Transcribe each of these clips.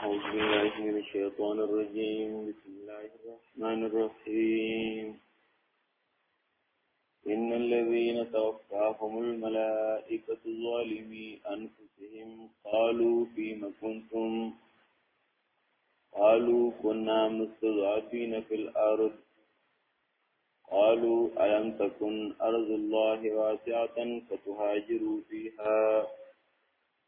أعوذ بالله من الشيطان الرجيم بسم الله الرحمن الرحيم إن الذين توفاهم الملائكة ظالمي أنفسهم قالوا فيما كنتم قالوا كنا مستضعفين في الأرض قالوا ألم تكن أرض الله واسعة فتهاجروا فيها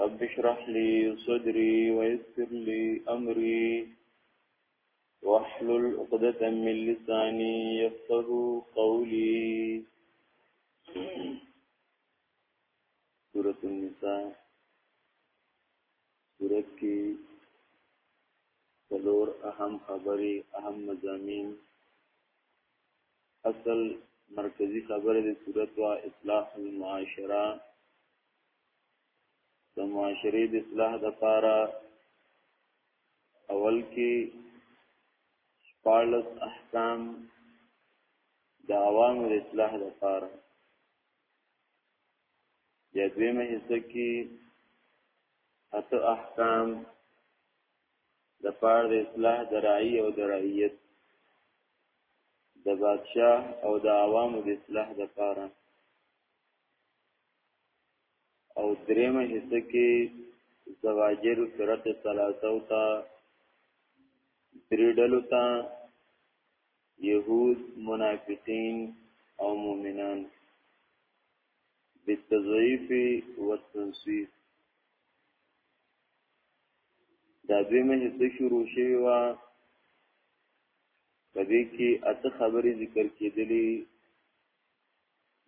رب اشرح لي صدري ويسر لي امري واحلل عقدة من لساني يفقهوا قولي سورة النساء سورة کی څلور اهم خبري اهم مضامین اصل مرکزی خبره د سورۃ وا اصلاح المعاشره د معاشري د اصلاح د پاره اول کې پالس احکام د عوامو د اصلاح د پاره د دویمه حصہ کې اته احکام د پاره د اصلاح د رعی او د رعیت د بادشاہ او د عوامو د اصلاح د پاره او دریمه حصہ کې زواجر فرت ثلاثه او تا دریډلو تا يهود منافقین او مؤمنان بالتضعیف والتنصیف دا دویمه حصہ شروع شوی و په دې کې اته خبرې ذکر کېدلې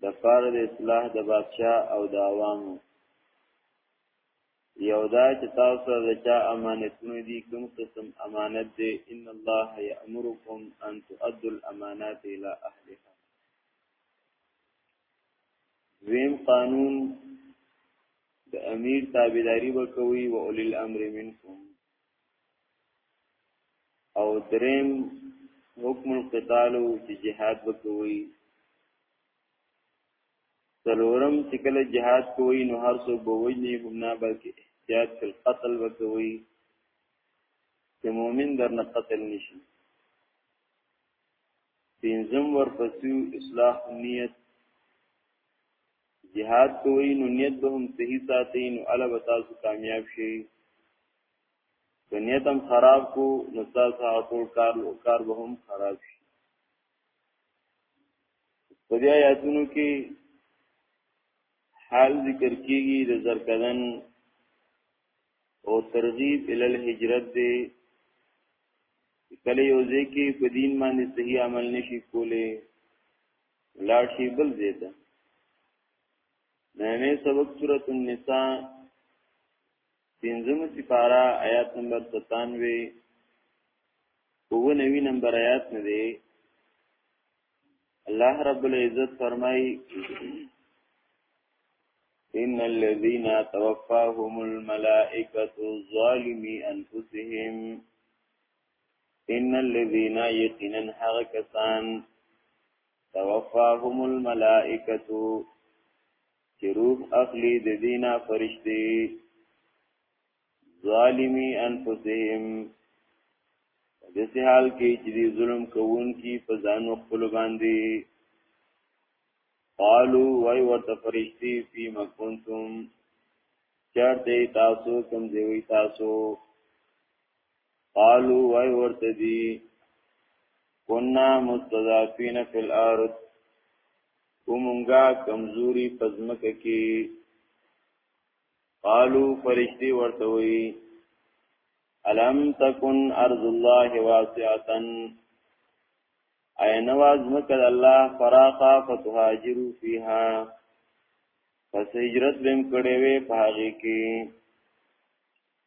د فار د اصلاح د بادشاہ او د عوامو یو دا چې تاسو د چا امانتونه دي کوم قسم امانت دی ان الله یامرکم ان تؤدوا الامانات الى اهلها ویم قانون د امیر تابعداري وکوي او اولي الامر منکم او دریم حکم القتال چې جهاد وکوي څلورم چې کله جهاد کوي نو هر څوک به وجني هم نه بلکې احتیاط کل قتل وکوي چې مؤمن درنه قتل نشي پینځم ورپسې اصلاح نیت جهاد کوي نو نیت به هم صحیح ساتي نو الله به تاسو کامیاب شي که نیت هم خراب کو نو تاسو هغه ټول کار کار به هم خراب شي په دې آیاتونو کې حال ذکر کیږي د زرکدن او ترغیب ال الهجرت دی کله یو ځکه په دین باندې صحیح عمل نشي کولی لاړ شي بل زیته نهمه سبق سورۃ النساء پنځمه سپاره آیات نمبر 97 او 90 نمبر آیات نه دی الله رب العزت فرمای ان الذين توفاهم الملائکه ظالمي انفسهم ان الذين يقينا هغ کسان توفاهم الملائکه چې روح اخلي د دینه فرشتي ظالمی انفسهم د سه حال کې چې ظلم کوونکي په ځان خپل باندې قالو وای ورته فرشتي فی مکنتم چرته تاسو کوم دی تاسو قالو وای ورته دی کنا مستضعفین فی الارض ومونږه کمزوري پزمکه کې قالو فرشتي ورته وی الم تکن ارض الله واسعه اين واز مکد الله فراخا فتهاجروا فيها پس هجرت بهم کړي وي پاږي کې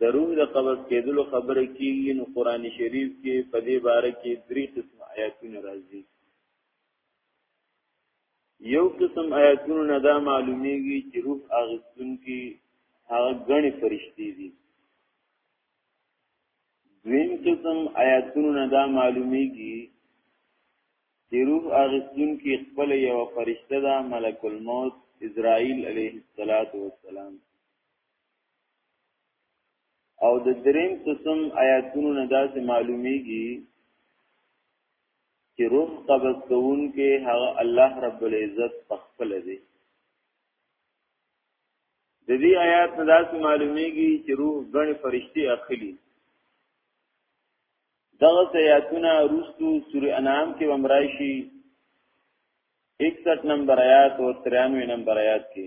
د روح د قبض کېدلو خبره کیږي نو قران شریف کې په دې باره کې درې قسم آیاتونه راځي یو قسم آیاتونه نه دا معلومیږي چې روح اغستون کې هغه غني فرشتي دي دویم قسم آیاتونه نه دا معلومیږي چې روح اغستون کې خپل یو فرشته ده ملک الموت اسرائیل علیه السلام او د دریم قسم آیاتونو نه داسې معلومیږي چې روح قبض کوون کې هغه الله رب العزت خپل دی د دې آیات نه داسې معلومیږي چې روح ګڼ فرشتي اخلي دغه آیاتونه روستو سورې انعام کې ومرایشي 61 نمبر آیات او 93 نمبر آیات کې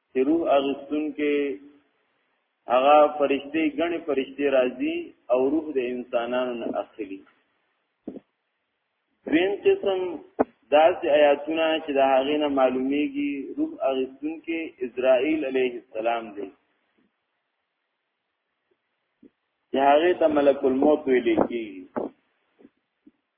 چې روح اغستون کې هغه فرشتي غني فرشتي راځي او روح د انسانانو نه اخلي دویم قسم داسې آیاتونه چې د هغې نه معلومیږي روح اغستون کې اسرائیل علیه السلام دی چې هغه ته ملک الموت ویل کېږي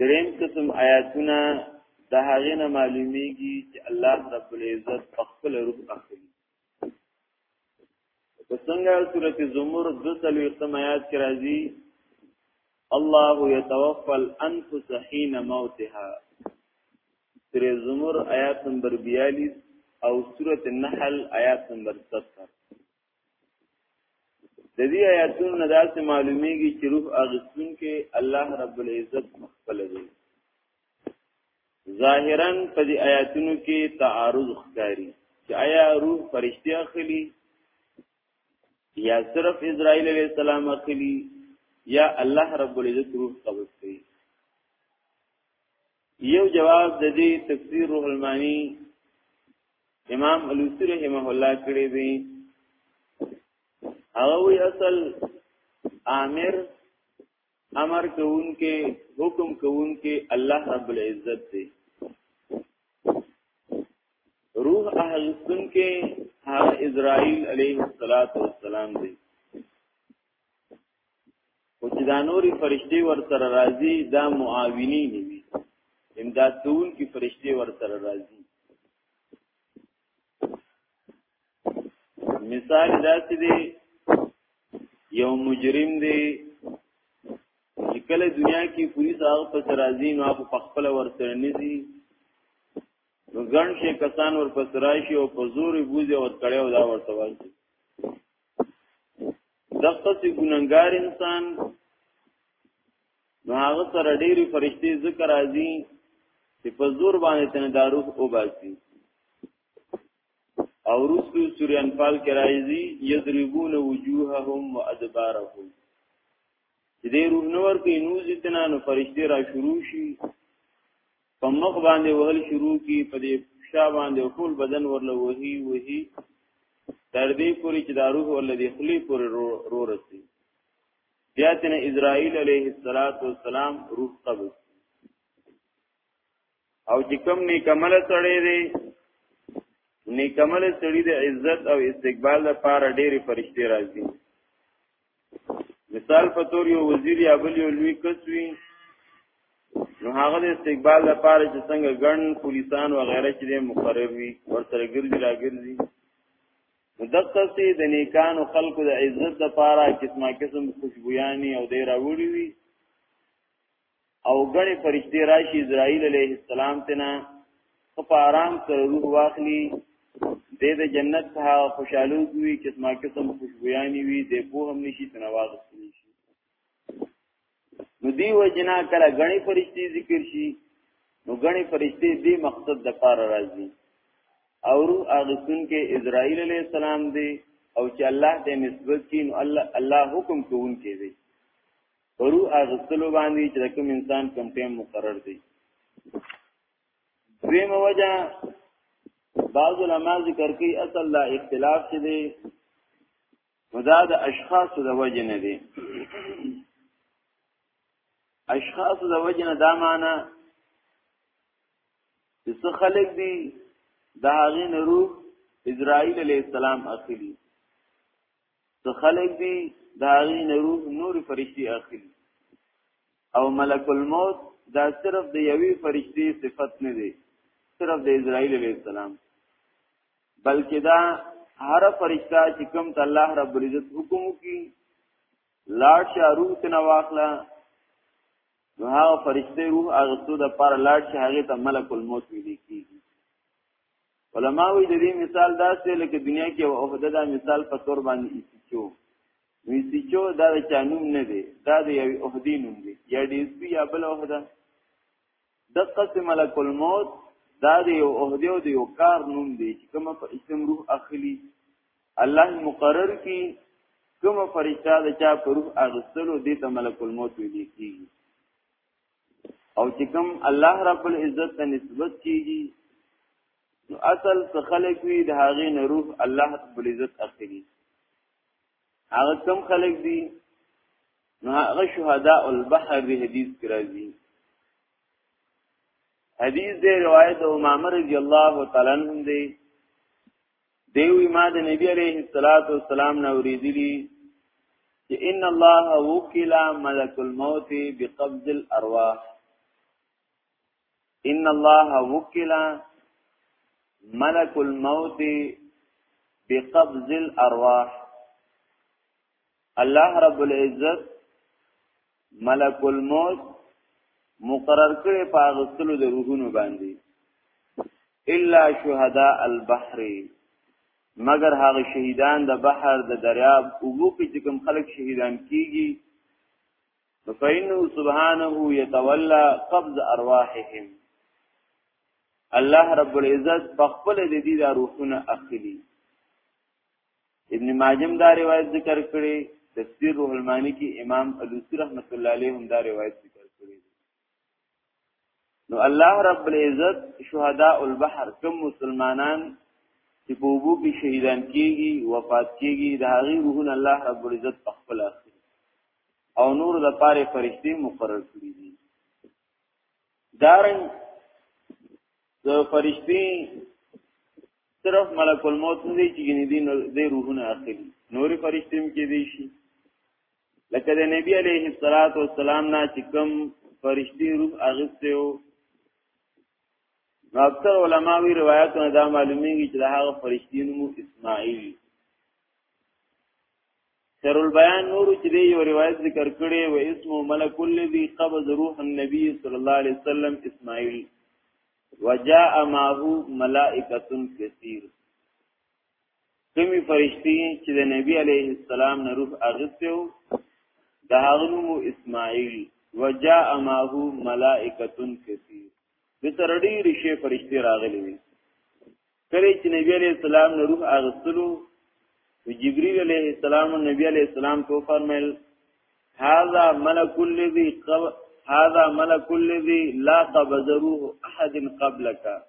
دریم قسم آیاتونه د هغې نه معلومیږي چې الله رب العزت په خپل روح اخلي په څنګه سورته زمر 230 آیات کې راځي الله يتوفى الانفس حين موتها سورة زمر آیات نمبر 42 او سورة النحل آیات نمبر 70 د دې آیاتونو نه داسې معلومیږي چې روح اغستون کې الله رب العزت مخبل دی ظاهرا په دې آیاتونو کې تعارض ښکاري چې آیا روح فرشتي اخلي یا صرف اسرائیل علیہ السلام اخلي یا الله رب العزت روح قبض کوي یو جواب د دې تفسیر روح المانی امام علوسی رحمه الله کړی دی هغه وی اصل عامر امر کوون کې حکم کوون کې الله رب العزت دی روح اهل سن کې هغه اسرائیل علیه الصلاۃ والسلام دی او چې دا نوري فرشتي ور سره راځي دا معاوني نه وي امداد کول کی فرشتي ور سره راځي مثال داسې دی یو مجرم دی چې کله دنیا کې پولیس هغه په سر راځي نو هغه په خپل ور سره نزي نو ګڼ شي کسان ور پسرای شي او په زور بوزي او کړه او دا ورته وایي دغه سی ګننګار انسان نو هغه سره ډېری فرشتي ذکر راځي چې په زور باندې تنه داروح او باسي او رسل سوره انفال کې راځي یضربون وجوههم وادبارهم دې روح نور کې نوځي تنه نو فرشتي را شروع شي په مخ باندې وهل شروع کی په دې شا باندې ټول بدن ورله وهي وهي تر دې پورې چې دا روح ورله دې خلی پورې رو رسي بیا تن اسرائیل علیه السلام روح قبض او چې کوم نیکمل سړی دی نیکمل سړی د عزت او استقبال لپاره ډېری فرشتي راځي مثال په تور یو وزیر یا بل یو لوی کس وي نو هغه د استقبال لپاره چې څنګه ګڼ پولیسان و غیره چې مقرر وي ورسره ګرځي را ګرځي مدقسی د نیکانو خلقو د عزت لپاره قسمه قسم خوشبویانی او دی راوړي وي او غني فرشتي راشي اسرائيل عليه السلام تنا په آرام سره روح واخلي د دې جنت ته خوشاله وي چې ما قسم خوشبوياني وي د په هم نشي تنواغ شي نو دی وجنا کله غني فرشتي ذکر شي نو غني فرشتي دې مقصد د پاره راځي او روح هغه سن کې اسرائيل عليه السلام دی او چې الله دې نسبت کین الله الله حکم کوونکی دی پرو اغستلو باندې چې کوم انسان کوم ټیم مقرر دی دویم وجه بعض علما ذکر کوي اصل لا اختلاف چې دی مدا د اشخاص د وجه نه دی اشخاص د وجه نه دا معنا چې څه خلک دي د هغې نه روح اسرائیل علیه السلام اخلي څه خلک دي دا غي نه روح نور فرشتي اخلي او ملک الموت دا صرف د یوې فرشتي صفت نه دی صرف د اسرائیل علیه السلام بلکې دا هر فرشتہ چې کوم ته الله رب العزت حکم کوي لاړ شه روح ته نه واخله نو هغه فرشته روح هغه څو د پر لاړ شه هغه ته ملک الموت ویل کیږي علماوی د دې مثال داسې لکه دنیا کې او عہده دا مثال په تور باندې ایسیچو ایسیچو دا د چانوم نه دی دا د یو عہدی نوم دی یا ډي اس پی یا بل عہده د قسم ملک الموت دا د یو عہده او د یو کار نوم دی چې کومه په اسم روح اخلي الله مقرر کی کومه فرشتہ د چا په روح اغستلو دې ته ملک الموت ویل کیږي او چې کوم الله رب العزت ته نسبت کیږي نو اصل څه خلق وي د هغه نه روح الله رب العزت اخلي هغه کوم خلق دي نو هغه شهداء البحر به حدیث راځي حدیث دی روایت امام رضی الله تعالی عنہ دی دیوی ما د نبی علیه الصلاۃ والسلام نو ریدلی چې ان الله وکیل ملک الموت بقبض الارواح ان الله وکیل ملک الموت بقبض الارواح الله رب العزت ملک الموت مقرر کړي په غسل د روحونو باندې الا شهداء البحر مگر هغه شهیدان د بحر د دریاب اوبو کې چې کوم خلک شهیدان کیږي فإنه سبحانه يتولى قبض ارواحهم الله رب العزت په خپل د دې د روحونه اخلي ابن ماجم دا روایت ذکر کړي تفسیر روح المانی کې امام الوسی رحمت الله علیه هم دا روایت ذکر کړي نو الله رب العزت شهداء البحر کوم مسلمانان چې په وبو کې شهیدان کیږي وفات کیږي د هغه روحونه الله رب العزت خپل اخلي او نور د پاره فرشتي مقرر کړی دي دارن د فرشتي صرف ملک الموت نه دی چې ګنې دي د روحونه اخلي نورې فرشتي هم کې دي شي لکه د نبی عليه الصلاه والسلام نه چې کوم فرشتي روح اغسته او نو اکثر علماوی روایتونه دا معلومیږي چې دا هغه فرشتي نوم اسماعیل سر البیان نور چې دی یو روایت ذکر کړي و اسمه ملک الذی قبض روح النبی صلی الله علیه وسلم اسماعیل وجاء معه ملائکه کثیر کمی فرشتي چې د نبی علیه السلام نه روح اغستو د هغه نوم اسماعیل وجاء معه ملائکه کثیر د تر ډیر شی فرشتي راغلي وي کله چې نبی عليه السلام نه روح اغستلو جبريل عليه السلام او نبی عليه السلام ته فرمایل هذا ملک الذي قب... هذا ملک الذي لا قبض روح احد قبلك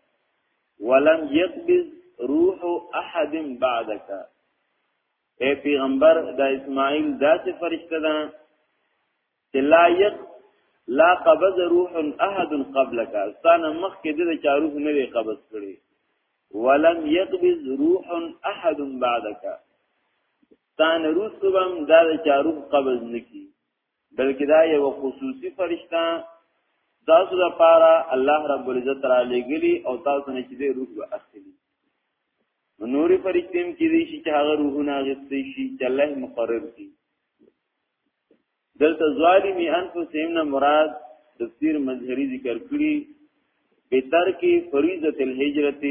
ولم يقبض روح احد بعدك اے پیغمبر دا اسماعیل داسې فرشته ده چې لایق لا قبض روح احد قبلک استانه مخ کې د چا روح نه وی قبض کړي ولم يقبض روح احد بعدک استانه روح سبم دا د چا روح قبض نکي بلکې دا یو خصوصي فرشتہ تاسو د پاره الله رب العزت را لګلی او تاسو نه چې روح به اخلي نوري فرشتیم کې دي چې هغه روحونه غوښتي شي چې الله مقرر کړي دلته ظالمی انفسهم نه مراد تفسیر مظهری ذکر کړی به تر کې فریضه الهجرت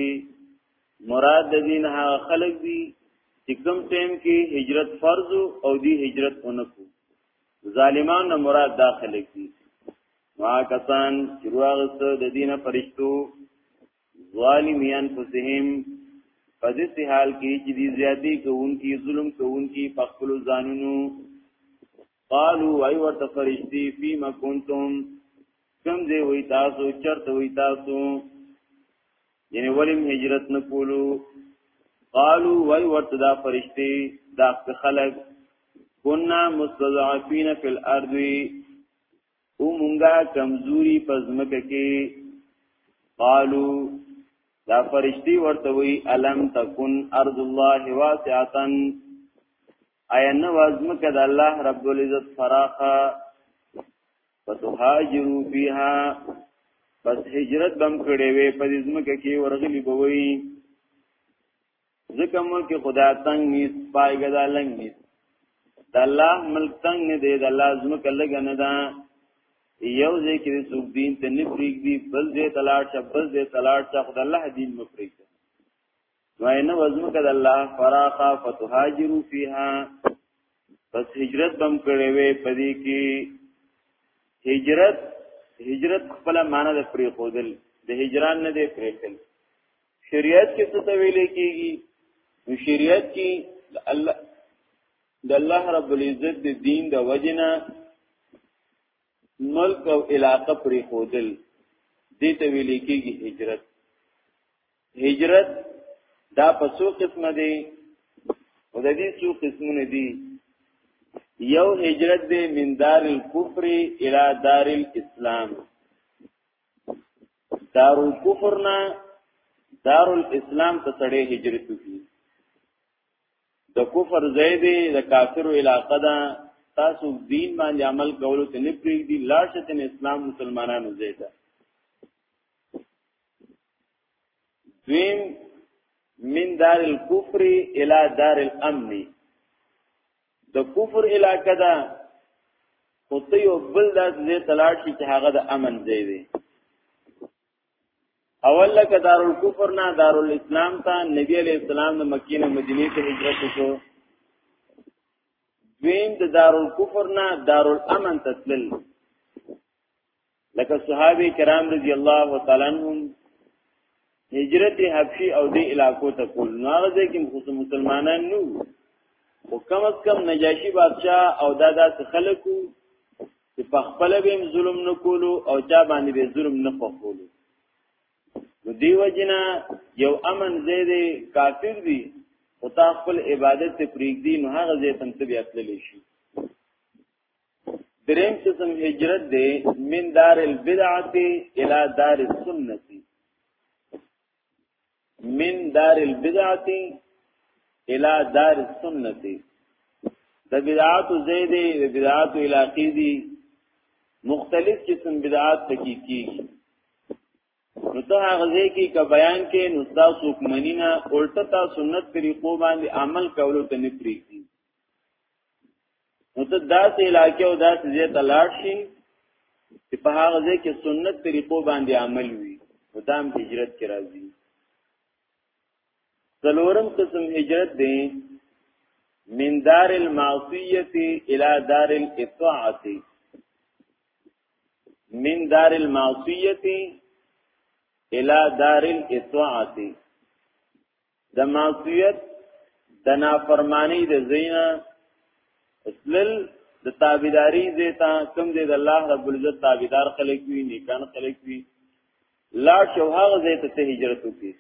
مراد د دین هغه خلق دي چې کوم ټیم کې هجرت فرض او دی هجرت اونکو ظالمان نه مراد دا خلق دي ما کسان چې واغسته د دینه فرشتو ظالمی انفسهم په دې حال کې چې دې زیاتی کوونکی ظلم کوونکی په خپل ځانونو قالو ای ورته فرشتي فيما كنتم کم دې وې تاسو چرته وې تاسو یعنی ولیم هجرت نه کولو قالو وای ورته دا فرشتي دا خلق كنا مستضعفين في الارض او مونږه کمزوري پزمکه کې قالو دا فرشتي ورته وی الم تکن ارض الله واسعه ایا نو ازمکه د الله رب العزت فراخه فتهاجروا فيها پس هجرت بم کړي وي په دې ځمکه کې ورغلي بوي ځکه ملک خدا تنگ نیست پایګه دا لنګ نیست د الله ملک تنگ نه دی د الله زمکه لګ نه ده یو ذکر سوق دین ته نه پریګ دی بل دې تلاړ شه بل دې تلاړ شه خدای الله دین مو پریګ نو اینه وزمکه د الله فراخا فتهاجروا فیها پس هجرت بم کړې وې پدې کې هجرت هجرت خپل معنی د پری خودل د هجران نه دی پریکل شریعت کې څه ته ویل کېږي نو شریعت کې الله د الله رب العزت د دین د وجنه ملک او علاقه پرې خودل دې ته ویل کېږي هجرت هجرت دا په څو قسمه دي او د دې څو قسمونه دي یو هجرت دی من دار الكفر الى دار الاسلام دار الكفر نه دار الاسلام ته سړی هجرت کوي د کفر ځای دی د کافرو علاقه ده تاسو دین باندې عمل کولو ته نه پریږدي لاړ شئ چې اسلام مسلمانانو ځای ده دویم من دار الكفر الى دار الامن د کفر علاقه ده خو ته یو بل داس دې تلاړ شي چې هغه د امن ځای وي اول لکه دارالکفر نه دارالاسلام ته نبی علیہ السلام د مکې نه مدینه ته هجرت وکړو دویم د دارالکفر نه دارالامن ته تلل لکه صحابه کرام رضی الله تعالی عنهم هجرت حبشي او دې علاقو ته کول نو هغه ځکه خو مسلمانان نو او کم از کم نجاشي بادشاہ او دادا خلکو چې په خپل به ظلم نکولو او چا باندې به ظلم نه خوولو نو دیو جنا یو امن زیده کافر دی او تا خپل عبادت ته پریږدي نو هغه زیتم ته بیا تللی شي دریم قسم هجرت دی من دار البدعه الى دار السنه من دار البدعه الى دار السنه د بدعات زید د بدعات علاقی دی مختلف قسم بدعات پکې کیږي نو ته هغه ځکه ک بیان کې نو تاسو کومنینا الټه تا سنت طریقو باندې عمل کولو ته نه پریږدي نو ته داسې علاقې او داسې ځای ته لاړ شي چې په هغه ځای کې سنت طریقو باندې عمل وي نو دا هم هجرت کې راځي څلورم قسم هجرت دی من دار المعصیه الى دار الاطاعه من دار المعصیه الى دار الاطاعه د معصیت د نافرمانی د زینا اسلل د تابعداري زیتا کوم دې د الله رب العزت تابعدار خلک وي نیکان خلک وي لا شو هغه زیته ته هجرت وکړي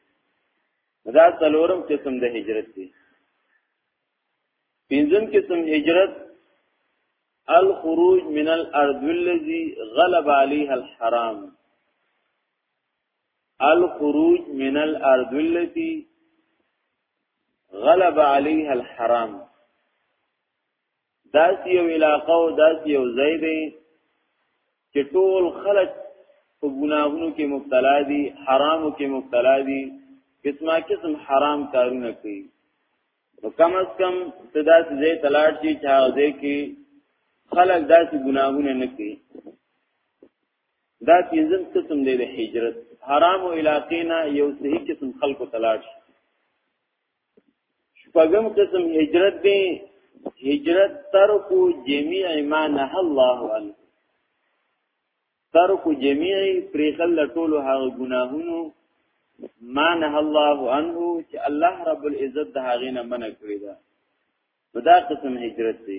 دا څلورم قسم د هجرت دی پنځم قسم هجرت الخروج من الارض الذي غلب عليها الحرام الخروج من الارض التي غلب عليها الحرام داس یو علاقه او داس یو ځای دی چې ټول خلک په ګناهونو کې مبتلا دي حرامو کې مبتلا دي قسمه قسم حرام کارونه کوي نو کم از کم ته داسې ځای ته لاړ شي چې هغه ځای کې خلک داسې ګناهونه نه کوي دا پنځم قسم دی د هجرت حرام او علاقې نه یو صحیح قسم خلکو تلاش شپږم قسم هجرت دی هجرت ترکو جميع ما نه الله عنه ترکو جميع پریخل ټولو هغه ګناهونو ما نه الله عنه چې الله رب العزت د هغه نه منع کړی دا دا قسم هجرت دی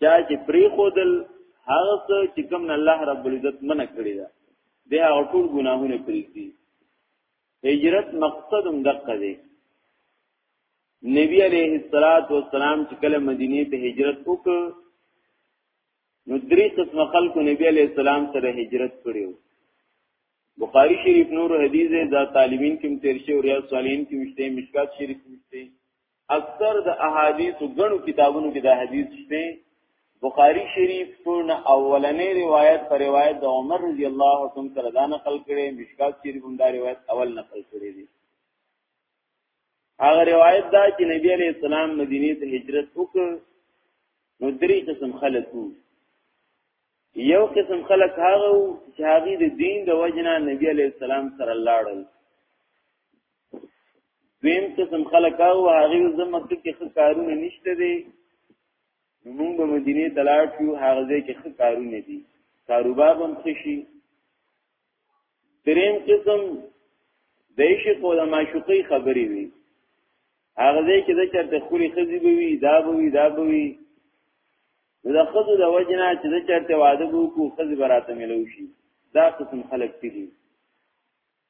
چا چې پری خودل هغه څه چې کوم نه الله رب العزت منع کړی دا به هغه ټول ګناهونه پری دي هجرت مقصد هم دقه دی نبی علیہ الصلات والسلام چې کله مدینه ته هجرت وکړ نو درې قسم خلکو نبی علیہ السلام سره هجرت کړیو بخاری شریف نور حدیث دا طالبین کې تیر شي او ریاض صالحین کې مشته مشکات شریف کې مشته اکثر د احادیث غنو کتابونو کې د حدیث شته بخاری شریف ټول اولنې روایت پر روایت د عمر رضی الله عنه سره دا نقل کړي مشکات شریف هم دا روایت اول نقل کړي دي هغه روایت دا چې نبی علیہ السلام مدینه ته هجرت وکړ نو درې قسم خلک وو یو قسم خلک هغه چې هغه د دین د وجنه نبی علیہ السلام سره لاړل دویم قسم خلک او هغه زموږ کې ښه کارونه نشته دي نو موږ به مدینه ته لاړ شو هغه ځای کې ښه کارونه دي کاروبار هم ښه شي دریم قسم د عشق او د معشوقي خبرې وي هغه ځای کې د چرته خوري خزي به وي دا به وي دا به وي د خزو د وجنه چې د چرته واده وکړو خزي براته ملو شي دا قسم خلک دي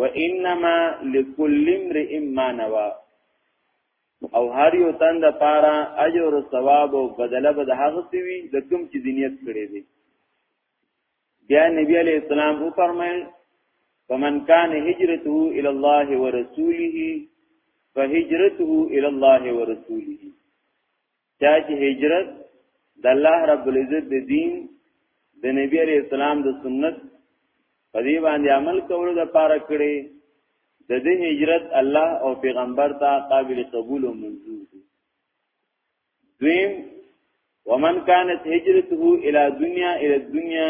وانما لكل امرئ ما نوى او هر یو تن د پاره اجر او ثواب او بدله به د هغه سی وي د کوم چې دنیت کړی دی بیا نبی علی السلام او فرمایل فمن کان هجرته الی الله ورسوله فهجرته الی الله ورسوله چا چې هجرت د الله رب العزت د دین د نبی علی السلام د سنت په دی باندې عمل کولو د پاره کړي د دې هجرت الله او پیغمبر ته قابل قبول او منظور دي دویم ومن كانت هجرته الى دنیا الى دنیا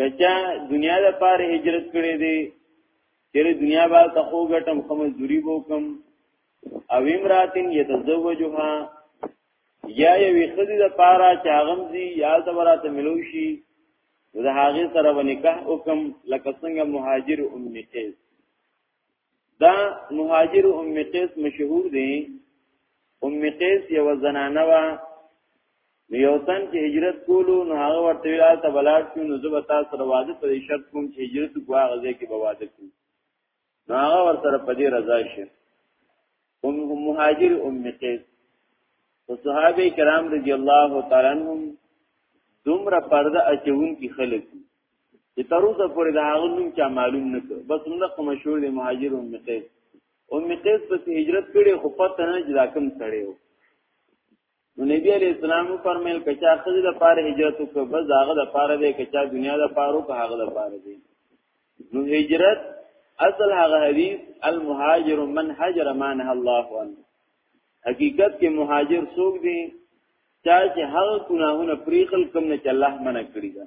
کچا دنیا د پاره هجرت کړي دي چې دنیا با ته خو غټم خمه ذری وکم او امراتن یتزوجها یا یوی خزی دا پارا چاغمزی یا دا برات ملوشی و دا حاغی سر و نکاح اکم لکسنگ مهاجر ام قیس دا مهاجر ام قیس مشهور دی ام قیس یو زنانه و یو تن چې هجرت کولو نو هغه ورته ویل ته بلاړ شو نو زه به تاسو سره واده پر شرط کوم چې هجرت کوه هغه ځای کې به واده کوم نو هغه ورسره په دې رضا شي ام مهاجر ام قیس او صحابه کرام رضی الله تعالی عنهم دومره پرده اچون کی خلک چې تر اوسه پورې دا هغه نوم چا معلوم نه کړ بس موږ کوم مشهور دي مهاجر ام قیس ام قیس په هجرت کړي خو پته نه جدا کوم سړی و نو نبی علیہ السلام فرمایل کچا خزی د پاره هجرت وکړه بس هغه د پاره دی کچا دنیا د پاره وکړه هغه د پاره دی نو هجرت اصل هغه حدیث المهاجر من هجر ما نه الله عنه حقیقت کې مهاجر څوک دی چا چې هغه ګناهونه پریخل کوم نه چې الله منع کړی دا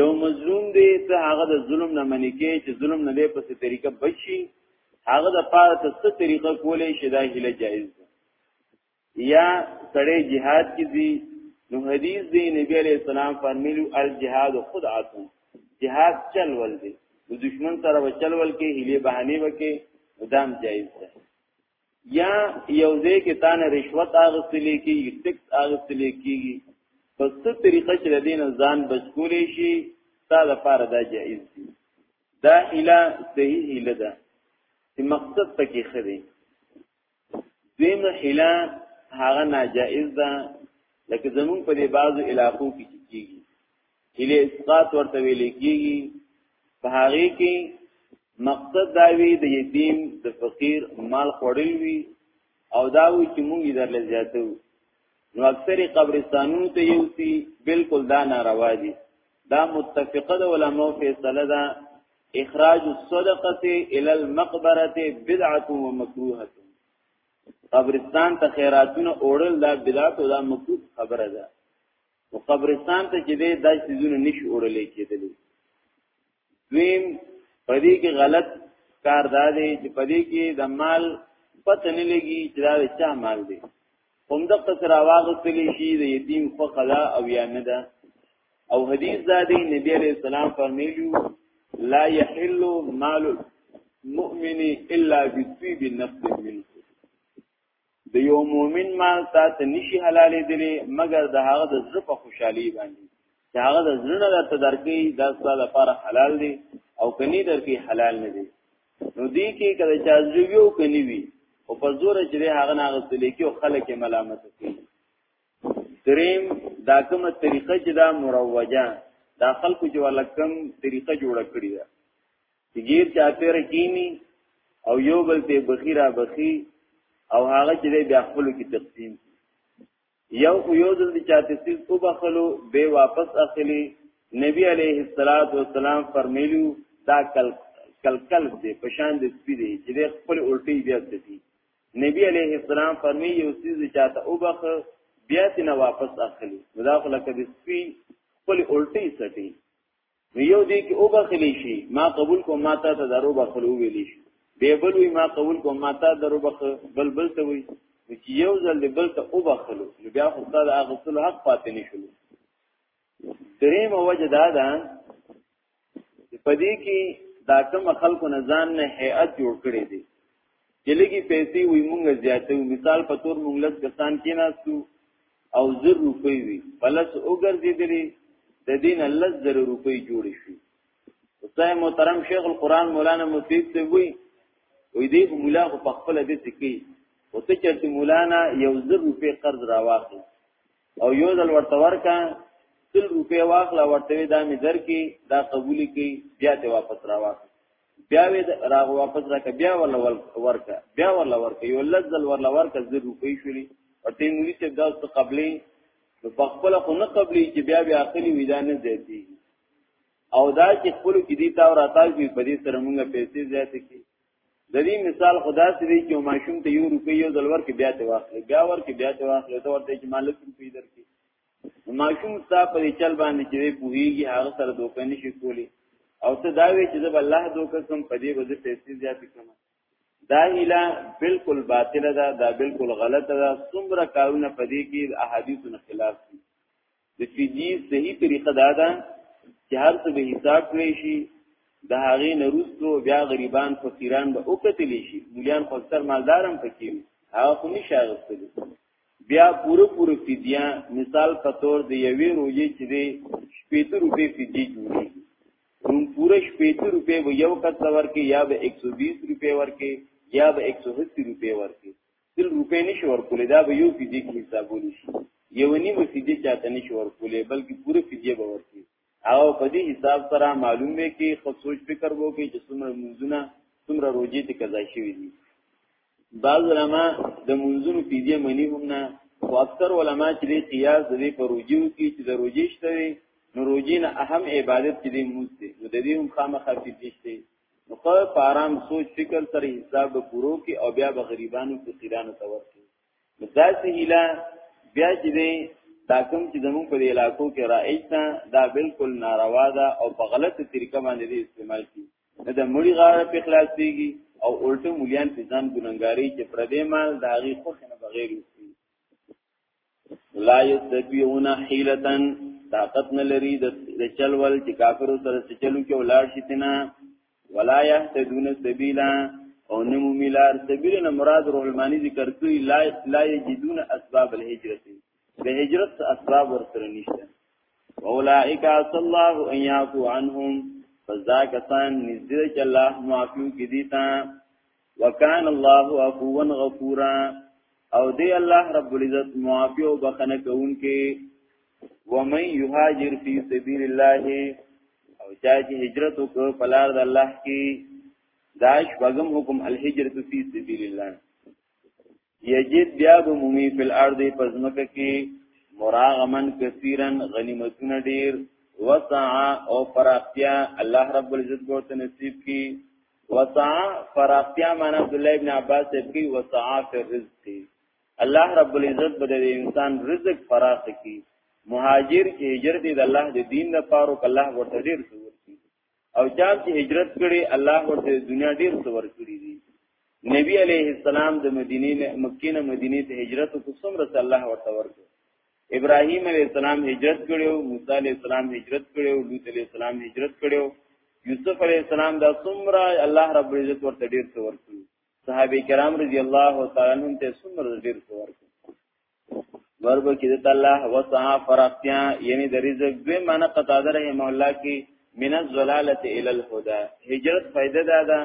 یو مظلوم دی ته هغه د ظلم نه منې کې چې ظلم نه دی په څه طریقه بچي هغه د پاره ته څه طریقه کولې شي دا هله جایز ده یا سړی jihad کې دی نو حدیث دی نبی علیہ السلام فرمیلو الجهاد خدعتون جهاد چل ول دی د دشمن سره وچل ول کې هله بهانه وکي مدام جایز ده یا یو ځای کې تا نه رشوت اغستلې کېږي ټیکس اغستلې کېږي په څه طریقه چې د دین ځان بچکولې شي تا د پاره دا جایز دي دا اله صحیح اله ده چې مقصد پکې خدي دیم اله هغه ناجایز ده لکه زمون په دې بعضو علاقو کې کېږي اله اسقاط ورته ویل کیږي په هغه کې مقصد دا وی د یتیم د فقیر مال خوړل وی او دا وی چې موږ یې درل زیاتو نو اکثر قبرستانونو ته یو سی بالکل دا ناروا دي دا متفقه د علماء فیصله ده اخراج الصدقه الى المقبره بدعه ومكروهه قبرستان ته خیراتونه اوړل دا بدعت او دا مکروه خبره ده او قبرستان ته چې دی دا سيزونه نشي وړلې کېدلې دویم پدې کې غلط کار دا دی چې پدې کې د مال پته نه لګي چې دا چا مال دی هم د قصر आवाज تللی شي د یتیم خو خلا او یا نه ده او حدیث دا دی نبی علیہ السلام فرمایلی لا يحل مال المؤمن الا بطيب نفس منه د یو مؤمن مال تا ته نشي حلالې دي مګر د هغه د زړه په خوشحالي باندې دا هغه د زړه نه ته درکې دا ستاسو لپاره حلال دي او کني درکې حلال نه دي نو دې کې کله چې ازویو کني وي او په زور چې هغه نه غوښتل کې او خلک ملامت کوي دریم دا کومه طریقه چې دا مروجه دا خلکو چې ولکم طریقه جوړه کړی ده چې غیر چا پیر کینی او یو بل ته بخیرا بخی او هغه چې بیا خپل کې تقسیم یو خو یو دل چې چاته سیس کو بخلو به واپس اخلي نبی علیه الصلاۃ والسلام فرمیلو دا کل کل کل دې پشان دې سپی دې چې خپل الټی بیا دې نبی علیه السلام فرمی یو سیس چې چاته او بخ بیا تینا واپس اخلي دا خو لکه دې سپی خپل الټی سټي نو یو دې کې او بخلی شي ما قبول کوم ما ته درو بخلو ویل شي به بل وی ما قبول کوم ما ته درو بخ بل بل ته وی چې یو ځل دې بل ته او بخلو نو بیا خو ستاد هغه ټول حق پاتې نشول دریم وجه دا ده چې پدې کې دا کوم خلکو نه ځان نه هيئت جوړ کړی دی چې لګي پیسې وي مونږ زیاتو مثال په تور مونږ لږ کسان کې ناسو او زر روپۍ وي پلس وګرځي دري د دین الله زر روپۍ جوړ شي استاد محترم شیخ القران مولانا مفید ته وی وې دې مولا خو په خپل دې سکی او ته چې مولانا یو زر روپۍ قرض راواخی او یو ځل ورته ورکا تل روپې واخلا ورته دا می درکې دا قبول کی بیا ته واپس راواخ بیا وی راغ واپس راکه بیا ول ورکه بیا ول ورکه یو لزل ور ورکه زر روپی شولې او ته مولي چې دا څه قبلې نو په خپل خو نه قبلې چې بیا بیا اخلي ودا نه زیاتی او دا چې خپل کې دي تا ور اتاج وي په دې سره مونږه پیسې زیات کی د دې مثال خدا سې دی چې ماشوم ته یو روپی یو دلور کې بیا ته واخلې بیا ور کې بیا ته واخلې ته ورته چې مالک روپی درکې ماشوم ستا په چل باندې چې پوهیږي هغه سره دوکه نشي کولی او ته دا وی چې زب الله دوکه کوم په دې وځي پیسې زیات کوم دا هیله بالکل باطل ده دا بالکل غلط ده څومره کارونه په دې کې احادیث نه خلاف دي د چې دې صحیح طریقه دا ده چې هر څه به حساب کړی شي د هغې نه روستو بیا غریبان فقیران به وکتلی شي مولیان خو اکثر مالدارم پکې وي هغه خو نشي اغستلی بیا پوره پوره فدیه مثال په تور د یوې روزې چې دی شپېته روپۍ فدیه جوړېږي نو پوره شپېته روپۍ به یو کس ورکې یا به 120 روپۍ ورکې یا به 180 روپۍ ورکې تل روپۍ نشي ورکولې دا به یو فدیه کې حسابول شي یو نیمه فدیه چاته نشي ورکولې بلکې پوره فدیه به ورکې او په دې حساب سره معلوم وي کې خو سوچ فکر وو کې چې څومره منځونه څومره روزي ته قضا شوی دي بعض علما د منځونو پیډه منی هم نه او اکثر علما چې دې قیاس دې په روزيو کې چې د روزي شته نو روزي نه اهم عبادت چې دې موږ دي نو د دې هم خامخا پیډه شته نو په آرام سوچ فکر سره حساب پورو کې او بیا به غریبانو فقیرانو ته ورکړي نو داسې هیله بیا چې دی دا کوم چې زمون په علاقو کې رائج ده دا بالکل ناروا ده او په غلطه طریقه باندې دی استعمال کی نه د مړی غاړه په خلاص دیږي او الټه مليان په ځان ګننګاری چې پر دې مال د هغه خو نه بغیر وسی لا یستبیون حیلتن طاقت نه لري د چلول چې کافر سره چلو کې ولاړ شي تنه ولا يهتدون سبيلا او نمو ملار سبیل نه مراد روح المانی ذکر کوي لا لا یجدون اسباب الهجرت د هجرت اسباب ورسره نشته اولائک صلی الله ان یعفو عنهم فذا کسان نزدې چې الله معفو کې دي تا وکان الله عفوا غفورا او دی الله رب العزت معافی او بخنه کوونکې ومن یهاجر فی سبیل الله او چا چې هجرت وکړ په لار د الله کې داش بغم حکم الهجرت فی سبیل الله یجد بیا به مومی فی الارض پزمکه کې مراغمن کثیرا غنیمتونه ډیر وسعا او فراختیا الله رب العزت ورته نصیب کی وسعا فراختیا معنی عبد الله ابن عباس کی وسعا فی الرزق الله رب العزت به د انسان رزق فراخ کی مهاجر چې هجرت د الله د دین لپاره کله ورته ډیر څه او چا چې هجرت کړي الله ورته دنیا ډیر څه ورکړي دي نبی علیه السلام د مدینه مکه نه مدینه ته هجرت کو څومره الله ورته ورکړي ابراهیم علیه السلام هجرت کړو موسی علیه السلام هجرت کړو لوط علیه السلام هجرت کړو یوسف علیه السلام دا څومره الله رب عزت ورته ډیر څه ورکړي صحابه کرام رضی الله تعالی عنهم ته څومره ډیر څه ورکړي ورب کې د الله وسع فرقتیا یعنی د رزق دوی معنی قطع ده رحم الله کې من الزلاله الى الهدى هجرت فائدہ ده ده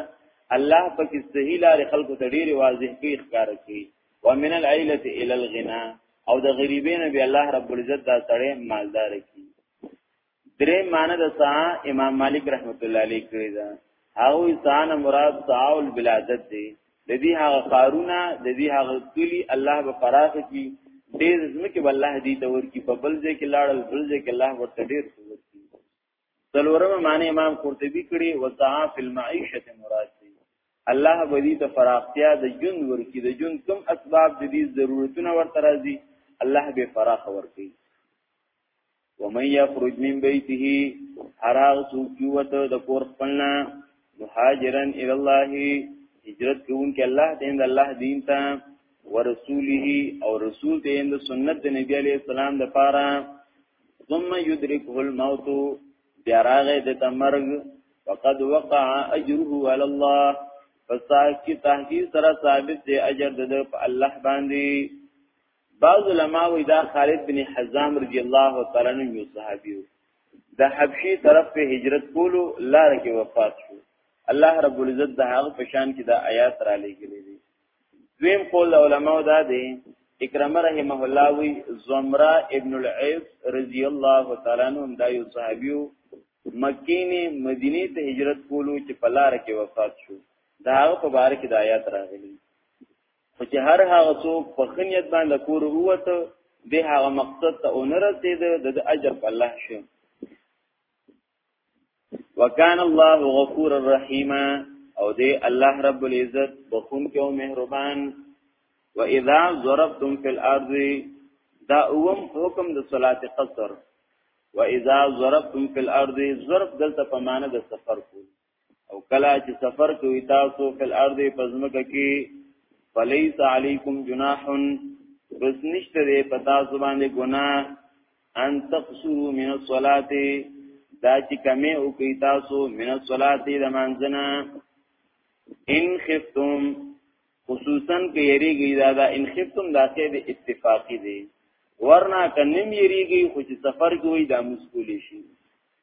الله پکې صحیح لار خلکو ته ډیر واضح کې ښکار کوي ومن العيله الى الغنى او د غریبین به الله رب العزت دا سړی مالدار کی درې معنی د سا امام مالک رحمت الله علیه کړی دا هغه انسان مراد ساول بلادت دی د دې هغه قارونه د دې هغه کلی الله به فراخ کی ډېر ځمکه به الله دې تور کی په بل ځای کې لاړل بل ځای کې الله ورته ډېر تور کی څلورم معنی امام قرطبي کړی وسع فی المعیشه مراد دی الله به دې ته فراختیا د جون ورکی د جون کوم اسباب د دې ضرورتونه ورته راځي الله به فراخ ورکی ومن يخرج من بيته حراغ سوکیوت د کور خپلنا مهاجرا الى الله هجرت کوون کې الله دې د الله دین ته ورسوله او رسول دې د سنت د نبی عليه السلام د پاره ثم يدركه الموت بیا راغې د تمرګ وقد وقع اجره على الله فساق کی تحقیق سره ثابت دی اجر د الله باندې بعض علما وی دا خالد بن حزام رضی الله تعالی عنہ یو صحابي د حبشي طرف په هجرت کولو لار کې وفات شو الله رب العزت د هغه پشان کې دا آیات را لېږلې دي دویم قول علما دا دی اکرمه رحمه الله وی زمرا ابن العیس رضی الله تعالی عنہ دا یو صحابي مکینه مدینه ته هجرت کولو چې په لار کې وفات شو دا هغه په بار کې د آیات راغلي خو چې هر هغه څوک په خنیت باندې کور ووته به هغه مقصد ته ونرسید د اجر په الله شو وکان الله غفور الرحیم او دې الله رب العزت بخون کې او مهربان و اذا ضربتم في الارض دا اوم حکم د صلات قصر و اذا ضربتم في الارض ضرب دلته په معنی د سفر کو او کلا چې سفر کوي تاسو فل ارض پزمکه کې فلیس علیکم جناح بس نشته دې پتا زبانه ګنا ان تقصو من الصلاه دا چې کمه او کوي تاسو من الصلاه د منځنه ان خفتم خصوصا کې یریږي دا دا ان خفتم دا څه د اتفاقی دی ورنا کنم یریږي خو چې سفر کوي دا مسکول شي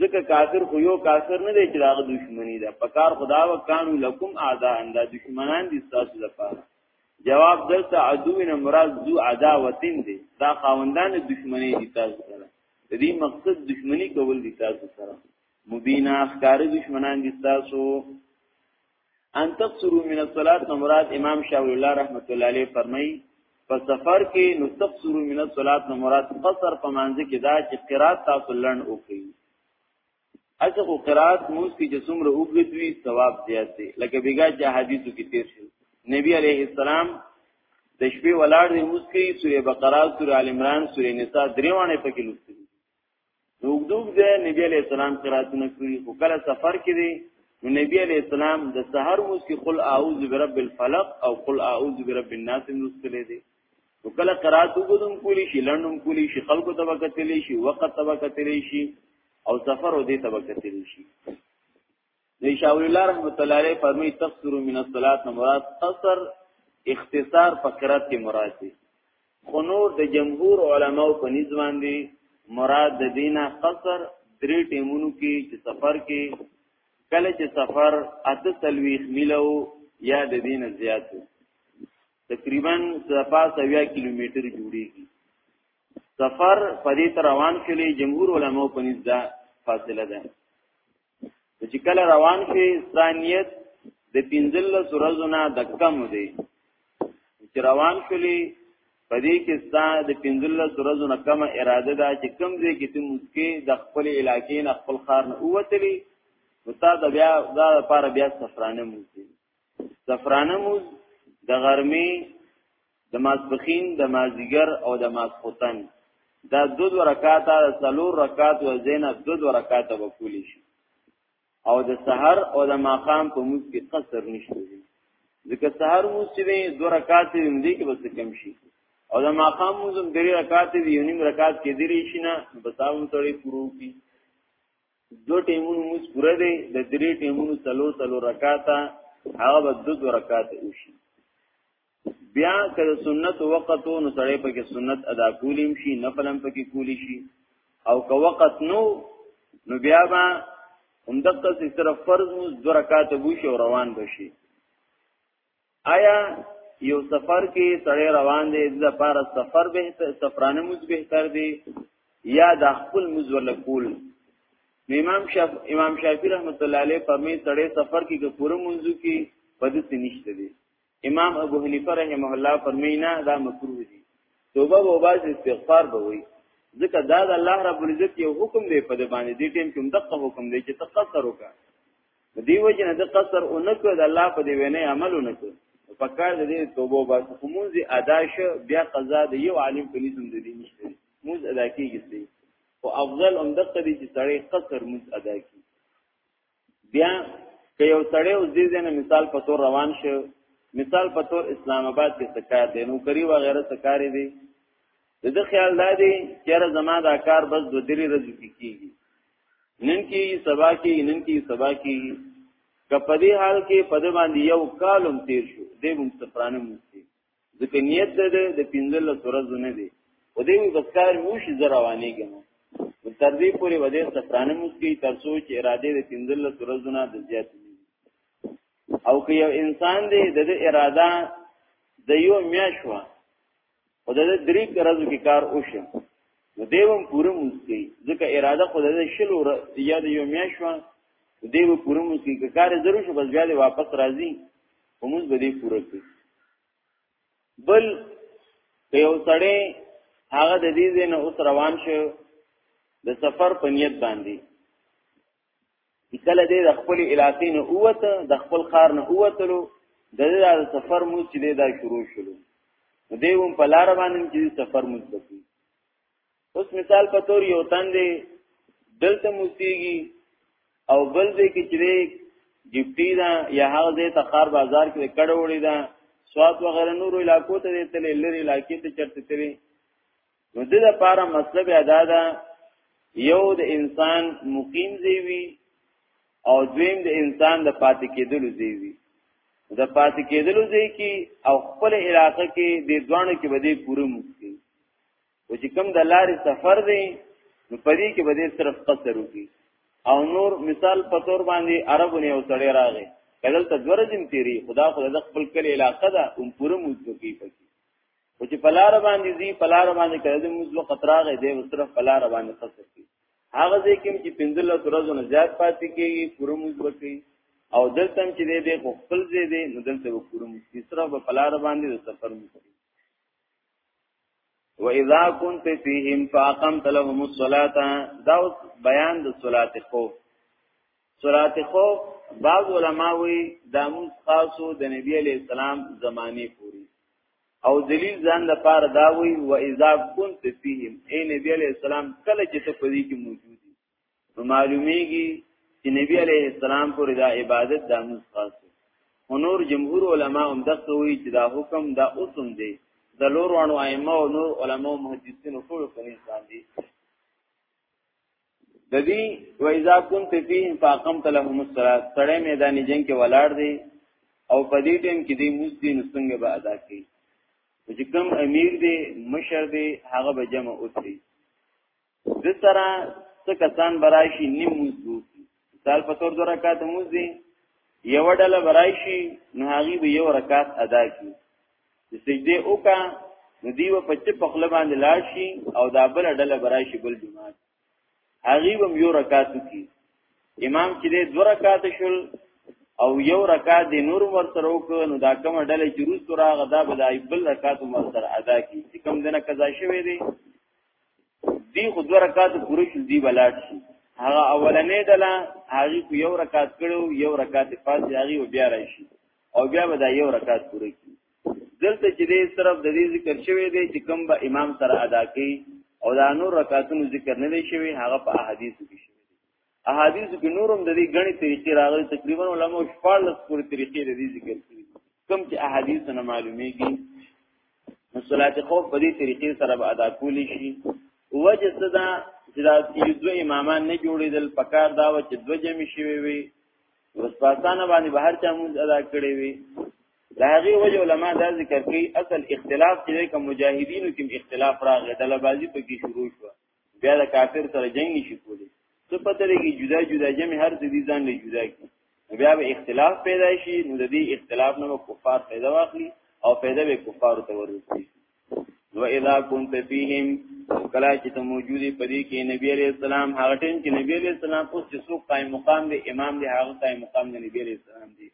ځکه کافر خو یو کافر نه دی چې داغه دشمنی ده په کار خدا و کانو لکم اعداء انده دشمنان دي تاسو لپاره جواب دلته عدو نه مراد ذو عداوتین دی دا خاوندان دشمنی دي تاسو سره د دې مقصد دشمنی کول دي تاسو سره مبینا اخکار دشمنان دي تاسو ان تقصروا من الصلاه مراد امام شاول الله رحمت الله علیه فرمای په سفر کې نو تقصروا من الصلاه مراد قصر په مانځ کې دا چې قرات تاسو لړن وکړي اته خو قرات موږ کې چې څومره وګړي ثواب زیات دی لکه بیګا چې حدیثو کې تیر شو نبی علیه السلام د شپې ولاړ دی موږ کې سوره بقره سوره ال عمران سوره نساء دریوانه پکې لوستي دوګدوګ د نبی علی السلام قراتونه کړی خو کله سفر کې دی نو نبی علی السلام د سحر موس کې قل اعوذ برب الفلق او قل اعوذ برب الناس مستلې دی نو کله قرات وګدم کولی شي لندم کولی شي خلکو ته وکتلی شي وخت ته وکتلی شي او سفر او دې ته وکتلی شي دی شاول الله رحمت الله علیه فرمای تفسیر من الصلات نه مراد قصر اختصار فقرات کې مراد دي خنور د جمهور علماو په نسبت دي مراد د دینه قصر درې ټیمونو کې چې سفر کې کله چې سفر اته تلويخ ملو یا د دینه زیات تقریبا صفاس اویا کیلومتر جوړیږي سفر پدې تر روان شلې جمهور علماو په نسبت فاصله ده چې کله روان شي ثانیت د پنځل سرزونه د کم دی چې روان شولې پدې کې ستا د پنځل سرزونه کم اراده ده چې کم دې کې تم مسکه د خپل علاقې نه خپل خار نه اوتلی وتا د بیا دا لپاره بیا سفرانه موسی زفرانه موز د غرمې د ماسپخین د مازیګر او د ماسخوتن دا دو دو رکاته د څلور رکات و زینا دو دو رکاته وکولی شي او د سحر او د ماقام په موز کې قصر نشته دي ځکه سحر موز چې دو رکات هم دي کې بس کم شي او د ماقام موز هم درې رکات دي یو نیم رکات کې درې شي نه بساوم تړي پرو کی دو ټیمونو موږ پوره دی د درې ټیمونو څلو څلو رکعاته هغه به دو دو رکعاته وشي بیا کله سنت وقت نو سړی په کې سنت ادا کولیم شي نفلم په کې کولی شي او که وقت نو نو بیا به همدغه صرف فرض موږ دو رکعاته وشي او روان بشي آیا یو سفر کې سړی روان دی د لپاره سفر به سفرانه موز بهتر دی یا د خپل موز ولا کول امام شاف امام شافعی رحمت الله علیه په می سړی سفر کې د پوره منځو کې پد څه نشته دی امام ابو حنیفه رحمه الله فرمینا دا مکروه دی توبه او باز استغفار به وي ځکه دا د الله رب العزت یو حکم دی په دې باندې دې ټیم کې دغه حکم دی چې تقصر وکړه دی وجه نه د قصر اونکو د الله په دی وینه عمل اونکو په کار د دې توبه بس خموز ادا شو بیا قضا د یو عالم په نسم د دې نشته موز ادا کیږي سي او افضل هم د قضې چې سړی قصر موز ادا کی بیا که یو سړی اوس دې نه مثال په تور روان شو مثال په تور اسلام آباد کې سکار دی نو کری و غیره سکاري دی د ده خیال دا دی چېره زما دا کار بس دو دری رزو کی کیږي نن کی سبا کی نن کی سبا کی کپدی حال کې پد باندې یو کالم تیر شو دې موږ سفرانه موسی ځکه نیت ده د پنځل سورز نه دی و دې بس کار مو شي زروانه ګنه تر دې پورې و دې سفرانه موسی تر سوچ اراده د پنځل سورز نه د زیات او که یو انسان دی د اراده د یو میاشوا او د درې ورځو کې کار وشي نو دیوم پوره مسکی ځکه اراده خو د شل ور یا د یو میاشوا دیو پوره مسکی که کار ضرور شو بس بیا دی واپس راځي همز به دی پوره کړي بل که یو سړی هغه د دې نه اوس روان شو د سفر په نیت باندې کله دې د خپل علاقې نه اوته د خپل خار نه اوتلو د دې د سفر مو چې دې دا شروع شلو دې هم په لار باندې چې سفر مو وکړي اوس مثال په تور یو تن دې دلته موسیږي او بل دې کې چې ډیپټی دا یا هغه دې تخار بازار کې کډه وړي دا سواد وغیرہ نور علاقو ته دې تلې لری علاقې ته چرته تلې نو دې لپاره مطلب ادا ده یو د انسان مقیم زیوی او دویم د انسان د پاتې کېدلو زیوی د پاتې کېدلو ځای کې او خپل علاقې کې د دوانو کې بده پوره مخکي او چې کوم د لارې سفر دی نو پدې کې بده صرف قصر وکي او نور مثال په تور باندې عربو نه وسړی راغی کله ته ورځم تیری خدا خو د خپل کلی علاقې ده هم پوره مخکي پکې او چې پلار باندې زی پلار باندې کړه د موږ وخت راغې دی صرف پلار باندې خسر کی هغه ځکه چې پنځل ورځې نه زیات پاتې کیږي پوره موږ وکړي او دلته چې دې دې خپل دې دې نو دلته وکړو موږ صرف پلار باندې د سفر موږ وَإِذَا كُنْتَ فِيهِمْ فَأَقَمْتَ لَهُمُ الصَّلَاةَ دا بیان د صلات خوف سورات خوف بعض علما وی دا موږ خاصو د نبی علی السلام زمانه پوری او دلیل ځان د پار دا وی و اذا كنت فيهم اے نبی علی السلام کله چې ته پدې کې موجود نو معلومیږي چې نبی علی السلام پر دا عبادت د موږ خاصو هنور جمهور علما هم دغه وی چې دا حکم دا اوسم دی د لور وانو ائمه او نور علما او محدثین ټول په نسبت دي د دې وایذا کون ته فيه فاقم تلهم الصلاه سړی میدان جنگ کې ولاړ دی او په دې ټیم کې دی مزدي نسنګ به ادا کړي چې کوم امیر دی مشر دی هغه به جمع اوسي د سره څه کسان براشي نیم مزدو مثال په تور دو رکعات موږ دي یو ډله برایشي نو هغه به یو رکعات ادا کی چې سجده وکا نو دیو په چې په خپل باندې لاړ شي او دا بل ډله برایشي بل جماعت هغه به یو رکعات کی امام چې دو رکعات شول او یو رکعات د نور ور سره وکړ نو دا کوم ډله چې روز تر هغه دا به د بل رکعات ور سره ادا کی چې کوم دنه قضا شوی دی دی خو دوه رکعات پوره شو دی بلاد شو هغه اولنې دله هغه کو یو رکعات کړو یو رکعات پاس هغه و بیا راشي او بیا به دا یو رکعات پوره کی دلته چې دې صرف د دې ذکر شوی دی چې کوم به امام سره ادا کوي او دا نور رکعاتونو ذکر نه دی شوی هغه په احادیثو کې شوی احادیث کې نورم د دې غني طریقې راغلي تقریبا علماء شپږ لس پورې طریقې د دې ذکر کړي کوم چې احادیث نه معلومیږي نو صلات خوف په دې طریقې سره به ادا کولی شي وجه صدا چې دا دوه امامان نه جوړېدل پکار دا و چې دوه جمع شي وي وسپاسانه باندې به هر چا موږ ادا کړی وي دا هغه وجه علما دا ذکر کوي اصل اختلاف چې کوم مجاهدینو کې اختلاف راغی د لبازي په کې شروع شو بیا د کافر سره جنگ نشي کولی څه پته لګي جدا جدا جمع هر څه دي ځان له جدا کی بیا به اختلاف پیدا شي نو د دې اختلاف نه کفار پیدا واخلي او پیدا به کفار ته ورسي و اذا كنت فيهم کلا چې ته موجودی پدې کې نبی عليه السلام هغه ټیم کې نبی عليه السلام اوس چې څوک قائم مقام دی امام دی هغه قائم مقام دی نبی عليه السلام دی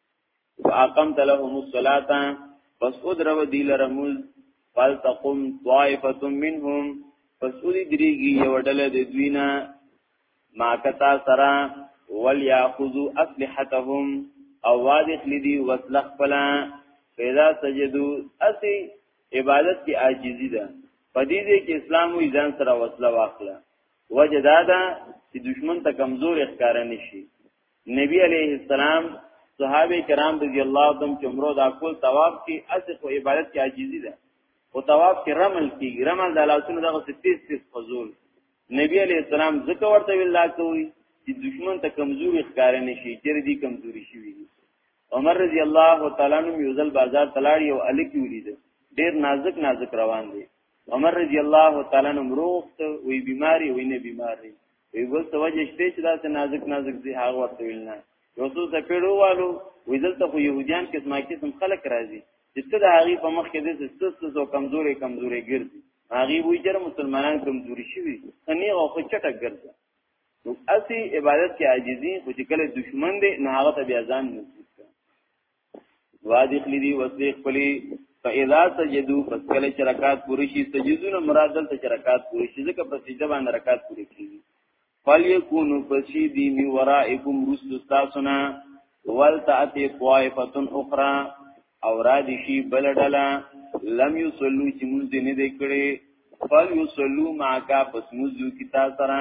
فاقمت لهم الصلاه پس ادرو دی لرمز فلتقم طائفه منهم پس ادی دریږي یو ډله د دوینا ما کتا سرا ولياخذوا اسلحتهم او واضح لدی وسلخ فلا فیدا سجدو اسی عبادت کی عاجزی ده پدې دې کې اسلام وی ځان سره وسله واخله وجدادا چې دشمن ته کمزور اخکار نشي نبی علیہ السلام صحابه کرام رضی الله عنهم چې عمره دا کول طواف کې اصل او عبادت کې عاجزي ده او طواف کې رمل کې رمل د لاسونو دغه تیز تیز فزول نبی علیہ السلام ذکر ورته ویلا کوي چې دشمن ته کمزوري ښکار نه شي چې دې کمزوري شي عمر رضی الله تعالی عنہ یوزل بازار تلاړی او الک ولید ډیر نازک نازک روان دي عمر رضی الله تعالی عنہ مروخت وی بیماری وی نه بیماری وی ګل ته وجه شته چې داسې نازک نازک دي هغه ورته ویل نه یو څو ته پیړووالو وی دلته خو يهوديان قسمه قسم خلک راځي چې ته د هغه په مخ کې د سستس او کمزوري کمزوري ګرځي هغه وی چې مسلمانان کمزوري شوي خني او خو چټک ګرځي نو اسی عبادت کې عاجزي خو چې کله دشمن دی نه هغه ته بیا ځان نسي وادخلی دی وسلی خپلی فاذا سجدو پس کله چې رکعات پوری شي سجدونه مراد دلته چې رکعات پوری شي ځکه په سجده باندې رکعات پوری کیږي فلیکونو پسی دی می ورائکم رسل تاسونا ولتاتی طائفه اخرى او را دي شي بل ډله لم یصلو چې مونږ دې نه دې کړې فل یصلو معاکا پس مونږ کی تاسو سره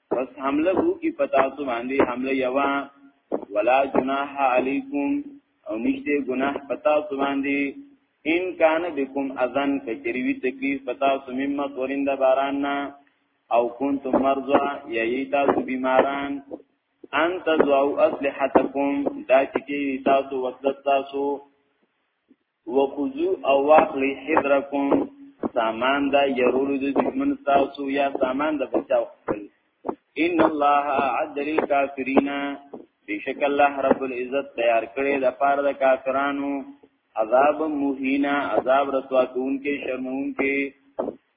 پس حمله هو کی پتا سو باندې حمله یوا ولا جناح علیکم او نشته گناح پتا سو باندې ان کان بكم اذن کچریوی تکلیف پتا سو مما تورین د باران نا او کنتم مرضا یا یتا سو بیماران ان تزعو اسلحتکم دا چکی تاسو وصلت تاسو وخذو او واخلی حذرکم سامان دا يرولو د دشمن تاسو یا سامان د بچاو خپل ان الله عد للكافرین بشک الله رب العزت تیار کړی د پاره د کافرانو عذاب مهینا عذاب رسوا کون کې شرمون کې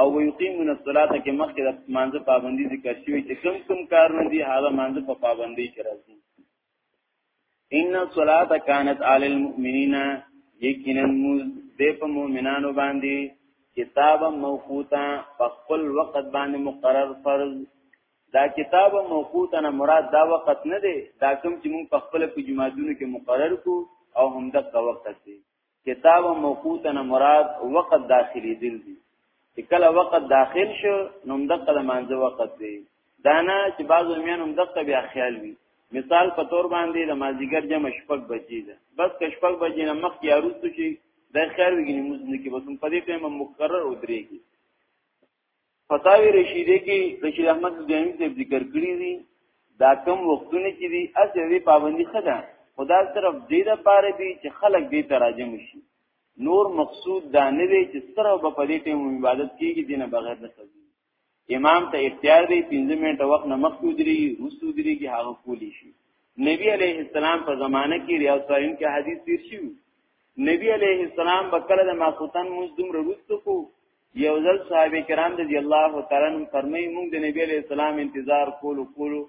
او ويقيمون الصلاه کې مخکې د مانزه پابندي ذکر شوی چې کوم کوم کارونه دي هغه مانزه په پابندي کې راځي ان الصلاه كانت على المؤمنين یقینا موز دې په مؤمنانو باندې کتاب موقوتا په خپل وخت باندې مقرر فرض دا کتاب موقوتا نه مراد دا وخت نه دی دا کوم چې موږ په خپل په جماعتونو کې مقرر کو او همدغه وخت دی کتاب موقوتا نه مراد وقت داخلي دل دي چې کله وقت داخل شو نو دقه د مانځه وقت دی دانا چې بعض میان هم دقه بیا خیال وي مثال په تور باندې د مازیګر جمع شپږ بجې ده بس که شپږ بجې نه مخ یا روز شي د خیر وګینې موږ نه کې بس په دې ټیم مقرر ودرېږي فتاوی رشیده کې د شیخ احمد جامی صاحب ذکر کړی دی دا کم وختونه کې دی از دې پابندی خدا خدا صرف دې د پاره دی چې خلک دې تراجم شي نور مقصود دا نه دی چې سره په پدې ټیم عبادت کیږي دینه بغیر نه کوي امام ته اختیار دی 15 منټه وخت نه مخکې دري وسو دري کې هغه کولی شي نبی علیه السلام په زمانه کې ریاض صاحب کې حدیث تیر شي نبی علیه السلام بکره د ماخوتن موږ دومره وستو کو یو ځل صحابه کرام رضی الله تعالی عنهم فرمایي موږ د نبی علی السلام انتظار کولو کولو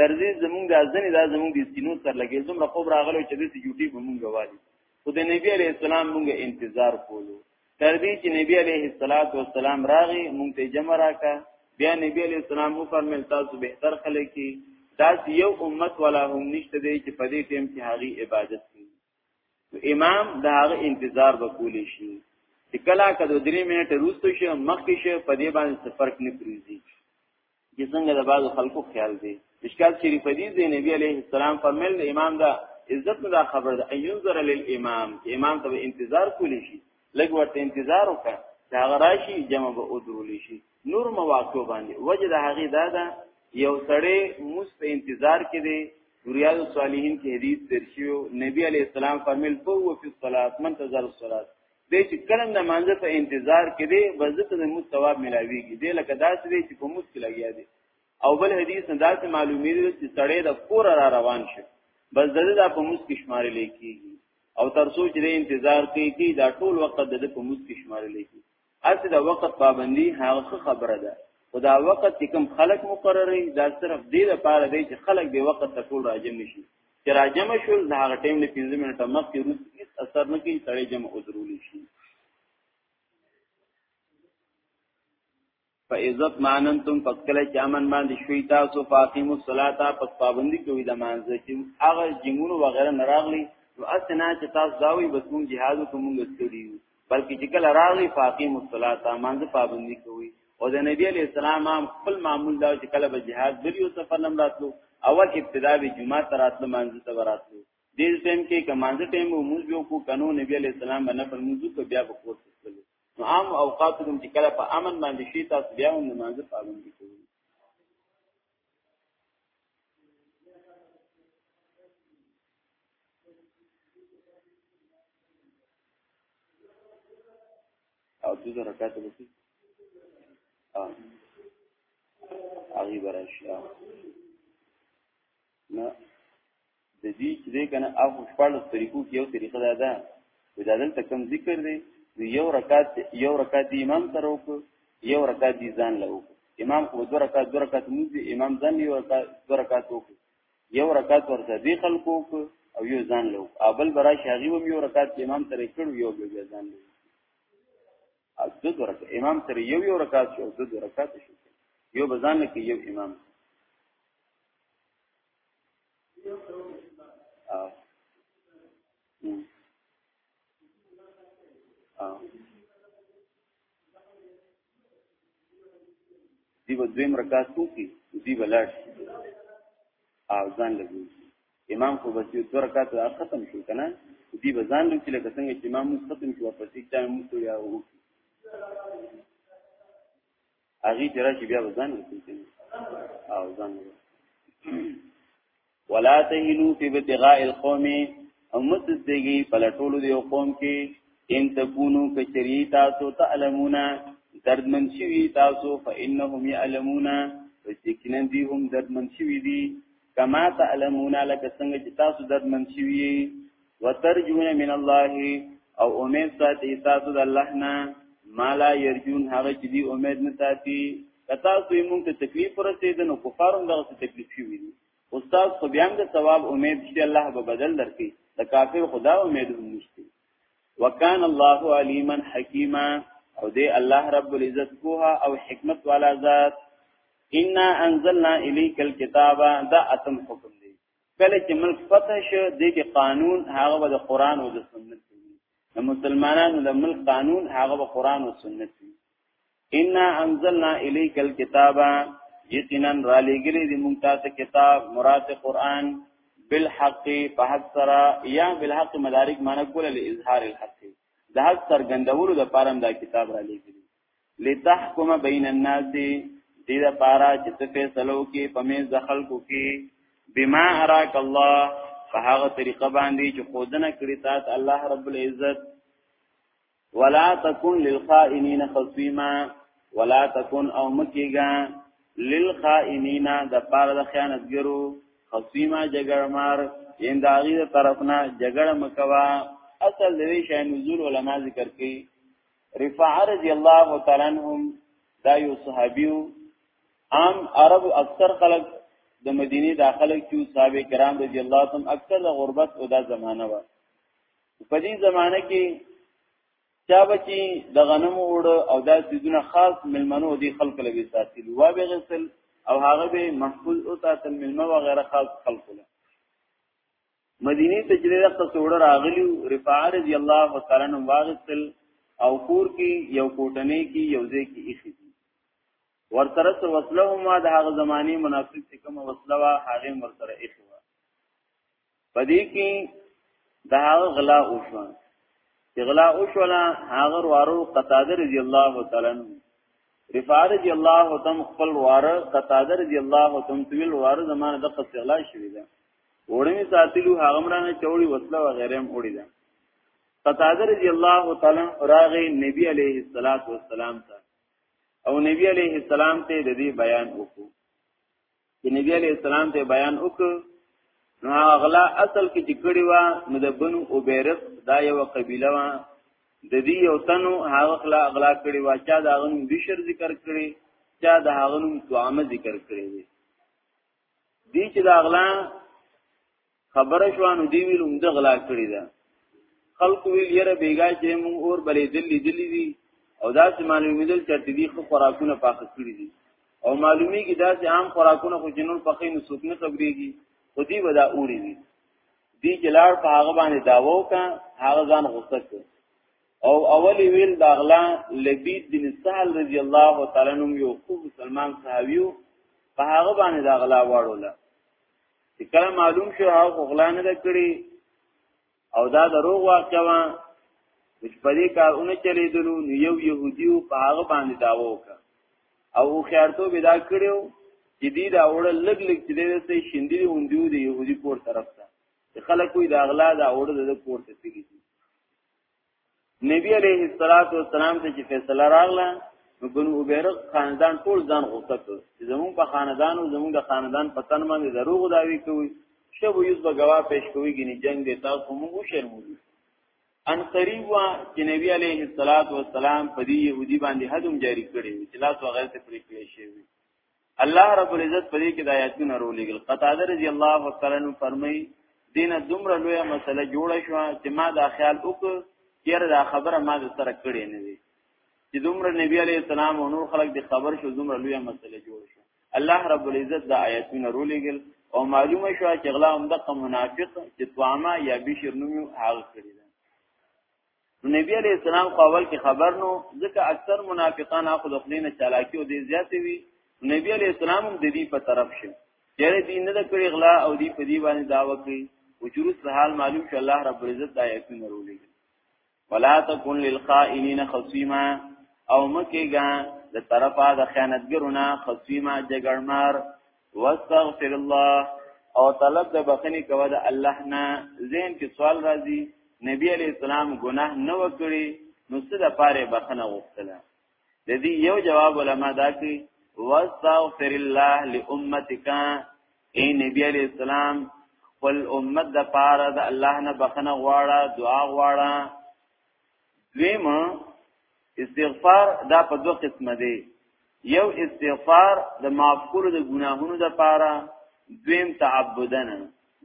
ترځي زموږ د ځنې د زموږ د سینو سره لګي زموږ خوب راغلو چې د یوټي به موږ غوالي خو د نبی علی السلام موږ انتظار کولو تر دې چې نبی علی السلام راغی موږ ته جمع راکا بیا نبی علی السلام مو فرمایل تاسو به تر خلک کی دا یو امت ولا هم نشته دی چې په دې ټیم کې هغه عبادت امام د هغه انتظار وکول شي چې کله کده درې منټه روستو شي مخکې شي په دې باندې څه فرق نه پریږي چې څنګه د بعضو خلکو خیال دی اشکال شریف حدیث دی نبی علیه السلام فرمایل د امام دا عزت نه خبر ده ایون زر للامام امام ته انتظار کولی شي لګ ورته انتظار وکړه چې هغه راشي جمع به ودرول شي نور مواقع باندې وجه د هغه دا ده یو سړی مست انتظار کې دی ریاض الصالحین کې حدیث درشیو نبی علی السلام فرمایل فو فی الصلاه من تزر الصلاه دې چې کلم د مانزه په انتظار کې دی بزت د مو ثواب ملاویږي دې لکه داسې دی چې په مو کې لګیا دی او بل حدیث نه داسې معلومیږي چې سړی د کور را روان شي بس دغه د په مو کې شمارې لیکيږي او تر څو چې انتظار کوي چې دا ټول وخت د په مستی شمارل شي اته دا وخت پابندي هغه خبره ده او دا وخت چې کوم خلق مقرري دا صرف دې لپاره دی چې خلق به وخت ته ټول راځي نشي چې راځي مشول دا هغه ټیم نه 15 منټه مخکې روس هیڅ اثر نه کوي سړی جمع او ضروري شي فعزت ماننتم پس کله چې امن باندې شوي تاسو فاقیم الصلاة پس پابندي کوي د مانځه چې هغه جنگونو وغیرہ نه راغلي نو اسنه چې تاسو داوي بس مونږ جهاد کوم مونږ ستړي یو بلکې چې کله راغلي فاقیم الصلاة مانځه پابندي کوي او د نبی علی السلام هم خپل معمول دا چې کله به جهاد بری او سفر نم راتلو اول ابتدا به جمعه تراتلو مانځه تبراتلو دې ټیم کې کمانځه ټیم مو موږ یو کو قانون نبی علی السلام باندې پر موږ کو بیا په کوټ نو عام اوقات کوم چې کله په امن باندې شي تاسو بیا هم نماز پابند کوئ او دې رکعات وکړي اه هغه براشي نه د دې چې دې کنه هغه شپږ طریقو کې یو طریقه ده دا ودادل ته کوم ذکر دی یو رکعت یو رکعت امام سره وکړو یو رکعت ځان له وکړو امام خو دوه رکعات دوه رکعات موږ امام ځان یو رکعات دوه رکعات وکړو یو رکعات ورته دی خلکو وکړو او یو ځان له وکړو اول برا شاغي هم یو رکعات امام سره کړو یو بیا ځان له او دو دو رکعت امام سره یو یو رکعت شو دو دو رکعت شو یو بزان کې یو امام دی به دویم رکعت وکړي دی به لاړ شي او ځان لګوي امام خو بس یو دوه رکعت ختم شو کنه دی به ځان لګوي لکه څنګه چې امام ختم شو پسې چا موږ یا وو هغه چې راشي بیا ځان وکړي او ځان ولا تهنو فی ابتغاء القوم امت دیږي په لټولو دی قوم کې ان تکونو کچری تاسو تعلمونا دردمن شوی تاسو فانهم یعلمون یقینا دی هم دردمن شوی دی کما تعلمون لکه څنګه چې تاسو دردمن شوی وترجون من الله او امید ساتي تاسو د الله نه ما لا يرجون هغه چې دی امید نه ساتي کتا سوی مونږ ته تکلیف ورسېد نو کفارو دغه څه تکلیف شوی دي استاد خو بیا د ثواب امید چې الله به بدل درکړي د کافر خدا امید هم نشته وکان الله علیما حکیما او دی الله رب العزت کوه او حکمت والا ذات ان انزلنا الیک الكتاب دا اتم حکم دی کله چې ملک فتح شو دغه قانون هغه د قران او د سنت دی د مسلمانانو د ملک قانون هغه د قران او سنت دی ان انزلنا الیک الكتاب یقینا را لګلی دی مونږ ته کتاب مراد قران بالحق په حق سره یا بالحق مدارک معنی کول له اظهار الحق د حق څرګندولو د پاره دا کتاب را لګلی لتحکم بین الناس دې د پاره چې ته فیصلو کې په مې ځخل کو کې بما اراک الله په هغه طریقه باندې چې خودنه کړی تاسو الله رب العزت ولا تکون للخائنین خصیما ولا تکون او مکیگا للخائنین د پاره د خیانتګرو خصیما جګړمار یین داغی د طرفنا جګړه مکوا اصل د وی شای نزول علما ذکر کی رفاع رضی الله تعالی عنهم دا یو صحابیو عام عرب اکثر خلک د مدینه داخله کې صحابه کرام رضی الله تعالی اکثر د غربت او دا زمانہ و په دې زمانه کې چا به چې د غنم وړ او دا سیدونه خاص ملمنو دي خلق له وی ساتي لوا به غسل او هغه به محفوظ او تاتل ملمه و غیره خاص خلق له مدینه ته چې د قصوړه راغلی رفاعه رضی الله تعالی عنہ واغسل او کور کې یو کوټنې کې یو ځای کې ایخي ورتره سره وسله ما د هغه زماني منافق چې کوم وسله وا هغه ورتره ایخي پدې کې دا غلا وشو چې غلا وشو لا هغه وارو قتاده رضی الله تعالی عنہ رفاعه رضی الله تعالی خپل واره قتاده رضی الله تعالی تویل واره زمانه د قصې غلا شوې ده وړمې ساتلو هغه مرانه چوړي وسله و غیره هم وړي ده قتاده رضی الله تعالی راغه نبی علیه الصلاۃ والسلام ته او نبی علیه السلام ته د دې بیان وکړو چې نبی علی السلام ته بیان وکړ نو اغلا اصل کې چې کړي وا نو د بنو او بیرق دا یو قبیله وا د دې یو تنو هغه خلا اغلا کړي وا چې دا غنوم بشر ذکر کړي چې دا هغه نوم توامه ذکر کړي دي دې چې دا اغلا خبره شو نو دی ویل هم د غلا کړی ده خلق ویل یره بیګا چې مونږ اور بلې دلی دلی دي او دا چې معلومې دل چې دې خو خوراکونه پاخه کړی دي او معلومی کې دا چې عام خوراکونه خو جنون پخې نو څوک نه خبرېږي خو دی ودا اوري دي دی جلار په هغه باندې داوو کا هغه ځان غوسه کړ او اولی ویل داغلا لبید بن سهل رضی الله تعالی عنہ یو خوب سلمان صحابیو په هغه باندې داغلا واړوله چې کله معلوم شو هغه غلا نه کړی او دا دروغ واقع و چې په دې کارونه چلیدلو نو یو يهودي په هغه باندې داوا وکړه او خیرتو بدا کړو چې دې دا وړل لګ لګ چې دې سه شندې اوندیو د يهودي کور طرف ته خلک کوئی دا غلا دا وړل د کور ته پیږي نبی علیه الصلاۃ والسلام ته چې فیصله راغله نو بنو عبیرق خاندان ټول ځان غوسه کړ چې زموږ په خاندان او زموږ د خاندان په تن باندې دروغ داوی کوي شب یوز به گواه پیش کوي ګنې جنگ دی تاسو موږ شرمو ان قریب وا چې نبی علیه الصلاۃ والسلام په دې يهودي باندې حدم جاری کړی چې لاس وغیرته پرې کړی شي الله رب العزت په دې کې د آیاتونو رولېګل قتاده رضی الله تعالی عنہ فرمایي دینه دومره لویه مسله جوړه شو چې ما دا خیال وکړ چې دا خبره ما د سره کړې نه وي چې دومره نبی علی السلام او نور خلک د خبر شو دومره لویه مسله جوړ شو الله رب العزت دا آیاتونه رولېګل او معلومه شو چې غلا هم د منافق چې توامه یا بشر نوم هغه کړی نبی علیہ السلام خو اول کې خبر نو ځکه اکثر منافقان اخو د خلینو چالاکی او دې زیاتې وي نبی علیہ السلام هم د دې په طرف شي چیرې دین نه کړی غلا او دې په دې باندې داوا کوي وجروس حال معلوم ش الله رب العزت د آیتونو ورولې ولا تکن للخائنین خصیما او مکیګا د طرفه د خیانتګرونه خصیما جګړمار واستغفر الله او طلب د بخنی کوه د الله نه زین کې سوال راځي نبی علی السلام ګناه نه وکړي نو څه د پاره بخنه وغوښتله د دې یو جواب علما دا کوي واستغفر الله لامتک اے نبی علی السلام خپل امت د پاره د الله نه بخنه غواړه دعا غواړه دویمه استغفار دا په دوه قسمه دی یو استغفار د معاف کولو د ګناهونو د پاره دویم تعبدن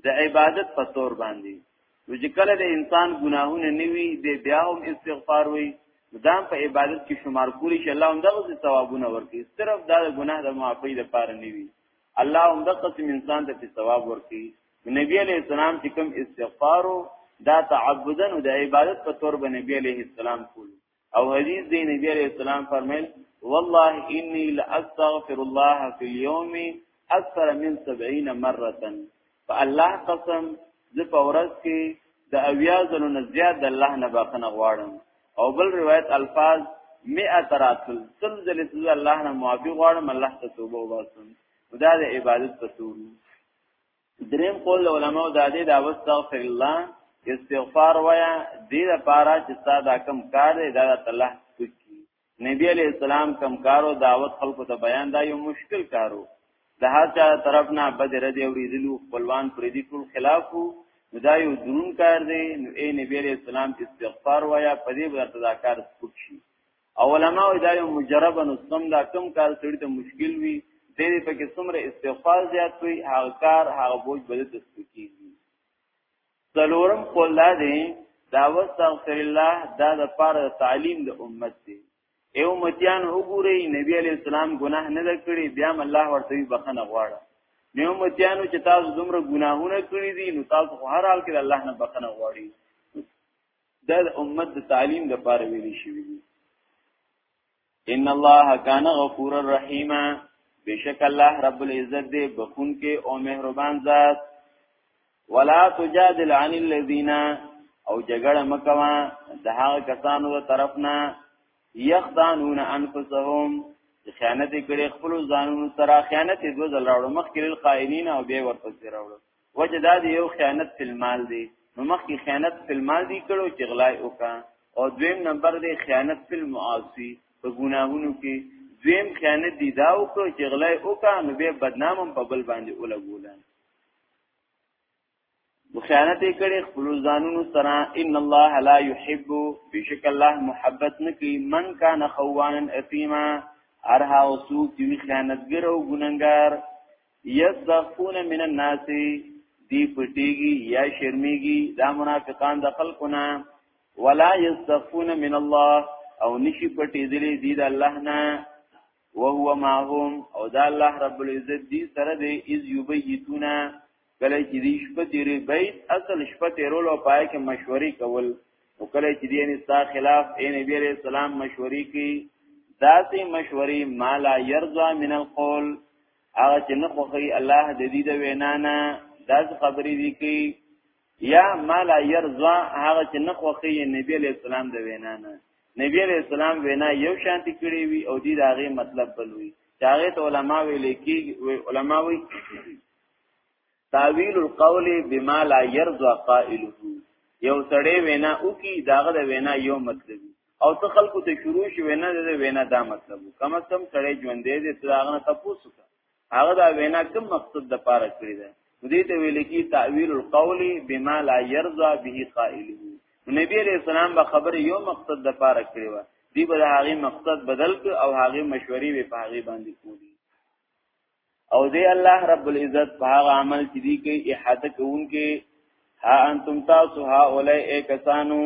د عبادت په تور باندې نو چې کله د انسان ګناهونه نیوي د بیا هم استغفار وي دا په عبادت کې شمار کولی شي الله هم دغه ثوابونه ورکړي صرف دا د ګناه د معافی لپاره نیوي الله هم دغه قسم انسان ته ثواب ورکړي نبی علیہ السلام چې کوم استغفار دا تعبدا او د عبادت په تور به نبی علیہ السلام کول او حدیث دی نبی علیہ السلام فرمایل والله انی لاستغفر الله فی اليوم اکثر من 70 مره فالله قسم ز په ورځ کې د اویا زلو نه زیات د الله نه بخنه غواړم او بل روایت الفاظ 100 تراتل تل ذل الله نه معافي غواړم الله ته توبه وباسم دا د عبادت ته توبه دریم قول علماء دا دی دا واستغفر الله استغفار ویا دې لپاره چې تا دا کم کار دی دا الله کوي نبی علی السلام کم کارو دعوت خلکو ته بیان دا یو مشکل کارو د هر چا طرف نه بد رد اوریدلو خپلوان پر دې ټول خلافو دا یو درون کار دی نو اے نبی علیہ السلام استغفار وایا په دې ورته دا کار سپک شي او علماء دا یو مجربه نسخم دا کم کار سړی ته مشکل وي د دې په کې څومره استغفار زیات وي هغه کار هغه بوج بل ته سپکی څلورم قول دا دی دا واستغفر الله دا د پاره تعلیم د امت دی ایو متیان وګوري نبی علی السلام ګناه نه کړی بیا الله ورته بخنه غواړي نو متیانو چې تاسو دومره ګناهونه کړی دي نو تاسو هر حال کې الله نه بخنه غواړي دا د امت د تعلیم د پاره ویل شوی دی ان الله کان غفور الرحیم بشک الله رب العزت دې بخون کې او مهربان ذات ولا تجادل عن الذين او جګړه مکوا د هغه کسانو تر طرفنا یخدانون انفسهم خیانت کړي خپل ځانونو سره خیانت دوه ځل راوړو مخکې لقائلین او به ورپسې راوړو وجه دا دی یو خیانت فی المال دی نو مخکې خیانت فی المال دی کړو چې غلای وکا او دویم نمبر دی خیانت فی المعاصی په ګناهونو کې دویم خیانت دی دا وکړو چې غلای وکا نو به بدنامم په بل باندې ولګولم خیانت کړي خپل ځانونو سره ان الله لا يحب بشک الله محبت نکي من کان خوانا اثیما ارها وسوق دی خیانتګر او ګننګار یستخفون من الناس دی پټیږي یا شرمېږي دا منافقان د خلقونه ولا یستخفون من الله او نشي پټېدلې دی د الله نه وهو معهم او دا الله رب العزت دی سره دی اذ یبیتونا کله چې دی شپه تیرې بیت اصل شپه تیرول او پای کې مشورې کول او کله چې دی نه ستا خلاف اے نبی علیہ السلام مشورې کی داسې مشورې مالا یرضا من القول هغه چې نه خوخي الله د دې د وینا نه داس خبرې دي کی یا ما لا يرضى هغه چې نه خوخي نبی علیہ السلام د وینا نه نبی علیہ السلام وینا یو شانتی کړی وی او دې داغه مطلب بلوي چاغه ته علما ویل کی علما وی تاویل القول بما لا يرضى قائله یو سړی وینا او کی داغه د وینا یو مطلب او ته خلکو ته شروع شو وینا د وینا دا مطلب کم از کم سړی ژوندې دې ته هغه تاسو ته هغه دا وینا کوم مقصد د پاره کړی ده دې ته ویل کی تعویل القول بما لا يرضى به قائله نبی علیہ السلام به خبر یو مقصد د پاره کړی و دی به هغه مقصد بدل ک او هغه مشورې به په هغه باندې کولی او دی الله رب العزت په هغه عمل چې دی کې احاطه کوونکې ها انتم تاسو ها اولای ای کسانو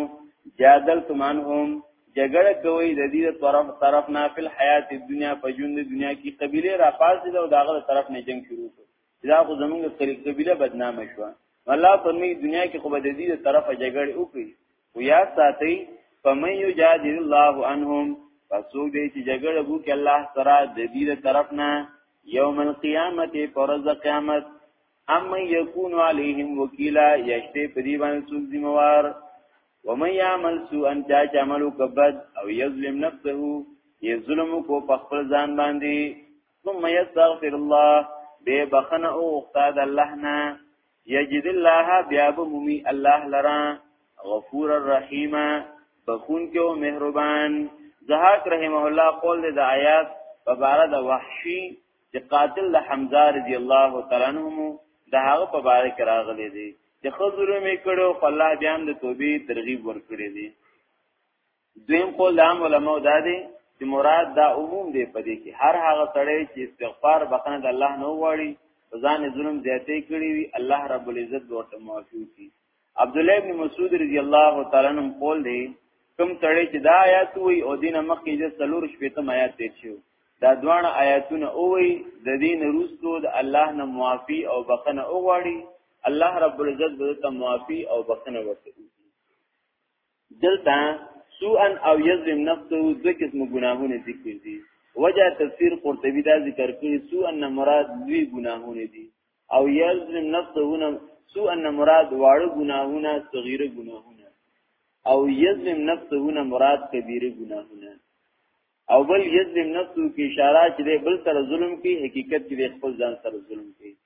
جادل تمانهم جګړه کوي د دې طرف طرف نه په حیات دنیا په ژوند دنیا کې قبيله را پاس دي او داغه طرف نه جنگ شروع شو دا خو زمونږ قبيله بدنامه شو الله په دې دنیا کې خو به د دې طرف جګړه وکړي خو یا ساتي فمن یجادل الله عنهم فسوق دې چې جګړه وکړي الله سره د دې طرف نه یوم القیامت پرز قیامت ام یکون علیهم وکیلا یشته په دې باندې څوک ذمہ وار ومن یعمل سوءا چا چې عملو کبد او یظلم نفسه یې ظلم کو په خپل ځان باندې ثم يستغفر الله به بخنه او اختاد الله نه یجد الله بیا بمومی الله لرا غفور الرحیم بخون کې او مهربان زهاک رحمه الله قول د آیات په بارد وحشی چې قاتل د حمزه رضی الله تعالی عنہ د هغه په باره کې راغلي دي چې خزر می کړو الله بیان د توبې ترغیب ورکړي دي دویم قول د عام علماو دا دی چې مراد دا عموم دی په دې کې هر هغه سړی چې استغفار بخنه د الله نه وغواړي ځان ظلم زیاتې کړی وي الله رب العزت ورته معافي کوي عبد الله ابن مسعود رضی الله تعالی عنہ قول دی کوم سړی چې دا آیات وي او دینه مخکې د سلور شپې ته آیات تیر شي دا دوه آیاتونه او وي د دین روستو د الله نه معافي او بخنه وغواړي الله رب العزت به ته معافي او بخنه ورکړي دلته سوءا او یظلم نفسه دو قسم گناهونه ذکر دي وجه تفسیر قرطبی دا ذکر کړي سوءا نه مراد دوی گناهونه دي او یظلم نفسه نه سوءا نه مراد واړه گناهونه صغیره گناهونه او یظلم نفسه نه مراد کبیره گناهونه او بل یظلم نفسه کی اشاره چې بل سره ظلم کوي حقیقت کې خپل ځان سره ظلم کوي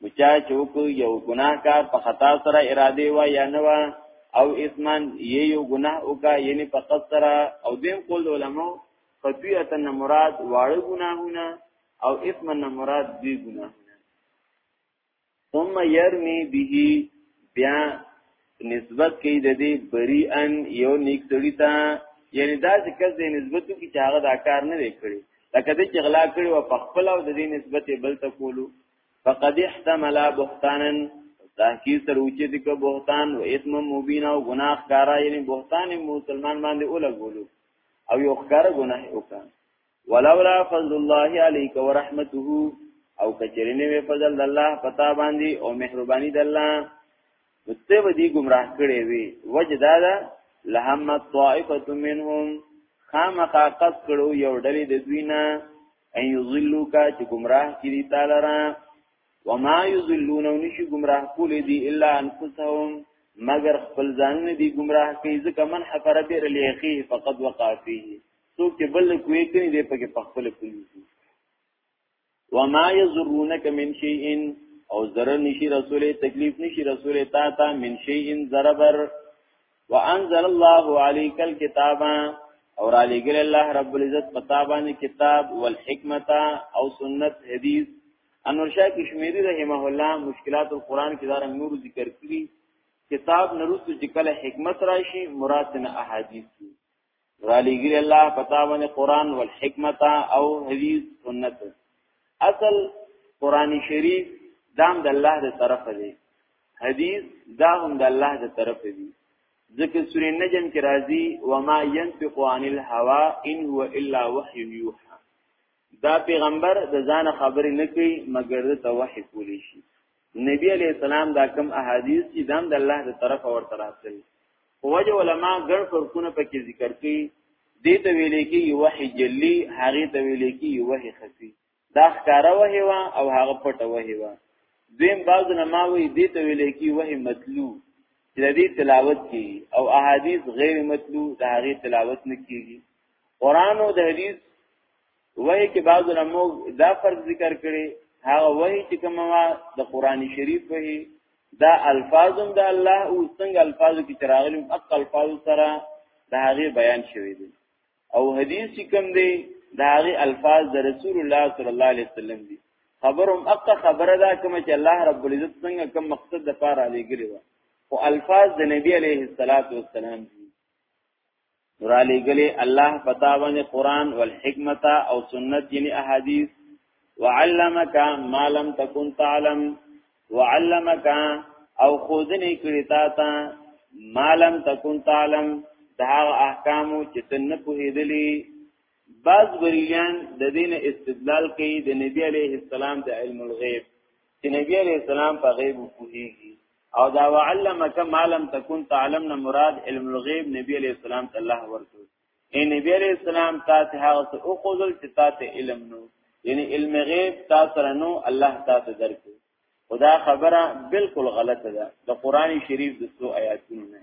نو چا چې وکړو یو ګناه کار په خطا سره اراده و یا نه و او اسمان یې یو ګناه وکا یعنی په قصد سره او دیم قول علماء خطیئتا مراد واړه ګناهونه او اسمن مراد دی ګناهونه ثم يرمي به بیا نسبت کوي د دې بریئن یو نیک سړی ته یعنی دا چې کس دې نسبتو کې چې هغه دا کار نه وکړي لکه دې چې غلا کړي او په خپل او د دې نسبت بل ته کولو فقد احتمل بهتانا تحقیق سر اوچې دي کو بهتان او اسم مبین او ګناه ښکارا یعنی بهتان مسلمان باندې اولګولو او یو ښکارا ګناه وکړ ولولا فضل الله علیک ورحمته او کچرینه وی فضل الله پتا باندې او مهربانی د الله نسته به دی گمراه کړي وي وجدا ده لهم طائفه منهم خامخا قد کړو یو ډلې د دوی نه ان یضلوک چې گمراه کړي تعالی را وما یضلون نشي گمراه کول دي الا انفسهم مگر خپل ځانونه دي گمراه کوي ځکه من حفر بیر لیخی فقد وقع فيه څوک چې بل کوی کوي دې پکې خپل کوي وما يزرونك من شيء او ضرر نشي رسول تکلیف نشي رسول تا تا من شيء ضربر وانزل الله عليك الكتاب اور علی گل الله رب العزت پتابان کتاب والحکمت او سنت حدیث انورشا کشمیری رحمه الله مشکلات القرآن کې دار نور ذکر کړی کتاب نرست چې کله حکمت راشي مراد نه احادیث دي رالیګل الله پتا باندې قران او حکمت او حدیث سنت اصل قران شریف دام د الله د طرف دی حدیث دا هم د الله د طرف دی ذکر سورې نجم کې راځي وما ينطق عن الهوى ان هو الا وحي يوحى دا پیغمبر د ځان خبرې نه کوي مګر د وحي کولی شي نبی علیہ السلام دا کم احادیث چې دام د الله د طرف اور تر حاصل وجه علما ګڼ فرقونه پکې ذکر کړي دې ته ویل کې یو وحی جلی هغه ته ویل کې یو وحی خفي دا ښکارا وحی وا او هغه پټ وحی وا دیم بعض نماوی دې ته ویل کې وحی مطلوع چې دې تلاوت کی او احادیث غیر مطلوع د هغه تلاوت نه کیږي قران او د حدیث وای کې بعضو نمو دا فرض ذکر کړي هغه وای چې کوم ما د قران شریف وای دا الفاظم د الله او څنګه الفاظو کې چراغلی اق الفاظ سره دا هغه بیان شوی دی او حدیث چې کوم دی دا هغه الفاظ د رسول الله صلی الله علیه وسلم دی خبرم اق خبره دا کوم چې الله رب العزت څنګه کوم مقصد د پاره لګلی و او الفاظ د نبی علیه الصلاۃ والسلام دی را لګلې الله پتا باندې قران والحکمت او سنت یعنی احادیث وعلمک ما لم تكن تعلم وعلمک او خودنې کړی تا ته ما لم تكن تعلم دا احکام چې تنه په هېدلې بعض بریان د دین استدلال کوي د نبی علیه السلام د علم الغیب چې نبی علیه السلام په غیب پوهیږي او دا وعلمک ما لم تكن تعلم نه مراد علم الغیب نبی علیہ السلام ته الله ورته اے نبی علیہ السلام تا ته هغه څه او خوذل چې تا ته علم نو یعنی علم غیب تا سره نو الله تا ته درکو خدا خبره بالکل غلطه ده د قران شریف د سو آیاتونو نه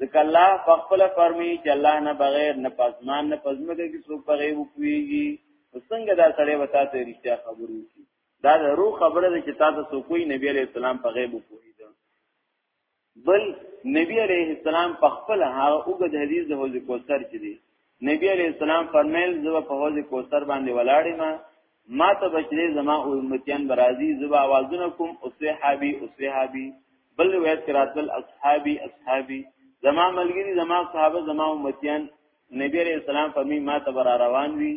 ځکه الله په خپل فرمي چې الله نه بغیر نه پزمان نه پزمګه کې څوک بغیر وکويږي څنګه دا سړی وتا ته رښتیا خبرو کی دا د روح خبره ده چې تاسو څوک کوئی نبی عليه السلام په غیب وکوي بل نبی عليه السلام په خپل هغه اوګد حدیث د حوض کوثر چې دی نبی علیہ السلام فرمایل زو په حوض کوثر باندې ولاړې ما ما ته بشری زما او امتیان برازي زو आवाजونه کوم او صحابي او صحابي بل روایت کراتل اصحابي اصحابي زما ملګری زما صحابه زما امتیان نبی علیہ السلام فرمی ما ته برا روان وی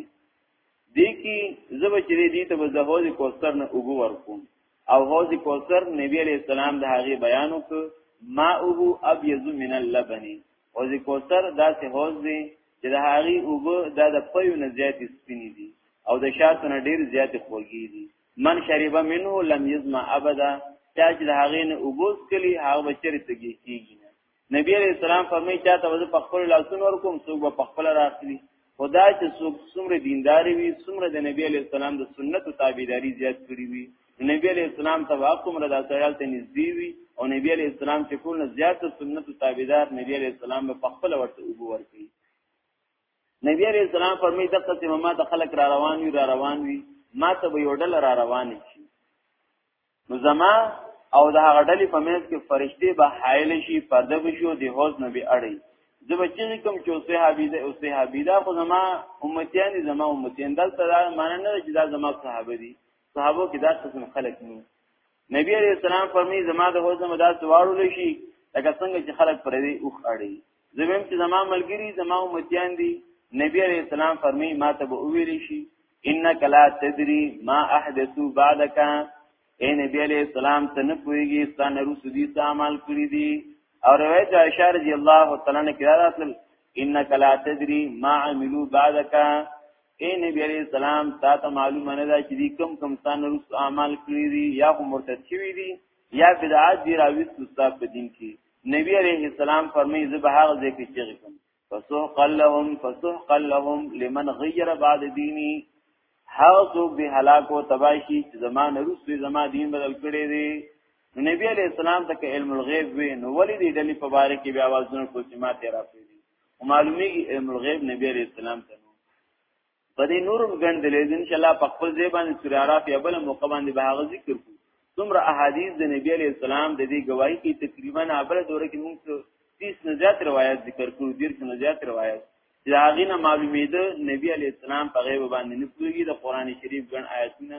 دې کې زبر چې دې ته به زهوز کوثر نه اوبو ورکوم او حوض کوثر نبی علیہ السلام د هغه بیان وکړ ما اوبو ابيض من اللبن حوض کوثر دا سه حوض دی چې د هغه اوبو دا د پيو نه زیات سپینې دي او د شاتو نه ډیر زیات خوږې دي من شرب منه لم يزما ابدا چا چې د هغه نه اوبو سکلی هغه بچری تګی کیږي نبی علیہ السلام فرمایي چا ته په خپل لاسونو ورکوم څوک په خپل راخلي خدا چې څوک څومره دیندار وي څومره د نبی علیہ السلام د سنت او تابعداري زیات کړی وي نبی علیہ السلام ته واقوم رضا سره ته نږدې وي او نبی علیہ السلام چې ټول زیات سنت او تابعدار نبی علیہ السلام په خپل ورته وګ ورکي نبی علیہ السلام فرمایي دغه چې ما ته خلق را روان وي را روان وي ما ته به یو ډل را روان شي نو زما او د هغه ډلې په منځ کې فرشتي به حایل شي پرده بشو د حوض نه به اړي زه به چې کوم چې اوسه حبیده اوسه حبیده خو زما امتیان دي زما امتیان دلته دا معنی نه چې دا زما صحابه دي صحابه کې دا قسم خلق نه نبی عليه السلام فرمي زما د حوض نه دا سوارول شي لکه څنګه چې خلق پر دې اوخ اړي زمیم چې زما ملګری زما امتیان دي نبی علیہ السلام فرمی ما ته به ویل شي انک لا تدری ما احدثو بعدک اے نبی علیہ السلام ته نه پويږي ستانه روس دي عمل کړی دي او روایت عائشہ رضی الله تعالی عنها کې راغلی انک لا تدری ما عملو بعدک اے نبی علیہ السلام تا ته معلومه نه ده چې دي کم کم ستانه روس عمل کړی دي یا هم مرتد شوی دي یا بدعات دی راوست استاد په دین کې نبی علیہ السلام فرمایي زه به هغه ځای کې چیغې کوم فسحقا لهم فسحقا لهم لمن غیر بعد دینی هغه څوک به هلاک او تباہ شي چې زمانه روسي زما دین بدل کړي دي نبی علیہ السلام ته علم الغیب وی نو ولې دې ډلې په باره کې بیا आवाजونه کوچ ما تیرا پیږي معلومیږي علم الغیب نبی علیہ السلام ته په دې نورم غندلې ان شاء الله په خپل ځای باندې سورې عراف یا بل موقع باندې به هغه ذکر کو څومره احادیث د نبی علی السلام د دې گواہی کې تقریبا ابل دوره کې موږ 30 نه زیات روایت ذکر کړو ډیر نه زیات روایت چې هغه نه معلومېده نبی علی السلام په غیب باندې نه پوهیږي د قران شریف ګڼ آیاتونه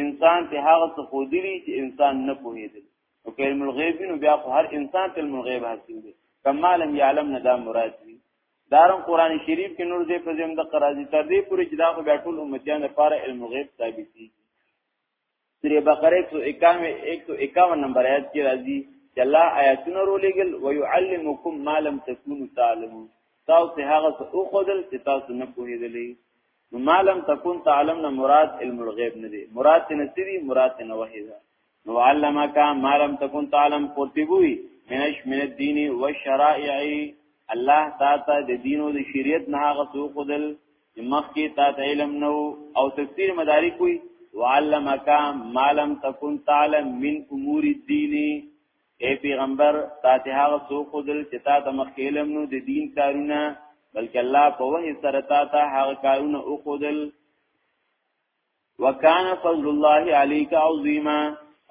انسان ته هغه څه خودلی چې انسان نه پوهیدل او په علم الغیب نو بیا خو هر انسان ته علم الغیب حاصل دی کما لم یعلم نه دا مراد دی دارم قران شریف کې نور دې په زم د قرازی تر دې پورې چې دا خو بیا ټول امتیان لپاره علم الغیب ثابت دي سوره بقره 151 نمبر آیات کې راځي چې الله آیاتونه رولېګل او يعلمکم ما لم تکونوا تعلمون تاسو هغه څه او خدل چې تاسو نه پوهېدلې نو معلم تكون تعلم نه مراد علم الغیب نه دی مراد نه سری مراد نه وحی ده نو علمک ما لم تكن تعلم قرطبی منش من الدین والشرائع الله تا ته د دین او د شریعت نه هغه سو خدل مخکې تا ته علم نو او تفسیر مدارک وی وعلمک ما لم تكن تعلم من امور الدین اے پیغمبر تا ته هغه سو خودل چې تا ته مخکې علم نو د دین کارونه بلکې الله په وحی سره تا ته هغه کارونه او خودل وکان فضل الله علیک عظیما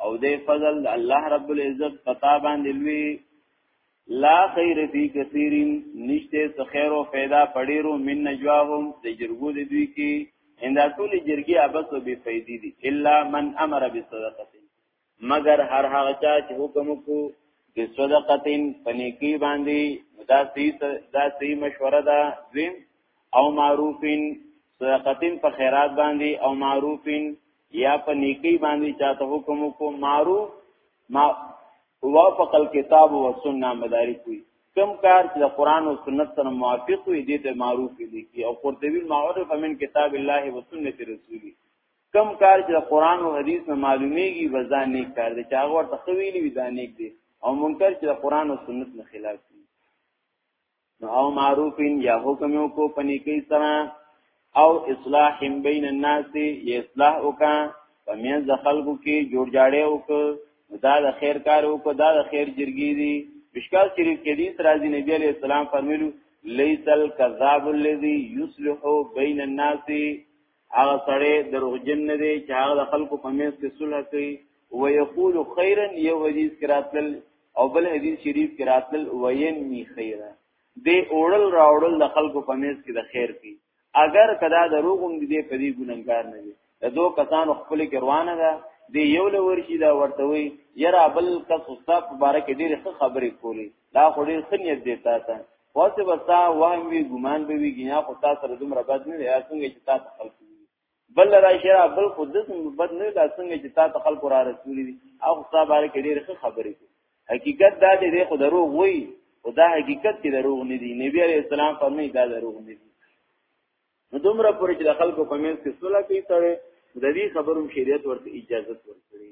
او دې فضل الله رب العزت پتا باندې لوی لا خیر فی کثیرین نشته څه خیر او फायदा پډیرو من نجواهم د جرګو د دوی کې انده ټول جرګي ابس او بی فیدی دي الا من امر بالصدقه مگر هر هغه چا چې حکم کو د صدقتین پنیکی باندې دا سی دا سی مشوره ده دویم او معروفین صدقتین په خیرات باندې او معروفین یا په نیکی باندې چاته حکم کو معروف ما وافق الكتاب والسنه مداری کوي کم کار چې د قران او سنت سره موافق وي دې ته معروف دي کی او قرطبی معروف من کتاب الله و سنت رسولی کم کار چې قرآن او حدیث نه معلومیږي وزا نیک کار دی چې هغه ورته خویلی وي دا نیک دی او منکر چې قرآن او سنت نه خلاف دی نو او معروفین یا حکم یو کو پنی کی سره او اصلاح بین الناس یا اصلاح وکا پمین ز خلقو کې جوړ جاړې وک دا د خیر کار وک دا د خیر جرګی دی مشکل شریف کې حدیث راځي نبی علی السلام فرمایلو لیسل کذاب الذی یصلح بین الناس هغه سړی دروغجن نه دی چې هغه د خلکو په منځ کې صلح کوي او یقول خیرا یو حدیث کې راتل او بل حدیث شریف کې راتل وینی خیرا دی اوړل راوړل د خلکو په منځ کې د خیر کوي اگر کدا دروغم دي په دې ګننګار نه دي د دوه کسانو خپل کې روانه ده دی یو لور شي دا ورته وي یرا بل کس استاد مبارک ډېر ښه خبرې کولی دا خو ډېر سنیت دی تا ته واسه وستا وهم وی ګمان به وی ګنیا خو تاسو سره دومره بد نه دی څنګه چې تاسو خلک بل را شرع بل خود د بد نه دا څنګه چې تاسو خلک را رسولي دي او صاحب باندې کې ډېر ښه خبرې کوي حقیقت دا دی خو دروغ وی او دا حقیقت کې دروغ نه دی نبی عليه السلام فرمایي دا دروغ نه دی نو دومره پورې چې خلکو په منځ کې صلح کوي سره د دې خبرو شریعت ورته اجازه ورکړي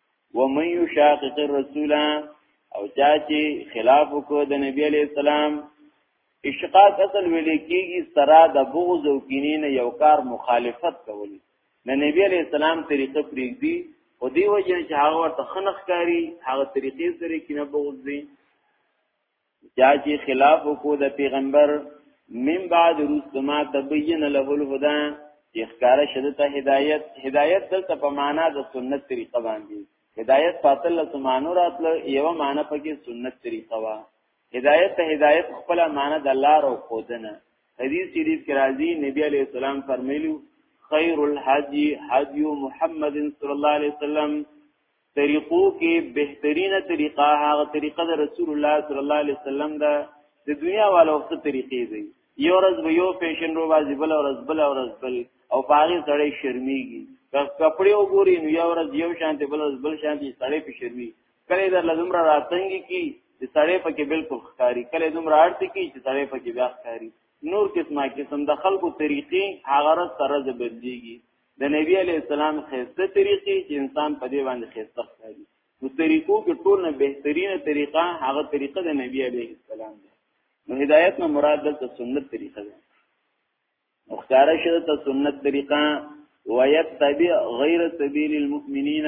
ومن یشاقق الرسول او چا چې خلاف وکړو د نبی علی السلام اشقاق اصل ویل کېږي سره د بغض او کینې نه یو کار مخالفت کول نه نبی علی السلام طریقه پریږدي او دی وجه چې هغه ورته خنخ کاری هغه طریقې سره کینه بغض دی چا چې خلاف وکړو د پیغمبر من بعد رسما تبین له الهدى چې ښکارا شدته هدایت هدایت دلته په معنا د سنت طریقه باندې هدایت فاصل له سمانو راتله یو معنا پکې سنت طریقه وا هدایت ته هدایت خپل معنا د لار او خودنه حدیث شریف کې راځي نبی علی السلام فرمایلی خیر الحج حج محمد صلی الله علیه وسلم طریقو کې بهترینه طریقه هغه طریقه د رسول الله صلی الله علیه وسلم ده د دنیا والو وخت طریقې دی یو ورځ به یو فیشن رو بازی بل ورځ بل ورځ بل او پاره سړی شرمېږي که کپڑے وګوري نو یو ورځ یو شانته بل ورځ بل شانته سړی په شرمي کله در لزم را راتنګي کی چې سړی پکې بالکل ښکاری کله دوم راړت کی چې سړی پکې بیا ښکاری نور قسمه قسم د خلکو طریقې هغه سره بدلیږي د نبی علی السلام خسته طریقې چې انسان په دې باندې خسته ښکاري نو طریقو کې ټول نه بهترینه طریقه هغه طریقه د نبی علی السلام ده نو هدایت نه مراد د سنت طریقه ده مختاره شده ته سنت طریقه ويتبع غیر سبیل المؤمنین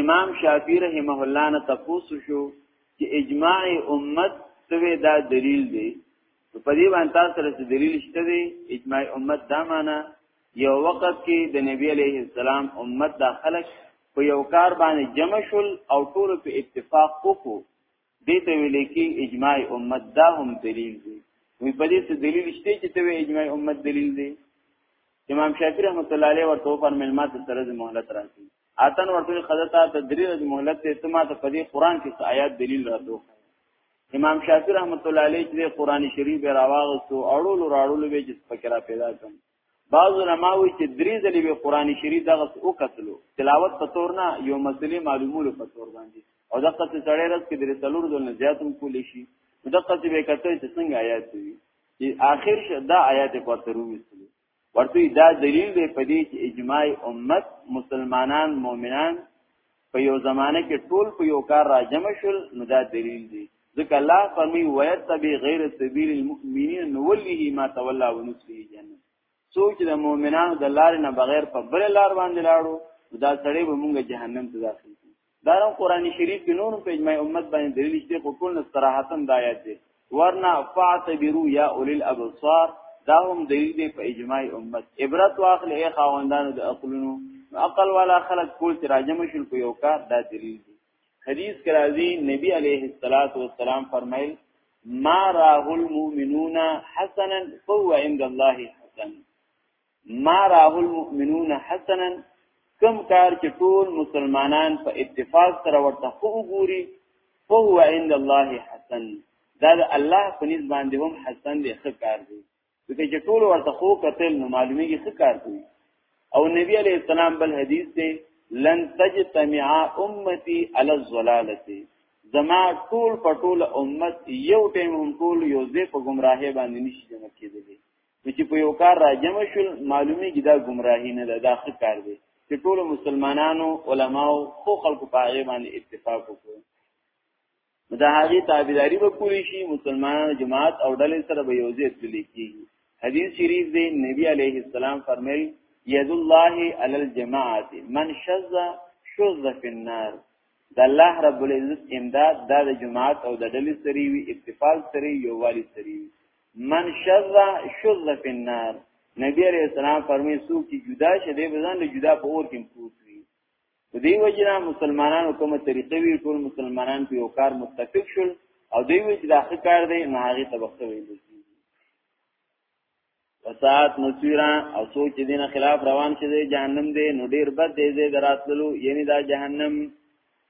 امام شافعی رحمه الله نه تاسو شو چې اجماع امت سوی دا دلیل دی په دې باندې تاسو سره دلیل شته دی اجماع امت دا معنا یو وخت کې د نبی علیه السلام امت دا خلک په یو کار باندې جمع شول او ټول په اتفاق وکړو دې ته ویل کې اجماع امت دا هم دلیل دی وی په دې څه دلیل شته چې ته اجماع امت دلیل دی امام شافعی رحمت الله علیه ورته فرمایل ما ته سره د مهلت راځي اتن ورته خدتا ته درې ورځې مهلت ته ته ما ته په دې قران کې آیات دلیل راځو امام شافعی رحمت الله علیه چې قران شریف راواغستو اړول راړول به چې فکر پیدا کړم بعض علما وی چې درې ځلې به قران شریف دغه او کتلو تلاوت په تور نه یو مسلې معلومولو په تور باندې او دغه څه سړی رس کې درې څلور ځل نه زیات هم کولی شي دغه څه به کته چې څنګه آیات دی چې آخر شه دا آیات په تور وستلو ورته دا دلیل دی په دې چې اجماع امت مسلمانان مؤمنان په یو زمانه کې ټول په یو کار راجم شول نو دا دلیل دی ځکه الله فرمی ويتبع غیر سبیل المؤمنین نوله ما تولى ونصره جنت څوک د مؤمنانو د لارې نه بغیر په بل لار باندې لاړو دا سړی به مونږ جهنم ته داخل کړي دا قرآن شریف کې نور په اجماع امت باندې دلیل شته خو کول صراحتن د آیات دی ورنا فاعتبروا یا اولی الابصار دا هم دلیل دی په اجماع امت عبرت واخل ای خاوندانو د عقلونو عقل والا خلق کول چې راجم شول په یو کار دا دلیل دی حدیث کرازی نبی علیه الصلاۃ والسلام فرمایل ما راه المؤمنون حسنا فهو عند الله حسن ما راه المؤمنون حسنا کم کار چې ټول مسلمانان په اتفاق سره ورته خو وګوري فهو عند الله حسن دا د الله په نسبت باندې هم حسن دی ښه کار دی ځکه چې ټول ورته خو کتل نو معلومیږي ښه کار دی او نبی علی السلام بل حدیث دی لن تجتمع امتی علی الضلالتی زما ټول پټول امت یو ټیم هم ټول یو ځای په گمراهی باندې نشي جمع کېدلی نو چې په یو کار راجم شول معلومی کې دا گمراهی نه ده دا ښه کار دی چې ټول مسلمانانو علماو خو خلکو په هغه باندې اتفاق وکړي نو دا هغه تابعداري وکړي شي مسلمانانو جماعت او ډلې سره به یو ځای تللی کیږي حدیث شریف دی نبی علیه السلام فرمایي ید الله علی الجماعت من شذ شذ فی النار د الله رب العزت امداد د جماعت او د ډلې سری وی اتفاق سری یو والی سری وی من شذ شذ فی النار نبی علیہ السلام فرمی سو کی جدا شه دی بزن جدا په اور کې پروت وي په دې وجنا مسلمانانو کومه طریقې وی ټول مسلمانان په یو کار متفق شول او دوی وی چې داخه کار دی نه هغه طبقه ویل شي وسات مسیرا او سوچ دین خلاف روان شې جهنم دی نو ډیر بد دی زه دراتلو یعنی دا جهنم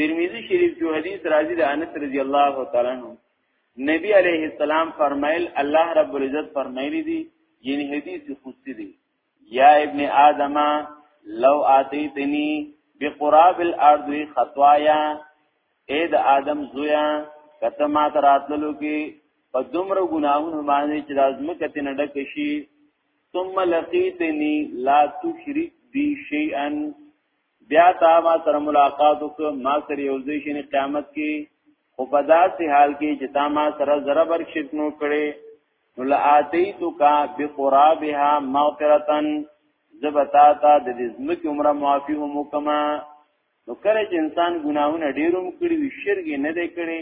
ترمذی شریف کې حدیث راځي د انس رضی الله تعالی عنہ نبی علیه السلام فرمایل الله رب العزت فرمایلی دی یعنی حدیث قدسی دی یا ابن آدم لو آتیتنی بقراب الارض خطایا اے د آدم زویا کته ما تراتلو کې په دومره ګناهونو باندې چې د ازمکه تنه ډک شي ثم لقیتنی لا تشرک بی شیئا بیا تا ما سره ملاقات وکړ ما سره یو ځای شنه قیامت کې خو په داسې حال کې چې تا ما سره ذره بر شتنو کړي نو لاتیتو کا بقرابها مغفرتن زبتا تا د دې زمکه عمره معافي هم وکما نو کله چې انسان ګناهونه ډیروم کړي وي شرګي نه دی کړي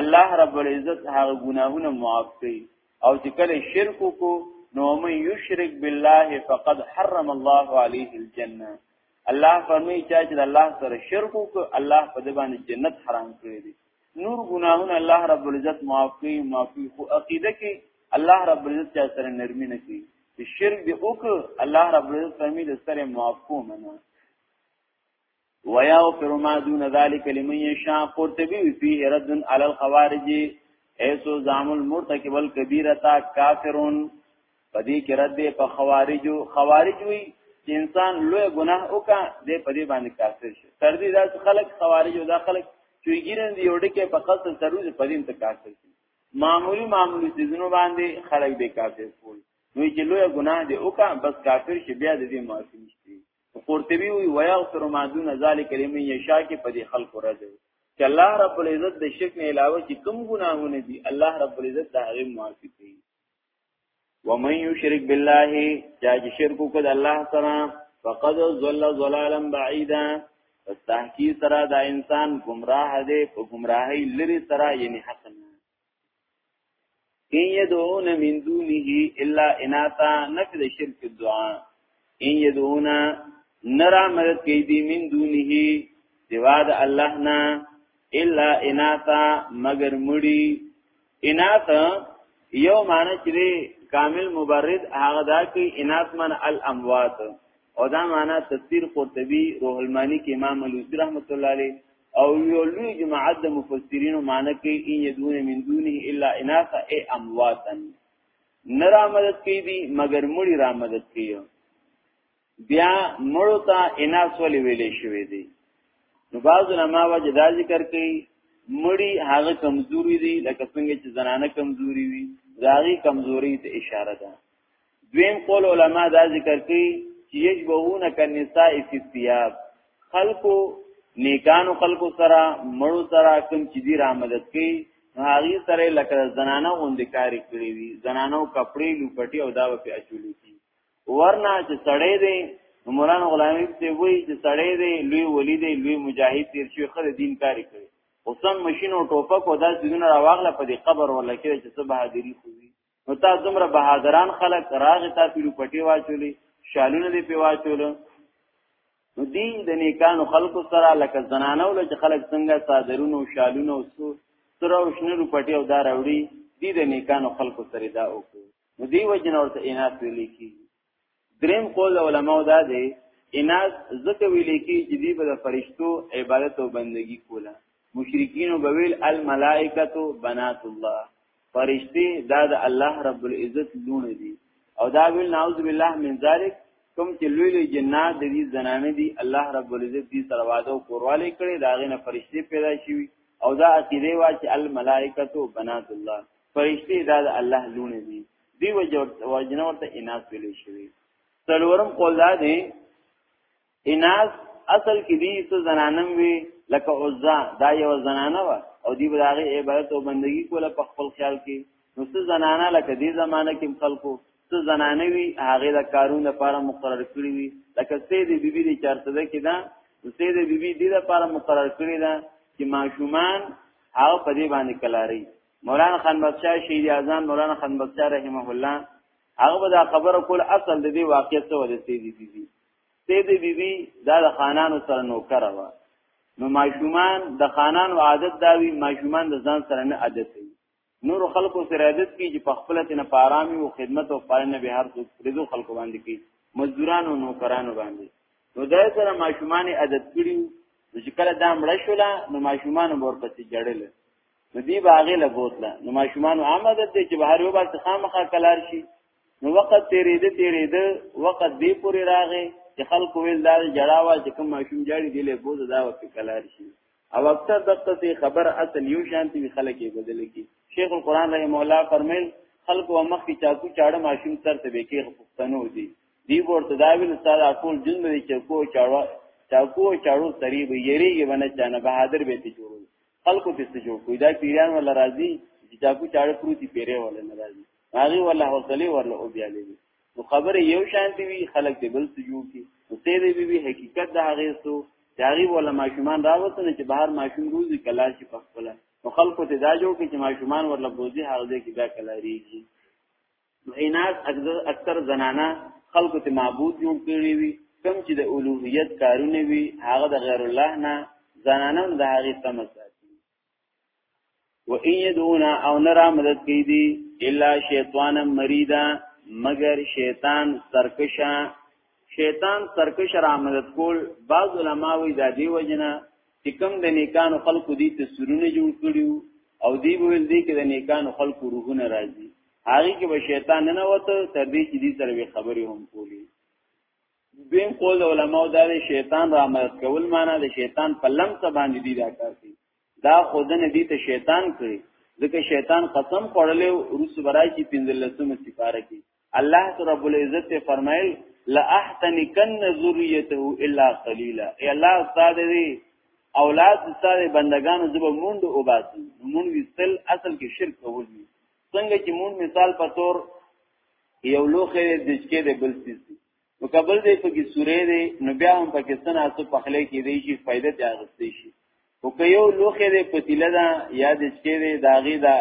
الله رب العزت هغه ګناهونه معاف کوي او چې کله شرک کو نو من یشرک بالله فقد حرم الله علیه الجنه الله فرمی چا چې الله سره شرک کو الله په دې باندې جنت حرام کړی دی نور ګناهونه الله رب العزت معاف کوي معافي خو عقیده کې الله رب العزت چا سره نرمي نه کوي چې شرک دې وک الله رب العزت فرمی دې سره معاف کوم نه ويغفر ما دون ذلك لمن يشاء قرطبي فيه رد على الخوارج ایسو زام المرتکب الكبیرتا کافرون پدې کې رد دی په خوارجو خوارج وی چې انسان لوی ګناه وکا دې پدې باندې کافر شي تر دې داس خلک خوارج او دا خلک چې ګیرن دی وړي کې په خاص سروز پدې ته کافر شي معمولی معمولی سيزونو باندې خلک به کافر کول نو چې لوی ګناه دې وکا بس کافر شي بیا دې معافي نشي قرطبي وی ويغفر ما دون ذلك لمن يشاء کې په دې خلق راځي چې الله رب العزت د شرک نه علاوه چې کوم ګناهونه دي الله رب العزت د هغه معافي کوي ومن يشرك بالله چا چې شرک وکړ الله سره فقد ضل ضلالا بعيدا پس تحقیق سره دا انسان گمراه دی په گمراهی لري سره یعنی حق ان يدعون من دونه الا اناثا نفي د شرک دعا ان يدعون نرا مدد کوي دي من دونه دیوا د الله نه الا اناثا مگر مړي اناث یو معنی چې کامل مبرد هغه دا کوي اناث من الاموات او دا معنی تفسیر قرطبي روح المانی کې امام الوسی رحمت الله علیه او یو لوی جماعت د مفسرینو معنی کوي ان یدون من دونه الا اناثا ای امواتن نه را مدد کوي دي مگر مړي را مدد کوي بیا مړو ته اناث ولې ویلې شوې دي نو بعض علما وجه دا ذکر کوي مړي هغه کمزوري دي لکه څنګه چې زنانه کمزوري وي زاغي کمزوري ته اشاره ده دویم قول علما دا ذکر کوي چې یشبهون کنساء فی الثياب خلقو نیکانو خلقو سره مړو سره کوم چې دی را مدد کوي هغه سره لکه زنانه اوندکاری کړی وي زنانو کپڑے لوپټي او دا په اچولې دي ورنه چې سړې دي مولانا غلامی ته وایي چې سړې دي لوی ولی دي لوی مجاهد تیر شي خره دین کاری کوي اوسم ماشين او ټوپک او دا ځینونه راوغله په دې قبر ولکه چې صبح حاضری خو نو تا دومره بهادران خلک راغ تا پیلو پټي واچولې شالونه دی په واچول نو دی د نیکانو خلکو سره لکه زنانه ول چې خلک څنګه صادرونو شالونه او سو سره او شنو پټي او دار وړي دی د نیکانو خلکو سره دا وکړو نو دی وجنه ورته عنایت ویل کی دریم قول علماء دا دی اناس ځکه ویل کی چې دی به فرشتو عبادت او بندگی کوله مشرکین به ویل الملائکۃ بنات الله فرشتي دا د الله رب العزت لون دي او دا ویل نعوذ بالله من ذلک کوم چې لوی لوی جنات د دې زنانه دي الله رب العزت دې سره واده او کورواله کړي دا غینه فرشتي پیدا شي او دا عقیده وا چې الملائکۃ بنات الله فرشتي دا د الله لون دي دی وجنه ورته اناس ویلې شوی څلورم قول دا دی اناس اصل کې دی څه زنانم وی لکه عزا دا یو زنانه و او دی بلاغه عبادت او بندگی کوله په خپل خیال کې نو څه زنانه لکه دی زمانه کې خلکو څه زنانه وی هغه د کارون لپاره مقرر کړی وی لکه سید بیبي دی چارته ده کې دا سید بیبي دی لپاره مقرر کړی دا چې ماشومان هغه په دې باندې کلاري مولانا خان بادشاہ شهید اعظم مولانا خان بادشاہ رحمه الله هغه به دا خبره کول اصل د دې واقعیت څه ولې سیدی بیبي سیدی بیبي دا د خانانو سره نوکر و نو ماشومان د خانانو عادت دا وی ماشومان د ځان سره نه عادت وي نور خلکو سره عادت کی چې په خپل تن په آرامي او خدمت او پالنه به هر څوک رزو خلکو باندې کی مزدوران او نوکرانو باندې نو دا سره ماشومان عادت کړي چې کله دا مړ شول نو ماشومان ورپسې جړل نو دی باغې له بوتله نو ماشومان عامده دي چې بهر یو باسي خامخا کلار شي نو وخت تیرې دې تیرې دې وخت دې پورې راغې چې خلکو ویل دا جړاوا چې کوم ماشوم جاړي دی له بوزه دا وخت کلار شي او اکثر دغه څه خبر اصل یو شانتي خلک یې بدل کی شیخ القران رحم الله فرمایل خلق و مخ کی چاکو چاړه ماشوم تر ته به کې پښتنو دي دی ورته دا ویل استاد اقول جن دې چاکو چاړه چاکو چاړو تریب یریږي باندې چانه بهادر به ته جوړو خلکو ته څه جوړ کوی دا پیران ولا راضي چې چاکو چاړه پروتي پیره ولا ناراضي هغه ولا حوصله ورله او بیا لوي نو خبره یو شان دی وی خلک دی بل څه جوړ کی نو ته دی بی حقیقت د هغه سو چاغي ولا ماشومان راوستنه چې بهر ماشوم روزي کلا شي په خپل نو خلکو ته دا جوړ کی چې ماشومان ورله بوزي هغه دې کې دا کلا ریږي نو اناس اکثر زنانه خلکو ته معبود جوړ کړی وي کم چې د اولوهیت کارونه وي هغه د غیر الله نه زنانه د هغه تمس و ان یدونا او نرا مدد کی دی الا شیطان مریدا مگر شیطان سرکشا شیطان سرکش را مدد کول بعض علما وی دا دی وجنه چې کم د نیکانو خلقو دی ته سرونه جوړ کړیو او دی ویل دی کې د نیکانو خلقو روحونه راځي هغه کې به شیطان نه نوته تر دې چې دې سره به خبرې هم کولی دویم قول علماء دا دی شیطان را مدد کول معنا د شیطان په لمس باندې دی دا کار کوي دا خودنه دې ته شیطان کړی ځکه شیطان قسم خوړلې روس برای چې پنځلسمه سپاره کې الله تو رب العزت فرمایل لا احتنکن ذریته الا قلیلا ای الله استاد دې اولاد استاد بندگانو زب مونډ او باسي مونږ وستل اصل کې شرک کول دي څنګه چې مون مثال په تور یو لوخه د دچکې د بل سیس نو کبل دې په کې سورې دې نو بیا هم پاکستان اسو پخلې کې دی شي فائدہ ته اغستې شي او که یو لوخه دې پتیله دا یا دچکې دې داغي دا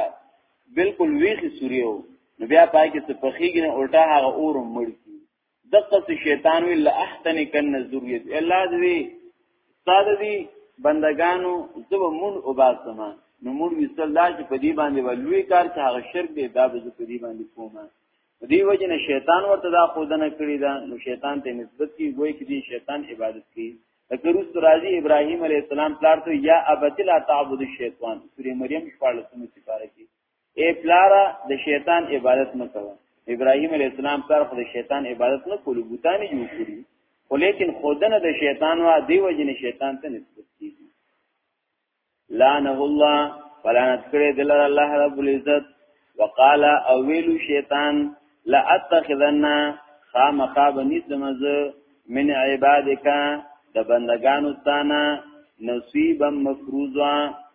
بالکل ویخي سورې وو نو بیا پای کې څه پخېږي نه الټا هغه اورم مړ کی دغه څه شیطان وی لا احتن کن ذریت الله دې استاد دې بندگانو زب مون او باسما نو مون وصل لا چې په دې باندې ولوي کار چې هغه شرک دی دا به په دې باندې کومه دی وجه نه شیطان ورته دا خودنه کړی دا نو شیطان ته نسبت کی وای کی دی شیطان عبادت کی اکروس راضی ابراهیم علیه السلام پلار ته یا ابتلا تعبد الشیطان سوره مریم 14 سپاره کی اے پلارا د شیطان عبادت مکوه ابراهیم علی السلام پر خو د شیطان عبادت نه کول بوتانی جوړ کړی خو لیکن خودنه د شیطان وا دی وجنه شیطان ته نسبت کیږي لعنه الله فلانت کړي دل الله رب العزت وقال او ویل شیطان لا اتخذن خامخا بنی زمز من عبادک د بندگانو ستانه نصیبا مفروضا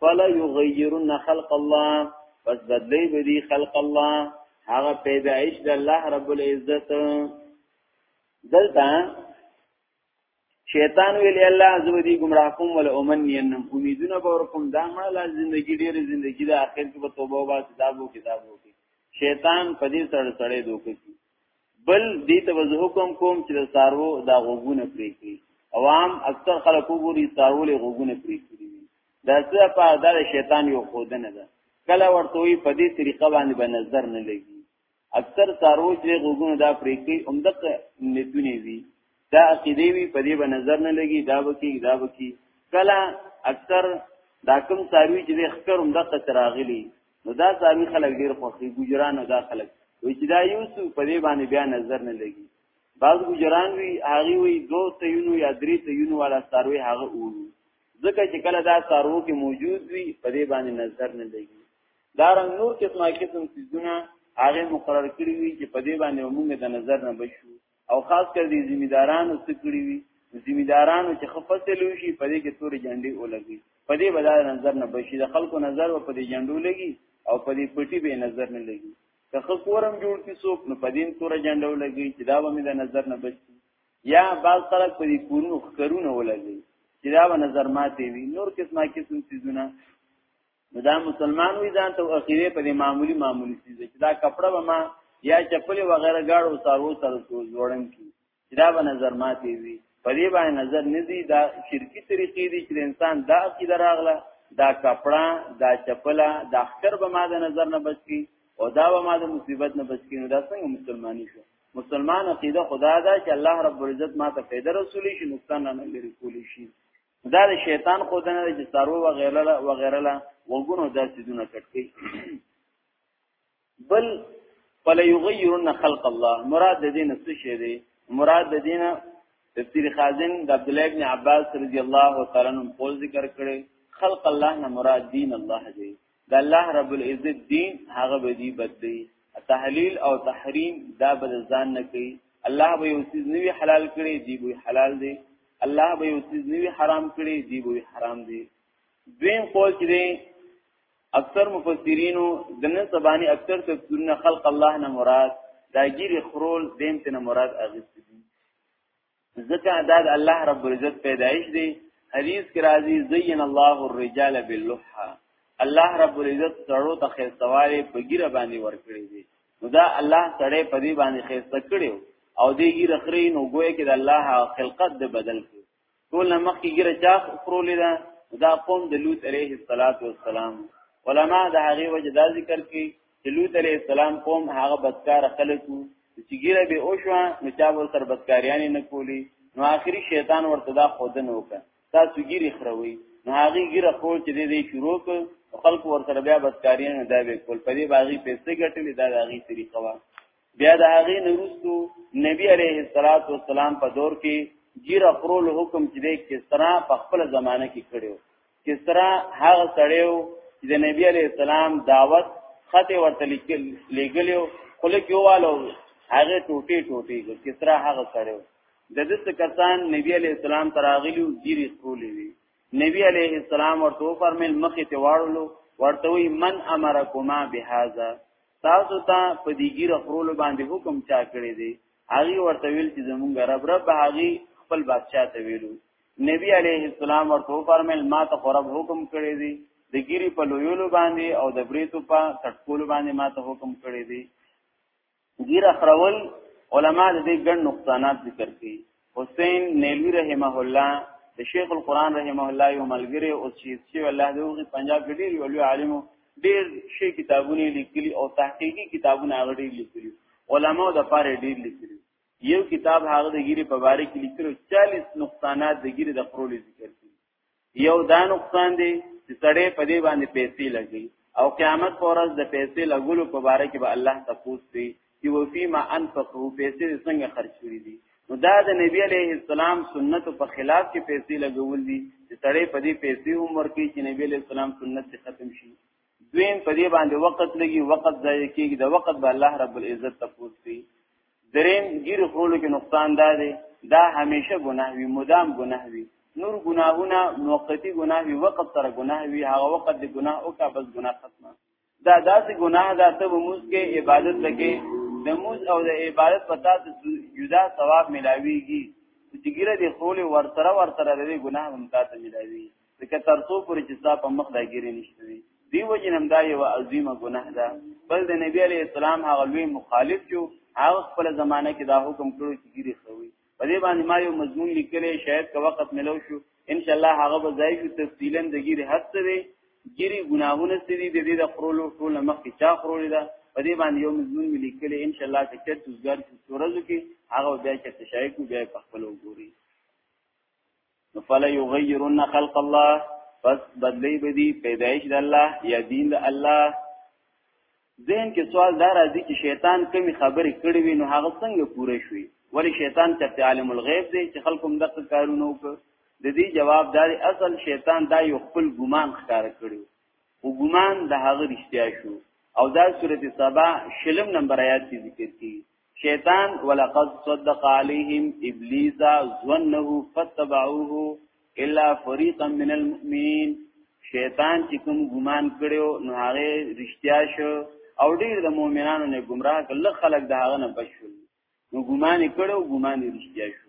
فلا یغیرن خلق الله پس بدلی بدی خلق الله هغه پیدایش د الله رب العزت دلته شیطان ویل الله زو دی گمراه کوم ول اومن ینم امیدونه باور کوم دا ما لا زندگی ډیر زندگی د اخر کې په توبه او کتابو کتابو کې شیطان په دې سره سره دوکې بل دې ته وځ حکم کوم چې سارو دا غوګونه پرې کړي عوام اکثر خلک وګوري سارو له غوګونه پرې کړي دا څه په دا شیطان یو خودنه ده کله ورته وي په دې طریقه باندې به نظر نه لګي اکثر سارو چې غوګونه دا پرې کړي همدغه نیتونه وي دا عقیده وی په دې به نظر نه لګي دا وکی دا وکی کله اکثر دا کوم ساروی چې ښکر هم دغه تراغلی نو دا ساروی خلک ډیر خوخي ګجران او دا خلک وی چې دا یوسف په دې باندې بیا نظر نه لګي بعض ګجران وی هغه وی دو تیونو یا درې تیونو والا ساروی هغه وو ځکه چې کله دا سارو کې موجود وي په دې باندې نظر نه لګي دا رنګ نور قسمه قسم سيزونه هغه مقرر کړی وي چې په دې باندې موږ د نظر نه بشو او خاص کر دي ذمہدارانو سکړي وي ذمہدارانو چې خفصل وشي په دې کې تور جنډي ولګي په دې بدل نظر نه بشي د خلکو نظر په دې جنډو لګي او په دې پټي به نظر نه لګي که خکورم جوړ کی څوک نو په دې تور جنډو لګي چې دا به مې د نظر نه بشي یا بعض خلک په دې کورونو خکرونه ولګي چې دا به نظر ماته وي نور قسمه قسم سيزونه نو دا مسلمان وي ځان ته اخیره په دې معمولی معمولی چیز چې دا کپڑا به ما یا چپل وغیرہ گاړو سارو سره جوړم کی دا به نظر ماتي وي په دې باندې نظر نه دی دا شرکی طریقې دي چې انسان دا عقیده راغله دا کپڑا دا چپلا دا اختر به ما د نظر نه بچي او دا به ما د مصیبت نه بچي نو دا څنګه مسلمانی شو مسلمان عقیده خدا دا چې الله رب العزت ما ته فایده رسولي شي نقصان نه لري کولی شي دا د شیطان خو دنه چې سارو و غیره و غیره لا وګونو دا سيزونه کټکی بل فلا یغیرن خلق الله مراد د دین څه شی دی مراد د دین تفسیر خازن د عبد الله ابن عباس رضی الله تعالی عنہ په ذکر کړي خلق الله نه مراد دین الله دی د الله رب العزت دین هغه به دی بدلی تحلیل او تحریم دا به ځان نه کوي الله به یو چیز نوی حلال کړي دی به حلال دی الله به یو چیز نوی حرام کړي دی به حرام دی دویم قول چې دی اکثر مفسرینو د نن سبانی اکثر تفسیرونه خلق الله نه مراد دا ګیر خرول دیم ته نه مراد اغست دي ځکه دا د الله رب العزت پیدایش دی حدیث کې راځي زین الله الرجال باللحى الله رب العزت سړو ته خیستواله په ګیره باندې ورکړي دي دا الله سړې په دې باندې خیسته کړي او دې ګیره خري نو ګوې کې د الله خلقت د بدل کړي ټول مخ کې ګیره چا خرولې ده دا قوم د لوط علیه السلام علماء د هغه وجه دا ذکر کوي چې لوط علیه السلام قوم هغه بدکار خلکو چې ګیره به او شو نو چا ور سر بدکاریان نه کولی نو آخري شیطان ورته دا خودنه وکړه تاسو ګیره خروي نو هغه ګیره خو چې دې دې شروع کړ خلکو ور سره بیا بدکاریان دا به کول په دې باغی پیسې ګټلې دا هغه طریقه وا بیا د هغه نورستو نبی علیه الصلاۃ والسلام په دور کې جیره خرول حکم چې د کسرا په خپل زمانه کې کړو کسرا هغه سړیو چې د نبی علیه السلام دعوت خطه ورته لیکلو خله کېوالو هغه ټوټي ټوټي کسرا هغه سړیو د دې څه کسان نبی علی السلام تراغلیو ګیری خولې وی نبی علی السلام ورته فرمایل مخې ته واړلو ورته وی من امرکما بهذا تاسو ته په دې ګیره خرول باندې حکم چا کړی دی هغه ورته ویل چې زمونږ رب رب هغه خپل بادشاہ ته ویلو نبی علیه السلام ورته فرمایل ما ته خراب حکم کړی دی د ګیری په لویولو باندې او د بریتو په تټکول باندې ما ته حکم کړی دی ګیره خرول علما د دې ګڼ نقصانات ذکر کړي حسین نیلوی رحمه الله د شیخ القرآن رحمه الله یو ملګری او چې چې الله دې وغي پنجاب کې ډیر یو لوی عالم ډیر شي کتابونه لیکلي او تحقیقي کتابونه هغه ډیر لیکلي علماو د پاره ډیر لیکلي یو کتاب هغه د ګیری په باره کې لیکلو 40 نقصانات د ګیری د خپل ذکر کړي یو دا نقصان دی چې سړی په دې باندې پیسې لګي او قیامت پر ورځ د پیسې لګولو په باره کې به الله تاسو ته چې وفي ما انفقه پیسې څنګه خرج کړې دي نو دا د نبی علیه السلام سنت په خلاف کې پیسې لګول دي چې سړی په دې پیسې هم ورکی چې نبی علیه السلام سنت ختم شي دویم په دې باندې وخت لګي وخت ضایع کیږي د وخت به الله رب العزت تاسو کوي دریم ګیر خولو کې نقصان دا دی دا همیشه ګناه وي مدام ګناه وي نور ګناهونه موقتی ګناه وي وخت سره ګناه وي هغه وخت د ګناه او کا بس ګناه ختمه دا داسې ګناه ده ته موږ کې عبادت لګي د موږ او د عبادت پتا ته جدا ثواب ملاويږي چې ګیره د خولې ورتره ورتره د ګناه هم تاسو ملاويږي ځکه تر څو پورې چې ستا په مخ دا ګیرې نشته وي دی وجه هم دا یو عظیمه ګناه ده بل د نبی علی اسلام هغه لوی مخالف جو هغه خپل زمانه کې دا حکم کړو چې ګیرې خوي په دې باندې ما یو مضمون لیکلی شاید که وخت ملو شو ان شاء الله هغه به ځای شو تفصیلا د ګیرې حد څه دی ګیرې ګناهونه څه دي د دې د خرولو ټول مخ کې چا خرولې ده په دې باندې یو مضمون مې لیکلی ان شاء الله چې چرته وزګار شو ورځو کې هغه بیا چې تشایع کو بیا په خپل وګوري فلا یغیرن خلق الله پس بدلی بدی پیدایش د الله یا دین د الله ذهن کې سوال دا راځي چې شیطان کمی خبرې کړې وي نو هغه څنګه پوره شوي ولی شیطان چرته عالم الغیب دی چې خلکو هم دغه کارونه وکړي د دې جواب دا اصل شیطان دا یو خپل ګمان ښکار کړو او ګمان د هغه رښتیا شو او دا سورته سبا شلم نمبر آیات کې ذکر کیږي شیطان ولقد صدق عليهم ابلیس ظنه فتبعوه الا فريقا من المؤمنين شیطان چې کوم ګمان کړو نو هغه رښتیا شو او ډیر د مؤمنانو نه گمراه کله خلق د هغه نه بشول نو ګمان کړو ګمان رښتیا شو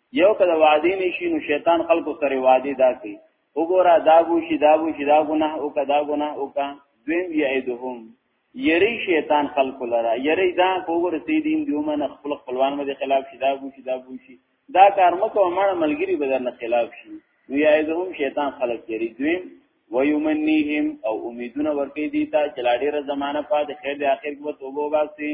یو کله وعده نشي نو شیطان خلکو سره وعده دا کوي وګوره دا بو شي دا بو شي دا ګناه او کدا ګناه او کا دویم یعدهم یری شیطان خلق لرا یری دا وګوره سیدین دیومن خپل خپلوان مده خلاف شي دا بو شي دا بو شي دا کار مکو مړه ملګری به درنه خلاف شي نو یعدهم شیطان خلق یری دویم ويمنيهم او امیدونه ورکې دي تا چلاډي ر زمانہ پات خیر د اخر کې توبه واسي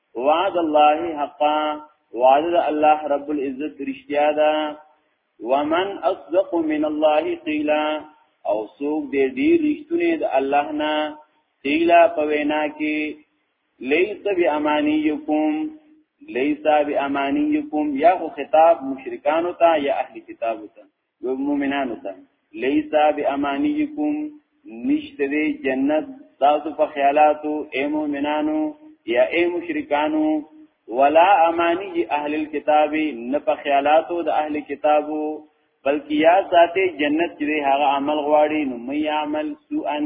وعد الله حقا وعد الله رب العزت رشتیا ده ومن اصدق من الله قیلا او سوق دې دې رښتونه د الله نه قیلا په وینا کې لیس بامانیکم لیس بامانیکم یا خطاب مشرکان ته یا اهل کتاب ته یو مومنانو ته لیسا بامانیکم نشته دی جنت تاسو په خیالاتو اے مومنانو یا اے مشرکانو ولا امانی اهل الكتاب نه په خیالاتو د اهل کتابو بلکې یا ذاته جنت چې هغه عمل غواړي نو مې عمل سوءا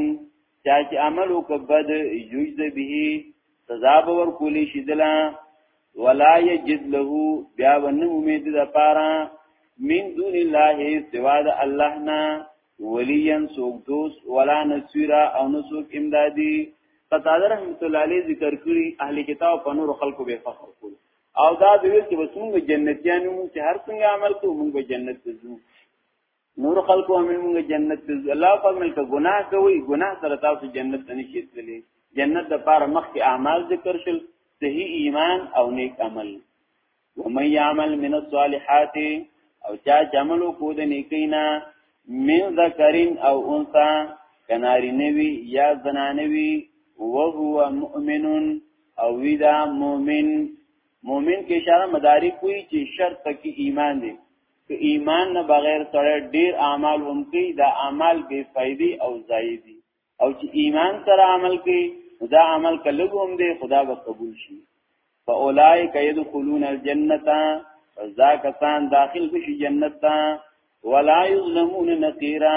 چا چې عمل وکبد یجز به سزا به ورکولی شي دلا ولا یجد له بیا ون امید د پاره من دون الله سوا د الله نه ولیا سوق دوست ولا نصيرا او نسوق امدادي قطاده رحمت الله علیه ذکر کړی اهل کتاب په نور خلکو به فخر کول او دا دوی چې وسمږه جنتیانو چې هر څنګه عمل کوو موږ به جنت ته ځو نور خلق او من موږ جنت ته الله فرمایي ته ګناه کوي ګناه سره تاسو جنت ته نشئ تللی جنت د پاره مخکې اعمال ذکر شول صحیح ایمان او نیک عمل ومن يعمل من الصالحات او چا جملو کو د نیکینا من ذکرین او انثى کناری نوی یا زنانوی وهو مؤمن او ودا مؤمن مؤمن کې اشاره مدارک وی چې شرط کې ایمان دی که ایمان نه بغیر سره ډیر اعمال هم کوي دا اعمال بے فائدې او ضایع دي او چې ایمان سره عمل کوي دا عمل کله هم دی خدا به قبول شي فاولائک يدخلون الجنه فذا کسان داخل بشي جنت ته ولا یظلمون نقیرا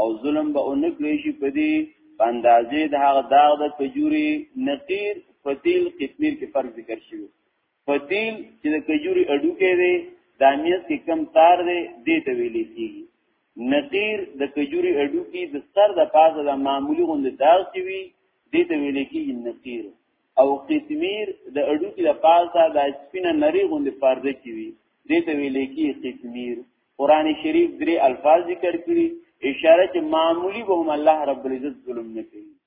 او ظلم به اونکړي شي په دې اندازې د هغه داغ د کجوري نقیر فتیل قسمیر کې فرق ذکر شوی فتیل چې د کجوري اډو کې دی دامیت کې کم تار دی دې ته ویلې کیږي نقیر د کجوري اډو کې د سر د پاسه د معمولی غوند داغ چې وی دې ته ویلې کیږي نقیر او قطمیر د اډو کې د پاسه د سپینه نری غوند پرده کې وی دې ته ویلې کیږي قطمیر قران شریف درې الفاظ ذکر کړی اشاره چې معمولی به هم الله رب العزت ظلم نه کوي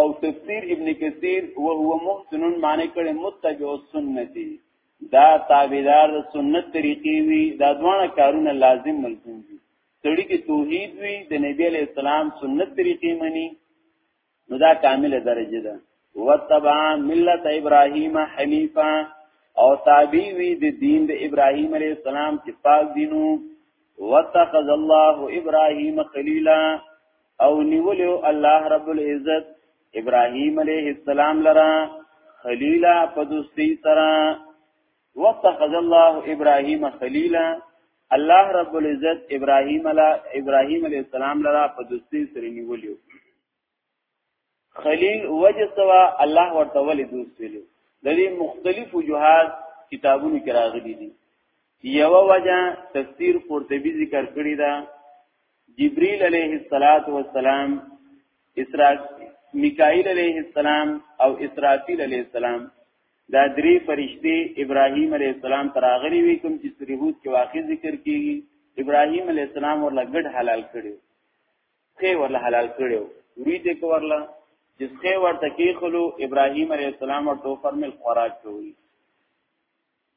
او تفسیر ابن کثیر وهو محسن معنی کړي متبع السنتي دا تابعدار د سنت طریقې وي دا دوه کارونه لازم ملزم دي سړی کې توحید وي د نبی علی السلام سنت طریقې مني نو دا کامله درجه ده وتبع ملت ابراهیم حنیفا او تابع وي د دین د ابراهیم علی السلام چې پاک دینو واتخذ الله ابراهیم خلیلا او نیولیو الله رب العزت ابراهیم علیه السلام لرا خلیلا په دوستی سره واتخذ الله ابراهیم خلیلا الله رب العزت ابراهیم علی ابراهیم علیه السلام لرا په دوستی سره نیولیو خلیل وجه سوا الله ورته ولې دوست ویلو د دې مختلف وجوهات کتابونو کې راغلي دي یو وجه تفسیر قرطبي ذکر کړی دا جبريل عليه الصلاه والسلام اسرافیل میکائیل علیہ السلام او اسرافیل علیہ السلام دا درې فرشتي ابراهيم عليه السلام تراغلي وي کوم چې سریحود کې واقع ذکر کیږي ابراهيم عليه السلام ورله ګډ حلال کړي خې ورله حلال کړو وی دې کورله چې خې ورته کې خلو ابراهيم عليه السلام ورته فرمل خوراک کوي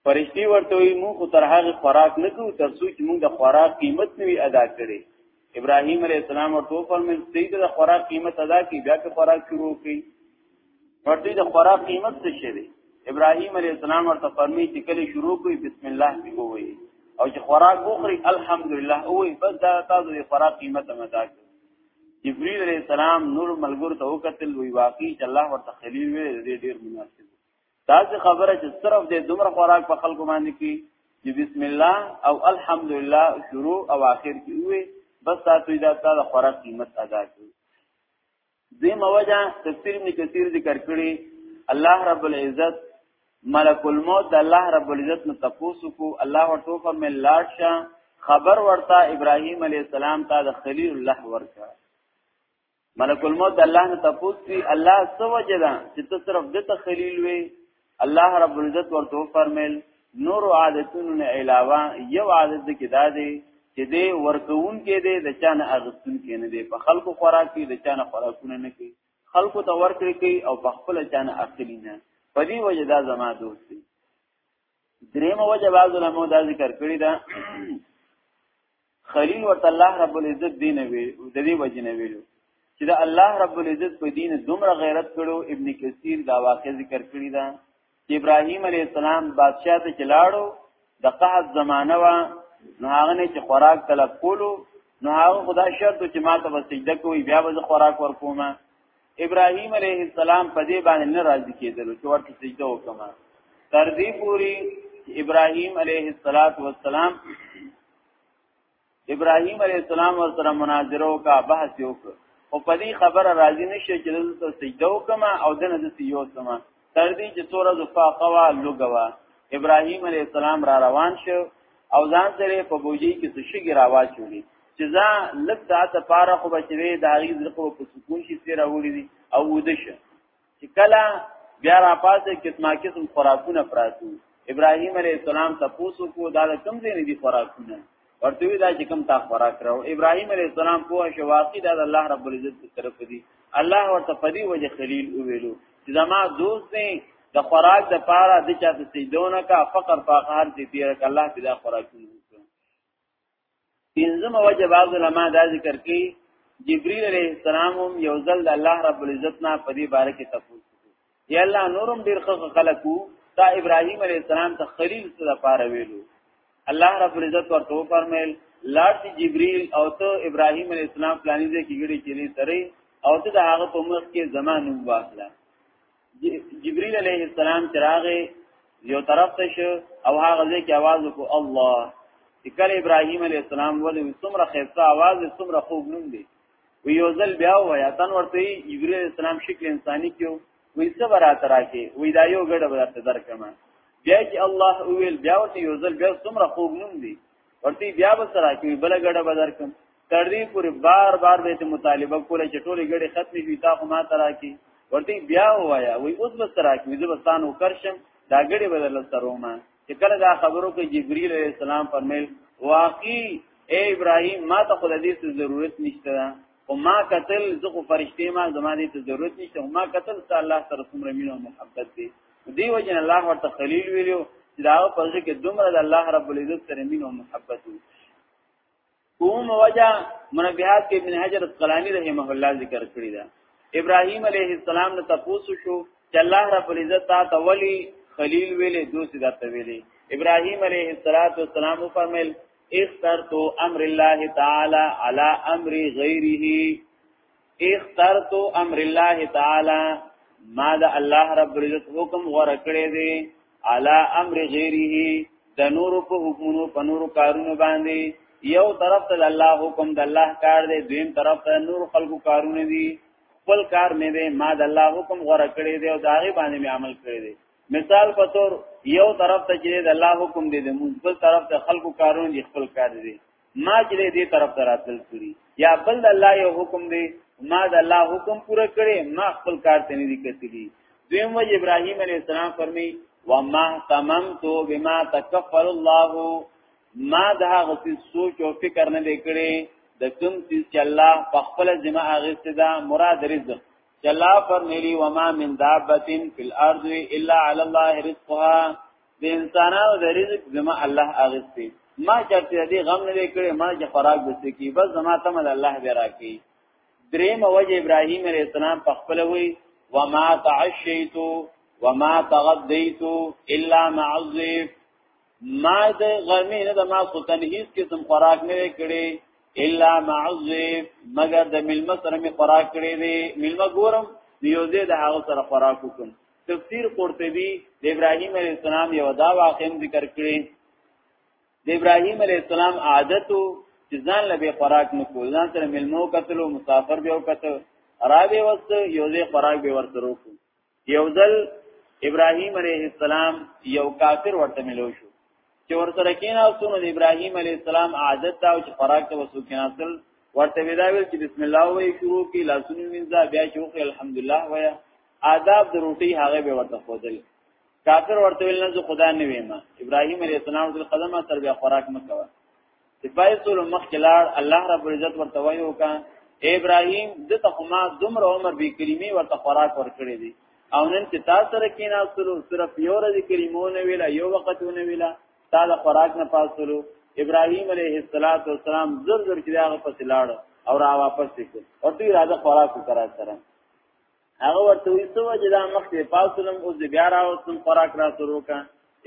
فرشتي ورته وي مو خو تر هغه خوراک نه کوو تر څو چې موږ د خوراک قیمت نه وي ادا کړي ابراهيم عليه السلام ورته فرمل چې د خوراک قیمت ادا کړي بیا که خوراک شروع کړي ورته د خوراک قیمت څه شي دی ابراهیم علیه السلام ورته فرمایي چې کله شروع کوي بسم الله دی وایي او چې خوراک وخوري الحمدلله او بس دا تاسو د خوراک قیمت مدا کړ جبرئیل علیہ السلام نور ملګر ته وکتل وی واقعي چې الله ورته خلیل وی دې ډیر مناسب دا څه خبره چې صرف دې دومره خوراک په خلکو باندې کی چې بسم الله او الحمدلله شروع او آخر کې وی بس تاسو دا تاسو خوراک قیمت ادا کړئ دې موجه تفسیر ابن کثیر ذکر کړی الله رب العزت ملک الموت د الله رب العزت نو تاسو کو الله ورته فرمایل لاړ شه خبر ورته ابراهیم علی السلام ته د خلیل الله ورکا ملک الموت الله نه تاسو کی الله سوجدا چې ته صرف د ته خلیل وي الله رب العزت ورته فرمایل نور عادتونو نه علاوه یو عادت کې دا دی چې دی ورکون کې دی د چانه اغستون کې نه دی په خلکو خوراک کې د چانه خوراکونه نه کوي خلکو ته ورکړي کوي او په خپل چانه اخلي نه په دې وجه دا زما دوست دی دریم وجه بعض علماء دا ذکر کړی دا خرین ورته الله رب العزت دین وی د دې وجه نه ویلو چې د الله رب العزت په دین دومره غیرت کړو ابن کثیر دا واقع ذکر کړی دا چې ابراهیم علی السلام بادشاہ ته چلاړو د قحط زمانہ وا نو هغه نه چې خوراک طلب کولو نو هغه خدا شرط چې ما ته سجده کوي بیا به خوراک ورکوم ابراهیم علیه السلام په دې باندې نه راضي کېدل چې ورته سجده وکما تر دې پوری ابراهیم علیه السلام ابراهيم عليه السلام ور سره مناظره او کا بحث وکړ او په دې خبره راضي نشي چې دلته سجده وکم او دنه د سيو سما تر دې چې سورہ زفاقوا لګوا ابراهيم عليه السلام را روان شو او ځان سره په بوجي کې څه شي راوا چولي چې ځا لږ ساعت پاره خو بچوي د هغې زړه په سکون شي سره وړي او ودشه چې کله بیا را پاسه قسمه قسم خوراکونه پراتو ابراهیم علیه السلام تاسو کو دا کم ځای نه دي خوراکونه ورته وی دا چې کم تا خوراک راو ابراهیم علیه السلام په شو واقع دا الله رب العزت طرف دی الله ورته پدی وجه خلیل او ویلو چې زما دوست دی د خوراک د پاره د چاته سیدونه کا فقر فقهر دې پیره الله دې خوراکونه پنځمه وجه بعض علما دا ذکر کوي جبريل عليه السلام هم یو ځل د الله رب العزت نه په دې باره کې تفوس یا الله نورم ډیر خلقو دا ابراهيم عليه السلام ته خلیل څه لپاره ویلو الله رب العزت ورته فرمایل لاړ جبريل او ته ابراهيم عليه السلام پلانیزه کې ګړي چلی سره او ته د هغه په مخ کې زمانو واخله جبريل عليه السلام چراغه یو طرف ته شو او هغه ځکه आवाज وکړ الله کل ابراهيم عليه السلام ولې څومره خيسته आवाज څومره خوب نوم دی وی یو ځل بیا ویا تن ورته جبريل عليه السلام شکل انساني کیو وی څه برات راکې وی دا یو ګډه برات درکمه بیا چې الله ویل بیا ورته یو ځل بیا څومره خوب نوم دی ورته بیا به سره کې بل غړه بدر کوم تر دې پورې بار بار به ته مطالبه کوله چې ټولې غړې ختمې شي تا خو ما ترا کې ورته بیا وایا وای اوس به سره کې زه بستان وکرشم دا غړې بدل سره ما چې کله دا خبرو کې جبرئیل علیہ السلام فرمایل واقعي اے ابراهیم ما ته خو دې څه ضرورت نشته او ما قتل زه خو فرشته ما زمانه ته ضرورت نشته ما قتل صلی الله سره څومره مینه او محبت دي دی وجه الله ورته خلیل ویلو چې دا په ځکه کې دومره د الله رب العزت سره مين او محبت وو کوم وجه منبهات کې ابن حجر اسقلانی رحمه الله ذکر کړی دا ابراهیم علیه السلام نه تاسو شو چې الله رب العزت تا تولی خلیل ویلې دوسی دا تویلې ابراهیم علیه السلام فرمایل اخترت امر الله تعالی علی امر غیره اخترت امر الله تعالی ما د الله رب العزت حکم غوړه کړی دی علا امر غیره د نور په حکمونو په نور کارونو باندې یو طرف ته الله حکم د الله کار دی دویم طرف ته نور خلقو کارونه دي خپل کار مې دی ما د الله حکم غوړه کړی دی او دا غي باندې مې عمل کړی دی مثال په تور یو طرف ته چې د الله حکم دی د موږ بل طرف ته خلقو کارونه دي خپل کار دي ما چې دې طرف ته راتل کړی یا بل الله یو حکم دی ما د الله حکم پوره کړي ما خپل کار ته نه دی کتلی دویم وجه ابراهیم علیه السلام فرمی وما تممت بما تکفل الله ما دا غسی سوچ او فکر نه وکړي د کوم چیز چې الله په خپل ذمہ اغسته دا مراد رزق چې الله فرمایلی و ما من دابه فی الارض الا علی الله رزقها د انسانانو د رزق زما الله اغستی ما چرته دې غم نه کړې ما چې خوراک بسې کی بس زما تم الله به راکی دریم وجه ابراهیم علیه السلام په خپل وی وما تعشیت وما تغدیت الا مع الضيف ما د غرمې نه د ما سلطان هیڅ قسم خوراک نه کړې الا مع الضيف مگر د ملمسره می خوراک کړې دي ملمګورم دیوزه د هغه سره خوراک وکړم تفسیر قرطبی د ابراهیم علی السلام یو دا واقعم ذکر کړی د ابراهیم علی السلام عادتو چې ځان له به خوراک نه کول ځان سره ملمو قتل او مسافر به وکړ راوي وست یو ځای خوراک به ورته وکړ یو ځل ابراهیم علی السلام یو کافر ورته ملو شو چې ورته کینا سونو د ابراهیم علی السلام عادت دا چې خوراک ته وسو کیناسل ورته ویل چې بسم الله وې شروع کی لاسونو منځه بیا چې الحمدلله وې آداب د روټي هغه به ورته خودل کافر ورته ویل نه زه خدا نه ویم ابراهیم علیه السلام د قدمه سر بیا خوراک مکوه سپای سول مخ کلاړ الله رب عزت ورته وایو کا ابراهیم د تخما دومره عمر به کریمی ورته خوراک ورکړی دی او نن چې تاسو سره کینا سره صرف یو ورځ کریمو نه ویلا یو وخت نه ویلا تا د خوراک نه پاسلو ابراهیم علیه السلام زر زر کې هغه پس لاړ او را واپس کړ او دوی راځه خوراک وکړه سره هغه ورته وی سو چې دا مخ ته پاسلم او د بیا راوتم خوراک را شروع کا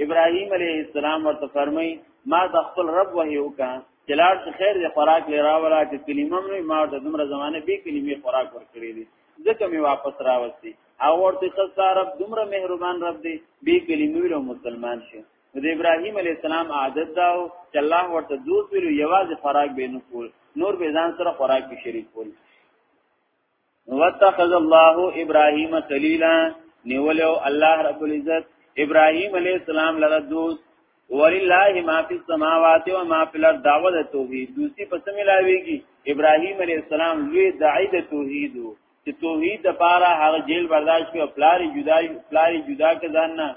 ابراهیم علیه السلام ورته فرمای ما د خپل رب وحیو کا چلار چې خیر د خوراک لرا ولا چې کلمه مې ما د دومره زمانه به کلمې خوراک ورکړې دي ځکه مې واپس راوستي او ورته خستا رب دومره مهربان رب دی به کلمې له مسلمان شي د ابراهیم علی السلام عادت دا او چې الله ورته دوت ویلو یوازې خوراک به نه کول نور به ځان سره خوراک به شریک کول واتخذ الله ابراهيم خليلا نیولو الله رب العزت ابراهيم عليه السلام لره دوست ولله ما فی السماوات و ما فی الارض دعوه د توحید دوسی پس ملاویږي ابراهیم علی السلام لوی داعی د توحید چې توحید د پاره هغه جیل برداشت کړ پلاری جدا پلاری جدا کزان نه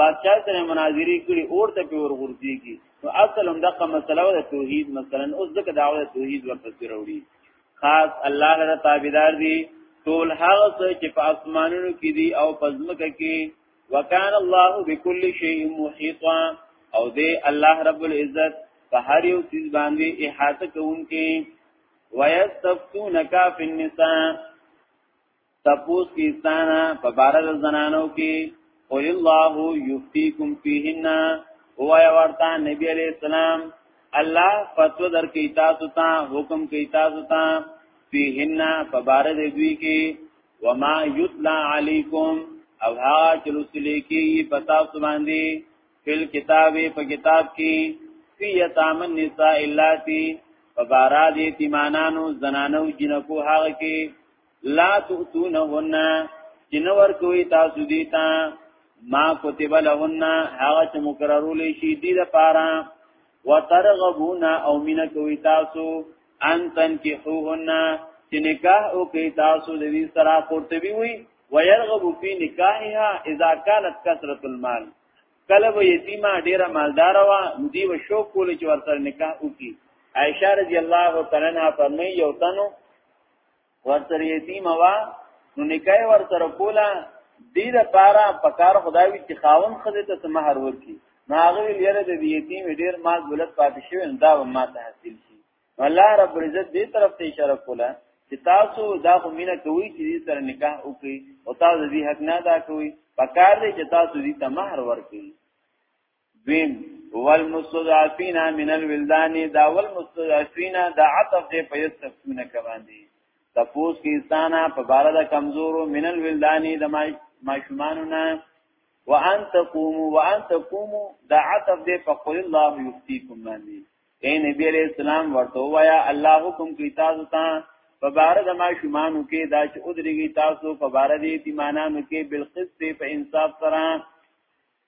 بادشاہ سره مناظری کړي اور ته په ور غورځي کی نو اصل هم دغه مسله د توحید مثلا اوس دغه دعوه د توحید ورپسې وروړي خاص الله لره تابعدار دي ټول هغه څه چې په اسمانونو کې دي او په ځمکه کې وکان الله بكل شيء محيطا او دې الله رب العزت په هر یو چیز باندې احاطه کوونکې ويستفتونک فی النساء تپوس کی استانا په بار د زنانو کې قل الله یفتیکم فیهن هو یا ورتا نبی علیہ السلام الله فتوا در کی تاسو ته حکم کی تاسو ته فیهن په بار د دوی کې وما یتلا علیکم او ها چلوسلی کی پتا سو باندې فل کتاب په کتاب کې فی یتام النساء الاتی فبارا دی تیمانانو زنانو جنکو هغه کې لا تؤتونهن جنور کوي تاسو دي تا ما كتب لهن هغه چې مقررول شي دي د پاره وترغبون او مين کوي تاسو ان تنکحوهن چې نکاح او کوي تاسو د دې سره قرطبي وي ويرغب في نکاحها اذا كانت كثرة المال کله به یتیمه ډیره مالدار و دی و شوق کول چې ورته نکاح وکي عائشه رضی الله تعالی عنها فرمایي یو تنو ورسره یتیم وا نو نکای ورسره کولا دې د پاره پکار خدای چې خاون خزه ته مہر ورکی نو هغه یره د یتیم ډیر مال دولت پاتې شوی دا به ما ته حاصل شي الله رب عزت دې طرف ته اشاره کوله چې تاسو دا خو مینه کوي چې دې سره نکاح وکړي او تاسو دې حق نه ادا کوي پکار دې چې تاسو دې ته مہر ورکړي دویم والمستضعفین من الولدان دا والمستضعفین دا عطف دې په یستفونه کوان دي تفوس کې انسانه په بار د کمزورو من الولدان د ماشومانو نه وان تقوموا وان تقوموا دا عطف دې په قول الله یفتیکم باندې اے نبی علیہ السلام ورته وایا الله حکم کوي تاسو ته په بار د ما شومان کې دا چې ادريږي تاسو په بار دې تیمانانو کې بالقسط په انصاف سره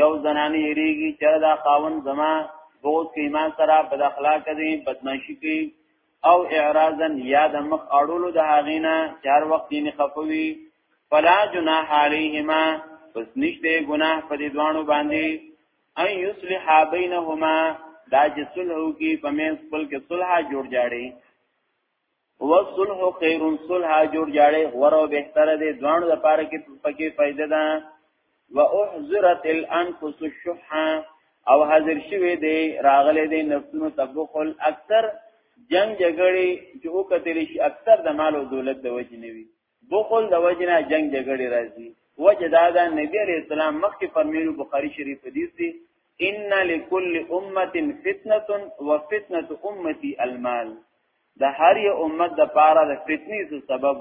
یو زنانه یریږي چې دا خاون زما بغض کې ایمان سره بد اخلاق دي بدمعشي کوي او اعراضا یا د مخ اړولو د هغینا چار وخت یې خفوي فلا جناح علیهما پس نشته گناه په دې دوانو باندې ان یصلح بینهما دا چې صلح کی په مې خپل کې صلح جوړ جاړي وصلح خیر صلح جوړ جاړي غوړ او بهتر دي دوانو د پاره کې پکې فائدہ ده واحذرت الانفس الشح او حاضر شوی دی راغله دی نفسونو تبخل اکثر جنگ جګړې چې وکتل شي اکثر د مال او دولت د وجې نه وي بخل د وجنه جنگ جګړه راځي وجه دا ده نبی علیہ السلام مخکې فرمیلو بخاری شریف حدیث دی ان لكل امه فتنه وفتنه امتي المال د هر یو امت د پاره د فتنې څه سبب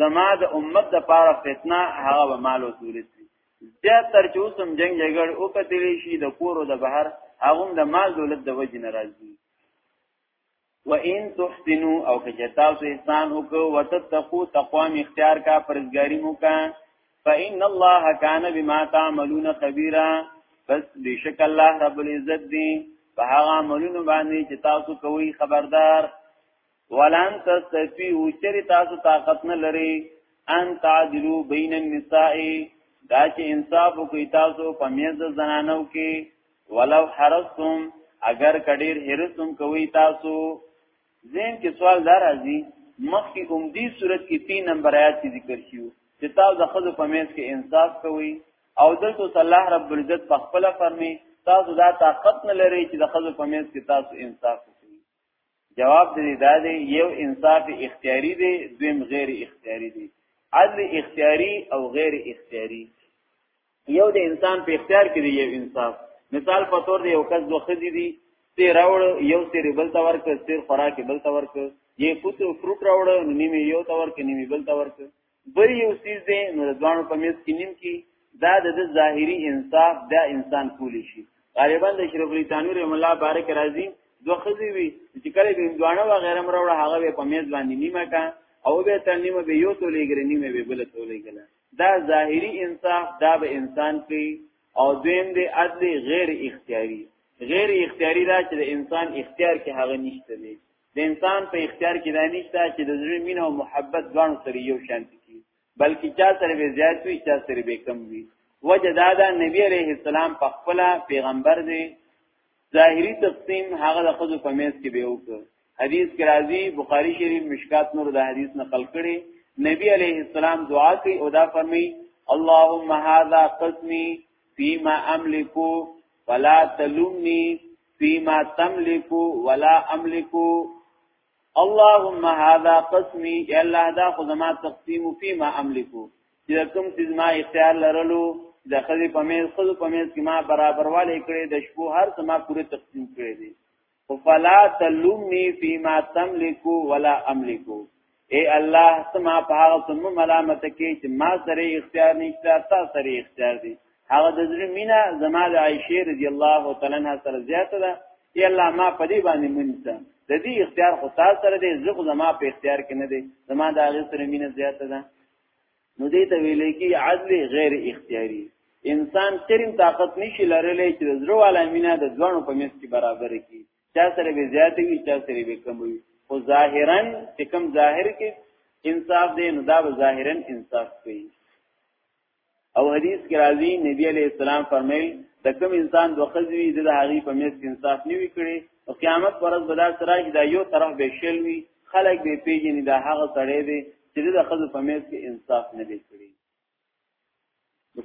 زما د امت د پاره فتنه هغه مال او دولت بیا تر چې اوسم جنگ جګړه او کتلی شي د کورو د بهر هغه د مال دولت د وجه ناراضي وان تحسنو او که جتا سو احسان وک وتتقو تقوا اختیار کا پرزګاری مو کا فإن الله كان بما تعملون خبيرا بس بشک الله رب العزت دی په هغه عملونو باندې چې تاسو کوي خبردار ولن تستطيعوا چر تاسو طاقت نه لري ان تعدلوا بين النساء دا چې انصاف وکړي تاسو په میز زنانو کې ولو حرستم اگر کډیر هرسم کوي تاسو زین کې سوال دار راځي مخکې عمدی صورت کې 3 نمبر آیات کې ذکر شیو چې تاسو د خزو په میز کې انصاف کوي او دلته الله رب العزت په خپل فرمي تاسو دا طاقت نه لري چې د خزو په میز کې تاسو انصاف کوي جواب دې دا دی یو انصاف اختیاري دی دویم غیر اختیاري دی عدل اختیاري او غیر اختیاري یو د انسان په اختیار کې دی یو انصاف مثال په تور دی یو کس دوه خدي دی تی راوړ یو سری بل تا ورک سیر خوراک بل تا ورک یې فوت فروټ راوړ نیمه یو تا ورک نیمه بل تا ورک بل یو سیز دی نو د دوانو په میز کې نیم کې دا د ظاهری انصاف دا انسان کولی شي غالبا د اشرف علي تانوی رحم الله بارک راضي دوه خزي وي چې کله به دوانه و غیره مروړه هغه په میز باندې نیمه کا او به تر نیمه به یو تولې ګرې نیمه به بل تولې ګلا دا ظاهری انصاف دا به انسان کوي او دویم دی عدل غیر اختیاری غیر اختیاری دا چې د انسان اختیار کې هغه نشته دی د انسان په اختیار کې دا نشته چې د زړه مینه او محبت ځوان سره یو شان کی بلکې چا سره به زیات وي چا سره به کم وي وجه دا ده نبی عليه السلام په خپل پیغمبر دی ظاهری تقسیم هغه د خود په میز کې به وکړ حدیث کې راځي بخاری شریف مشکات نور دا حدیث نقل کړي نبی عليه السلام دعا کوي او دا فرمایي اللهم هذا قسمي فيما املك فلا تلومني فيما تملك ولا املك اللهم هذا قسمي يا الله دا خو زما تقسیم فيما املك چې کوم چې ما اختیار لرلو د خزي پمیز خزو پمیز کې ما برابر والي کړې د شپو هر څه ما پوره تقسیم کړې دي فلا تلومنی فيما تملك ولا املك اے الله سما په هغه سم ملامت کې چې ما سره اختیار نشته تا سره اختیار دی هغه د زړه مینا زما د عائشه رضی الله تعالی عنها سره زیاته ده ای الله ما په دې باندې مونږه د دې اختیار خو تاسو سره دی زغ زما په اختیار کې نه دی زما د هغه سره مینا زیاته ده نو دې ته ویل کی عدل غیر اختیاري انسان ترین طاقت نشي لرلی چې زړه والا مینا د ځوانو په منځ کې برابر کی چا سره به زیات وي چا سره به کم وي خو ظاهرا چې کم ظاهر کې انصاف دی نو دا ظاهرا انصاف کوي او حدیث کې راځي نبی علی السلام فرمایي د کم انسان د خزوی د هغه په میس انصاف نیوي کړي او قیامت پر ورځ به دا سره چې دا یو طرف به شل وي خلک به پیژني دا هغه سړی دی چې د خزو په میز کې انصاف نه دی کړی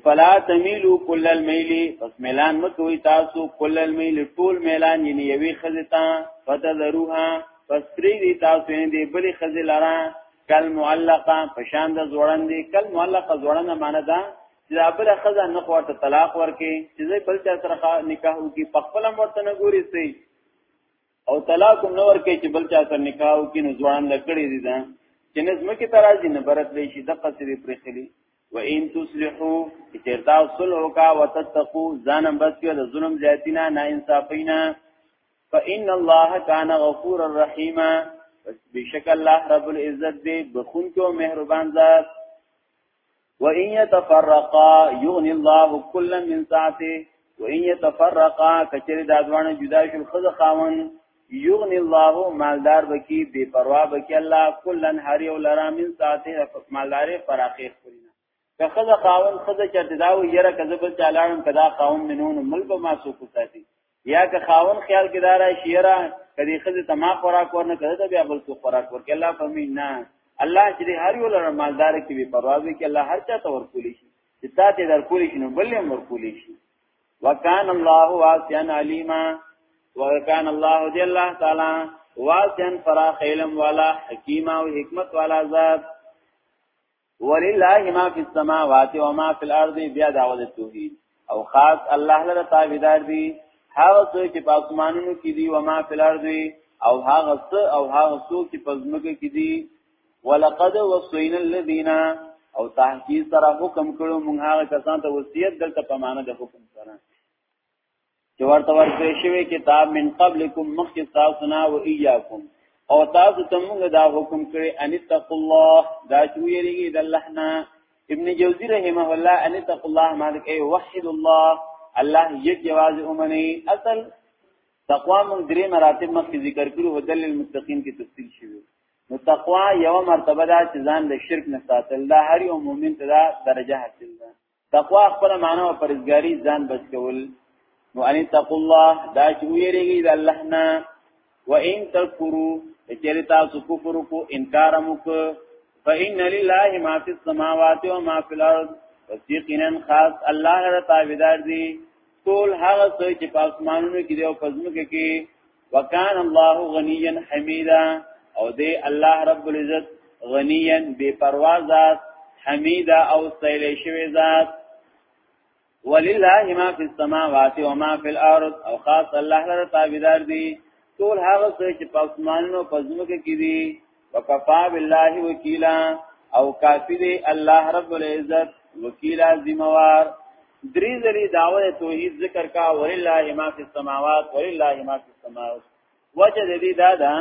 فلا تميلوا كل الميل پس ميلان مکوي تاسو كل الميل ټول ميلان یعنی یوي خزتا فتذروها پس پری دی تاسو یې دی بلی خزل را کل معلقه پشان د زوړن دی کل معلقه زوړن معنی ده چې ابل خزا نه ورته طلاق ورکي چې بل چا سره نکاح وکي په خپل مرته نه ګوري سي او طلاق هم نور کې چې بل چا سره نکاح وکړي نو ځوان لکړي دي دا چې نظم کې ترازی نه برت دی شي د قصري پر خلی و ان تصلحو چرتا صلح کا وتتقو ځانم بس کې د ظلم زیاتینا نا انصافینا فان الله کان غفور الرحیم بشک الله رب العزت دی بخون کې مهربان ذات وان يتفرقا يغني الله كل من ساعته وان يتفرقا کچری دا ځوانه جدا شول خزه خاون یغنی الله مالدار بکی بے پروا بکی الله کلن هر یو لرا من ساعته مالدار فراخی خپلینا که خزه خاون خزه چرته دا و یره کذب چالان کدا خاون منون مل به ما سو کو ساتي یا که خاون خیال کې دارا شیرا کدی خزه تما خوراک ورنه کړه ته بیا بل څه خوراک ورکړه الله فهمي نه الله چې هر یو لر مالدار کې به پرواز وي کې الله هر چا ته ورکول شي چې تا ته درکول شي نو بل هم ورکول شي وکان الله واسعا علیما وکان الله دی الله تعالی واسعا فراخ علم والا حکیمه او حکمت والا ذات ولله ما فی السماوات و ما فی الارض بیا دعوت توحید او خاص الله لره تابعدار دي هغه څه چې په اسمانونو کې دي و ما فی الارض او هغه څه او هغه څه چې په ځمکه کې دي ولقد وصینا الذین او تحقیق سره حکم کړو موږ هغه کسان ته وصیت دلته په معنا د حکم سره چې ورته ورکړی شوی کتاب من قبلکم مخکې تاسو نه او ایاکم او تاسو ته موږ دا حکم کړی ان تق الله دا چې ویریږي د الله نه ابن جوزی رحمه الله ان تق الله مالک ای وحد الله الله یک یواز اومنی اصل تقوا موږ درې مراتب مخکې ذکر کړو هدل للمتقین کې تفصیل شوی نو تقوا یو مرتبه ده چې ځان د شرک نه ساتل دا هر یو مؤمن ته دا درجه حاصل ده تقوا خپل معنی او پرزګاری ځان بچ کول نو ان تقوا الله دا چې ویریږي د الله نه و ان تکفروا چیرې تاسو کفر کو انکار مو کو فإن لله ما في السماوات وما في الأرض وسيقنا خاص الله تعالی دار دي ټول هغه څه چې په اسمانونو کې دی او په ځمکه کې وکان الله غنیا حمیدا او دی الله رب العزت غنیا بے پروا ذات حمیدا او سیل شوی ذات ولله ما فی السماوات و ما فی الارض او خاص الله لپاره تابعدار دی ټول هغه څه چې په اسمانونو په ځمکه کې دي وکفا بالله وکیلا او کافی دی الله رب العزت وکیلا ذمہوار دری ذری دعوه توحید ذکر کا ولله ما فی السماوات ولله ما فی السماوات وجه دې دا ده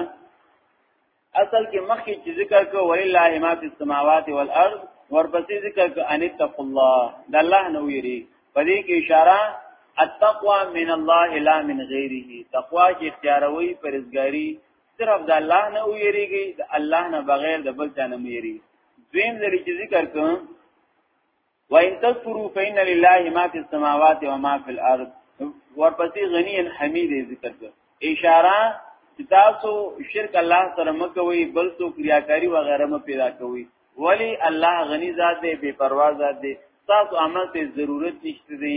اصل کې مخکې چې ذکر کو ولله ما فی السماوات والارض ورپسې ذکر کو ان تق الله د الله نو یری په دې کې اشاره التقوا من الله لا من غیره تقوا چې اختیاروي پرزګاری صرف د الله نه ویریږي د الله نه بغیر د بل څه نه ویریږي دویم لري چې ذکر کوم وان تذكروا فإن لله ما في السماوات وما في الأرض ورپسې غنی حمید ذکر کړ اشاره تاسو شرک الله سره مکوي بل څوک ریاکاری و غیره م پیدا کوي ولی الله غنی ذات دی بے پروا ذات دی تاسو عمل ته ضرورت نشته دی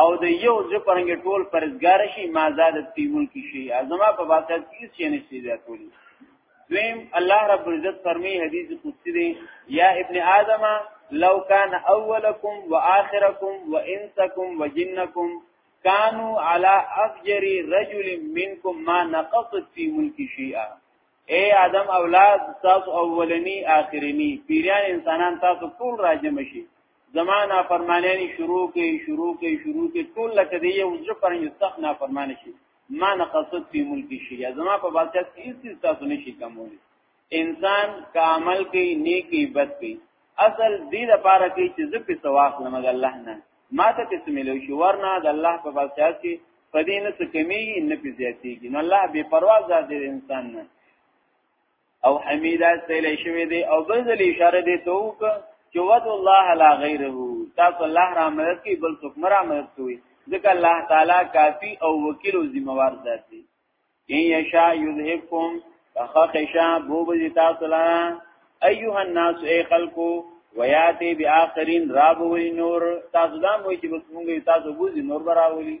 او د یو ځ پرنګ ټول پرزګار شي ما زاد تیمون کی شي ازما په باسط کې هیڅ نه شي زیاتولي دویم الله رب العزت فرمی حدیث قدسی دی یا ابن آدم لو کان اولکم واخرکم وانسکم وجنکم کانو علی افجر رجل منکم ما نقصت فی ملک شیئا اے آدم اولاد تاسو اولنی آخرنی پیران انسانان تاسو ټول راجم شي زمانہ فرمانانی شروع کی شروع کی شروع کی ټول لکه دی یو ځل پر یو تخ نه فرمان شي ما نقصت فی ملک شی زما په بادشاہ کې هیڅ څه تاسو نشي کومول انسان کا عمل کی نیکی بد کی اصل دې لپاره کې چې زه په سواخ لمګ الله نه ما ته څه ملو شي ورنه د الله په بادشاہ کې پدې نه څه کمیږي نه پزیاتیږي نو الله بے پروا ذات انسان نه او حمیدا استعیل شوی دی او بل ځل اشاره دی ته وک چې ود الله لا غیره تاسو الله را مدد کی بل څوک مرا مدد کوي ځکه الله تعالی کافی او وکیل او ذمہ وار ذات دی ان یشا یذهبکم فخخشا بوبذ تاسو لا ایها الناس ای خلقو ویاتی بی آخرین رابولی نور تاسو دام وی چی بس مونگی تاسو بوزی نور براولی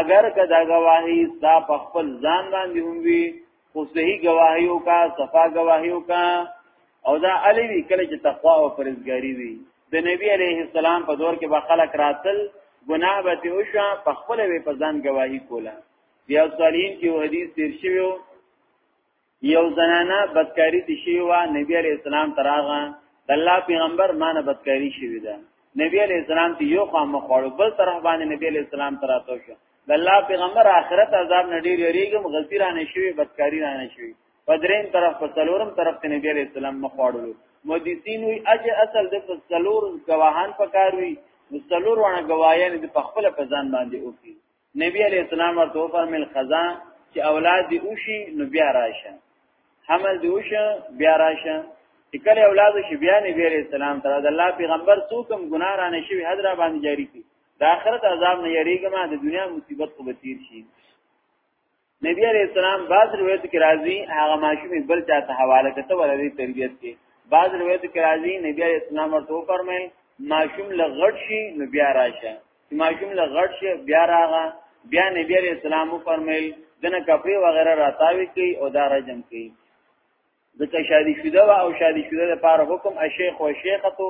اگر که دا گواهی ستا په خپل ځان باندې هم وي خو صحیح گواهی او کا صفا گواهی او کا او دا علی وی کله چې تقوا او پرهیزګاری وي د نبی علیه السلام په دور کې به خلک راتل ګناه به ته وشا په خپل وی په ځان گواهی کوله بیا صالحین کې حدیث تیر شوی یو زنانه بدکاری دي شوی و نبی علی اسلام تراغه د الله پیغمبر مانه بدکاری شوی ده نبی علی اسلام ته یو خام خوړو بل طرف باندې نبی علی اسلام تراتو شو د الله پیغمبر آخرت عذاب نه ډیر یریږم غلطی را نه شوی بدکاری را نه شوی پدرین طرف په څلورم طرف ته نبی علی اسلام مخوړو مدیسین وی اج اصل د څلور گواهان پکار وی څلور ونه گواهان د خپل په ځان باندې اوکی نبی علیہ السلام ورته فرمایل خزا چې اولاد دی اوشي نو بیا راشه حمل دی اوشه بیا راشه چې کله اولاد شي بیا نبی علیہ السلام تر د الله پیغمبر څوکم ګناه را نشي حضرت باندې جاری کی د آخرت عذاب نه یریږم د دنیا مصیبت خو بتیر شي نبی علیہ السلام بعض روایت کې راځي هغه ماشوم بل چاته حواله کته ولري تربيت کې بعض روایت کې راځي نبی علیہ السلام ورته فرمایل ماشوم لغړ شي نو بیا راشه ماشوم لغړ شي بیا راغه بیا نبی علیہ السلام فرمایل دنه کپڑے وغیرہ راتاوي کوي او دا رجم کوي ځکه شادي شوده او شادي شوده لپاره حکم الشیخ او شیخه تو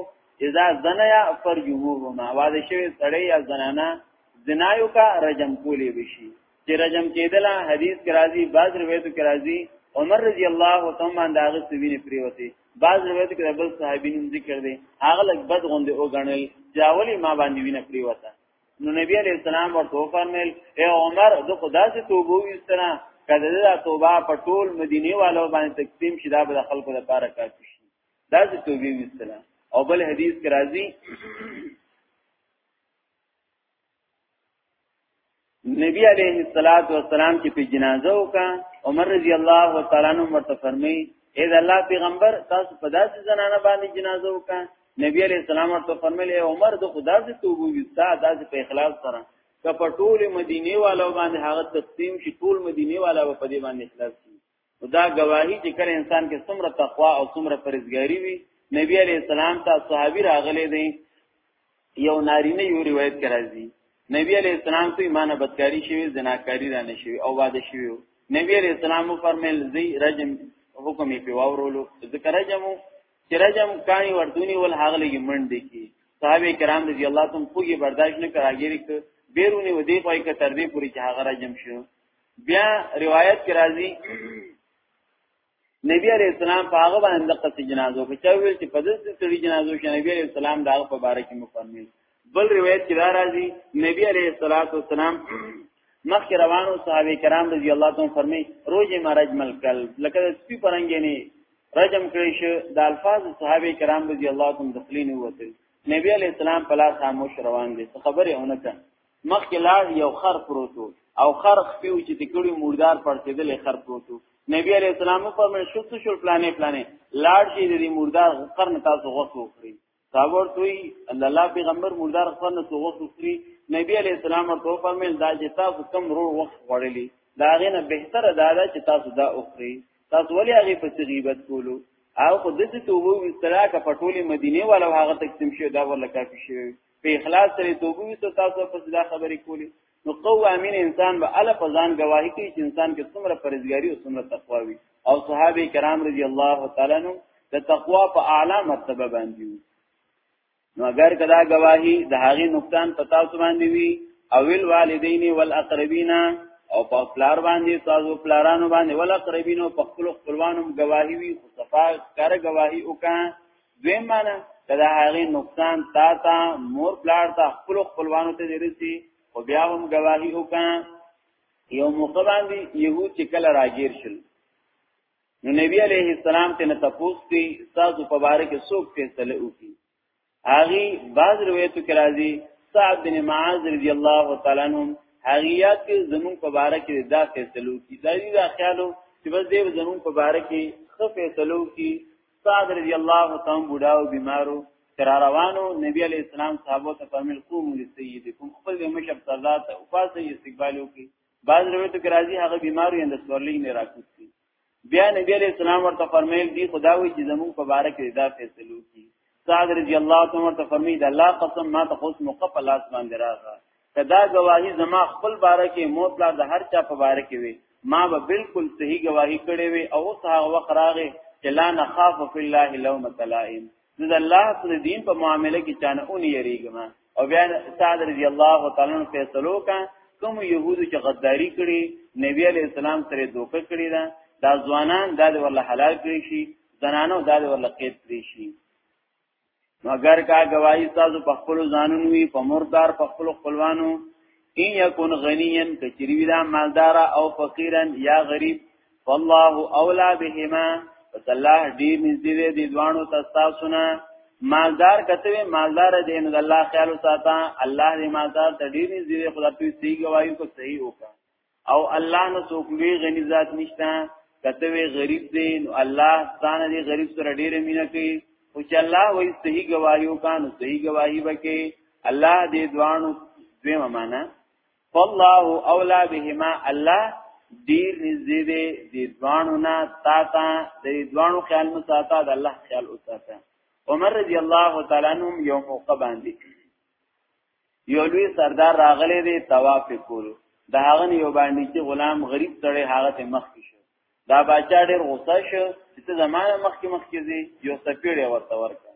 اذا زنیا فرجوهما واده شوی سړی یا زنانه زنایو کا رجم کولی بشي چې رجم کېدل حدیث کې راځي بعض روایتو کې راځي عمر رضی الله تعالی عنہ داغه سوینه پریوتی بعض روایت کې بل صحابین ذکر دي هغه لګ بد غوندې او غنل جاولي ما باندې وینه پریوته نو نبی علیہ السلام ورته فرمایل اے عمر زه خدا سے توبه وستنه کله دا توبه په ټول مدینه والو باندې تقسیم شي دا به خلکو لپاره کافی شي دا چې توبه وستنه او بل حدیث کې راځي نبی علیہ الصلات والسلام چې په جنازه وکا عمر رضی الله تعالی عنہ ورته فرمایي اے الله پیغمبر تاسو په داسې زنانه باندې جنازه وکا نبی علیہ السلام ورته فرمایلی عمر د خدا سي توبو وستا داسې په اخلاص سره کپ ټول مدینه والو باندې هغه تقسیم شي ټول مدینه والا په دې باندې اخلاص شي دا گواہی چې کله انسان کې څومره تقوا او څومره پرهیزګاری وي نبی علیہ السلام ته صحابي راغلي دي یو نارینه یو روایت کراځي نبی علیہ السلام ته ایمان بدکاری شوی زناکاری را نشوي او واده شوی نبی علیہ السلام فرمایل زی رجم حکم یې په واورولو ذکر رجمو چې رجم کانی وردونی ول هغلې منډې کی صحابه کرام رضی الله تم خوږي برداشت نه کراګیری ک بیرونی و دی پای ک تر دې پوری چې هغه رجم شو بیا روایت کې راځي نبی علیہ السلام په هغه باندې قصې جنازو کې چا ویل چې په دې سړي جنازو کې نبی علیہ السلام دا په باره کې مفرمایي بل روایت کې دا راځي نبی عليه الصلاه والسلام مخ روانو صحابه کرام رضی الله تعالی فرمي روزه مرج ملکل لکه سپي پرنګيني رجم کړی شو د الفاظ صحابه کرام رضی الله تعالی دخلین وته نبی علی السلام په لاس خاموش روان دي خبره اونه کړ مخ کې لا یو خر پروتو او خر خپیو چې د کړي مردار پړتیدل خر پروتو نبی علی السلام فرمایي شو څه شو پلانې پلانې لاړ شي د مردار قرن تاسو غوښو کړی صحابه دوی الله پیغمبر مردار خپل نو وخت وکړي نبی علی السلام ورته فرمایل دا چې تاسو کم رو وخت غړلی دا غینه بهتر دا ده چې تاسو دا اخري تاسو ولې هغه په غیبت کولو او خو د دې توبو وستلا کا پټولې مدینه والا هغه تقسیم شو دا ورله کافي شو په اخلاص سره توبو وست تاسو په دا خبرې کولې نو قوه امین انسان به ال په ځان گواهی کوي چې انسان کې څومره پرهیزګاری او څومره تقوا وي او صحابه کرام رضی الله تعالی عنهم د تقوا په اعلی مرتبه باندې نو اگر کدا گواهی د هغه نقصان پتا سو باندې وي او ول والدین والاقربین او په پلار باندې تاسو پلارانو باندې والاقربین او په خپل خپلوانو گواهی وي خو صفا کار گواهی وکړه دویم معنی کدا هغه نقصان تا تا مور پلار تا خپل خپلوانو ته درسي او بیا هم گواهی وکا یو موقع باندې يهود چې کله راګیر شل نو نبی علیه السلام ته نه تاسو ته تاسو په باره کې څوک فیصله وکي هغه بعض روایتو کې راځي صاحب بن معاذ رضی الله تعالی عنہ هغه یاد کې زمون په باره کې دا فیصله وکي دا دې خیالو چې بس دې زمون په باره کې خو فیصله وکي سعد رضی الله تعالی بډاو بیمارو تر روانو نبی علی السلام صحابه ته فرمایل قوم لسیدکم خپل مشر سردار ته او پاسه استقبال وکي بعض روایت کې راځي هغه بیمارو یې د سورلې نه راکوسي بیا نبی علی السلام ورته فرمایل دی خداوی چې زمون په باره کې دا فیصلو کی سعد رضی الله تعالی ورته فرمایي د الله قسم ما ته اوس موقف لاس باندې راغله کدا گواهی زما خپل باره کې مور پلار د هر چا په باره کې وي ما به بالکل صحیح گواهی کړې وي او اوس هغه وخت راغې چې لا نخاف فی الله لومه لائم د الله پر دین په معاملې کې چانه اونې یریګم او بیا سعد رضی الله تعالی عنہ فیصلو کا کوم يهودو چې غداری کړي نبی علی السلام سره دوکه کړی دا دا ځوانان دا ول حلال کړی شي زنانو دا ول قید کړی شي مگر کا گواہی تاسو په خپل ځانونو وی په مردار په خپل خپلوانو ان یکون غنیان کچری ویلا مالدار او فقیرا یا غریب فالله اولا بهما پس الله ډیر نږدې دی دوانو تاسو نه مالدار کته مالدار دې ان الله خیال ساته الله دې مالدار ته ډیر نږدې خدای په سی گواہی کو صحیح وکړه او الله نو څوک لوی غنی ذات نشته کته وی غریب دی نو الله ستانه دی غریب سره ډیر مینه کوي او چې الله وایي صحیح گواهی وکانو صحیح گواهی وکي الله دې دوانو دویمه معنا فالله اولا بهما الله ډیر نږدې دی دې دوانو نه تا تا دې دوانو خیال مو ساته د الله خیال او ساته عمر رضی الله تعالی عنہ یو موقع باندې یو لوی سردار راغلی دی طواف کول دا هغه یو باندې چې غلام غریب سره هغه ته مخ شو دا باچا ډیر غوسه شو چې زمانه مخ کې مخ کې دی یو سپیړې ورته ورکا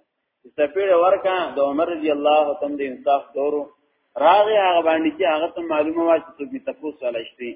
سپیړې ورکا د عمر رضی الله تعالی د انصاف دورو راغی هغه باندې چې هغه ته معلومه وا چې څوک تاسو سره شته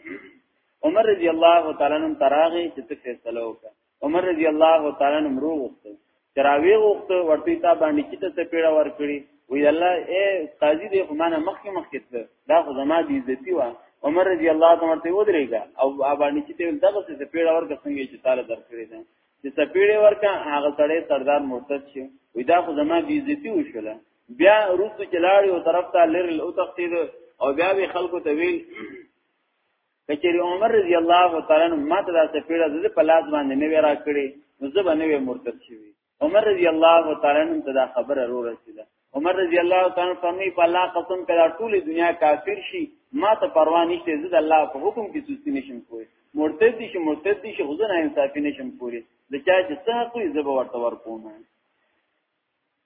عمر رضی الله تعالی عنہ تراغه چې څه فیصله وکړه عمر رضی الله تعالی عنہ مرو وخته تراوی وخته ورته تا باندې چې ته پیړه ور کړی وی الله اے قاضی دې خو مانه مخکې مخکې ته دا خو زما دې عزتي و عمر رضی الله تعالی عنہ ودرېګا او باندې چې ته دغه څه پیړه ور کسنګې چې تعالی درکړې ده چې سپیړې ورکا هغه سړی سردار مرتد شي وی دا خو زما دې عزتي وشوله بیا روسو چلاړي او طرف ته لرل او تختید او بیا به خلکو ته ویل کچری عمر رضی الله تعالی عنہ ماته دا سپیړه د په لاس باندې نه ورا کړی نو زه باندې وې مرتد شوی عمر رضی الله تعالی عنہ ته دا خبره رو رسیده عمر رضی الله تعالی عنہ فرمی په الله قسم کړه ټول دنیا کافر شي ما ته پروا نشته زه د الله په حکم کې سستی نشم کوی مرتد دي شي مرتد دي شي غزن انصافی نشم کوی د چا چې څه حق یې زبر ورته ورکوم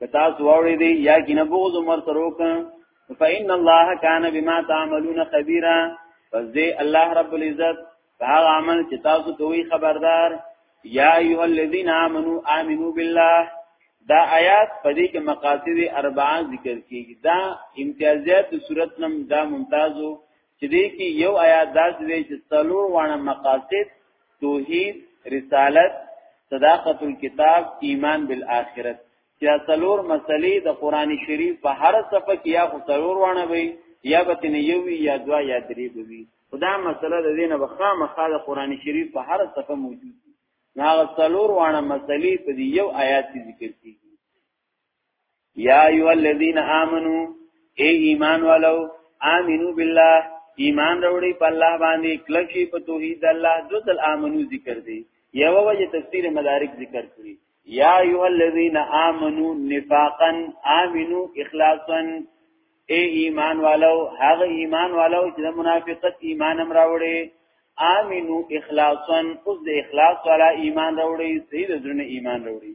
کتا سواوړي دي یا کینه بغض عمر سره وکړه فإن الله كان بما تعملون خبيرا پس دې الله رب العزت هغه عمل چې تاسو کوي خبردار یا ایها الذین آمنو آمنو بالله دا آیات په دې کې مقاصد اربعه ذکر کیږي دا امتیازات د صورت نم دا ممتازو چې دې کې یو آیات داس وی چې څلور وانه مقاصد توحید رسالت صداقت الكتاب ایمان بالآخرت چې څلور مسلې د قران شریف په هر صفحه کې یا څلور وانه وي یا به تنه یو یا دوا یا درې وي خدا مسله د دینه به خامخا د قران شریف په هر صفحه موجود دي هغه څلور وانه مسلې په یو آیات کې ذکر کیږي یا ایو الذین آمنو اے ایمان والو آمنو بالله ایمان راوړی په الله باندې کلکی په توحید الله ذل آمنو ذکر دی یو وجه تفسیر مدارک ذکر کړی یا ایو الذین آمنو نفاقا آمنو اخلاصا اے ایمان والو هغه ایمان والو چې د منافقت ایمان هم راوړي امنو اخلاصا اوس د اخلاص والا ایمان راوړي سید زړه ایمان راوړي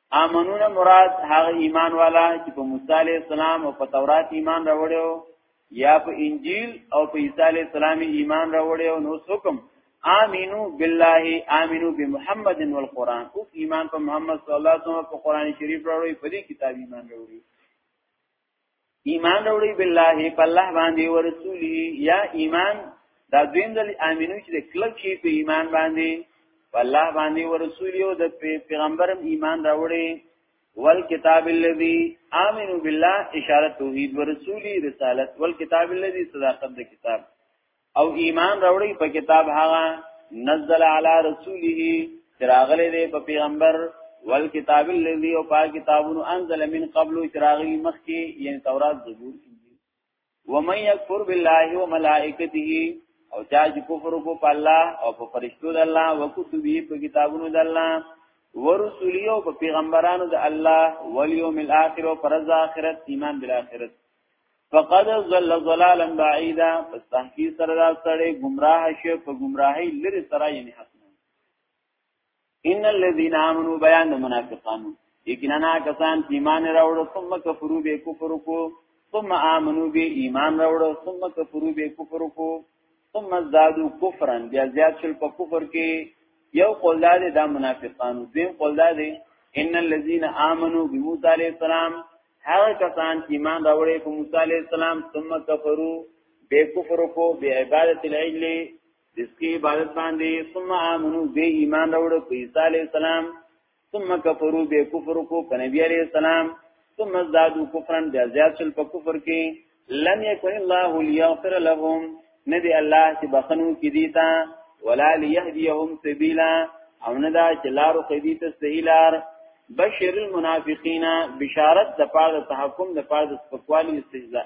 امنون مراد هغه ایمان والا چې په موسی علی السلام او په تورات ایمان راوړیو یا په انجیل او په عیسی علی السلام ایمان راوړیو نو حکم امینو بالله امینو بمحمد والقران او ایمان په محمد صلی الله علیه وسلم په قران شریف راوړی په دې کتاب ایمان راوړی ایمان وروړي بالله په الله باندې او رسولي یا ایمان دا دویم ځل امینو چې کلک شي په ایمان باندې په الله باندې او رسولي او د پیغمبرم ایمان راوړي والکتاب الذی امنو بالله اشاره توحید ورسولی رسالت والکتاب الذی صداقت د کتاب او ایمان راوړی په کتاب هغه نزل علی رسوله چراغله دی په پیغمبر والکتاب الذی او پاک کتابونو انزل من قبل چراغی مخکی یعنی تورات زبور انجیل ومن یکفر بالله وملائکته او چا چې کفر کو په الله او په فرشتو د الله او کتبه په کتابونو د الله ورسولیو په پیغمبرانو د الله ولیوم الاخر او پرز اخرت ایمان بالاخرت فقد ظل ظلالا بعیدا پس تحقیق سره دا سړی گمراه شو په گمراهی لري سره یې نه حق ان الذين امنوا بیان د منافقانو یقینا کسان چې ایمان راوړ ثم کفروا به کفر کو ثم امنوا به ایمان راوړ ثم کفروا به کفر کو ثم ازدادو کفرا بیا زیات شل په کفر کې یو قول دا دی دا منافقانو دویم قول دا دی ان الذين امنوا بموسى عليه السلام هغه کسان چې ایمان راوړې په موسی عليه السلام ثم کفروا به کفر کو به عبادت العجل دسکی عبادت باندې ثم امنوا به ایمان راوړ په عیسی عليه السلام ثم کفرو به کفر کو په نبی علیہ السلام ثم زادو کفرن بیا زیات شل په کفر کې لم یکن الله لیغفر لهم ندی الله چې بخنو کې دي تا ولا لیهدیهم سبیلا او نه دا چې لارو کې دي ته صحیح لار بشر المنافقین بشارت د پاره تحکم د پاره د سپکوالی استهزاء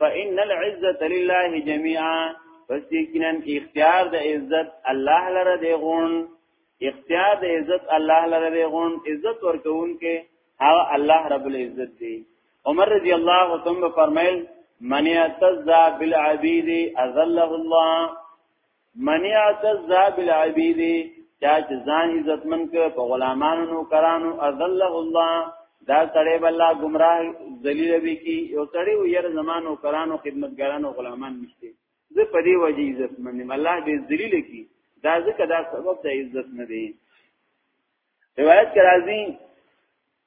فإن العزة لله جميعا پس یقینا اختیار د عزت الله لره دی غون اختیار د عزت الله لره دی غون عزت ورکون کې او الله رب العزت دی عمر رضی الله عنه فرمایل من یتزا بالعبید اذله الله منیات الذاب العبید چا چې ځان عزتمن ک په غلامانو نو کرانو اذله الله دا سړی بلا گمراه ذلیل وی کی یو سړی ویر زمانو کرانو خدمتګارانو غلامان نشته زه په دې وجه عزت منم الله دې ذلیل کی دا ځکه دا سبب د عزت نه دی روایت کرازی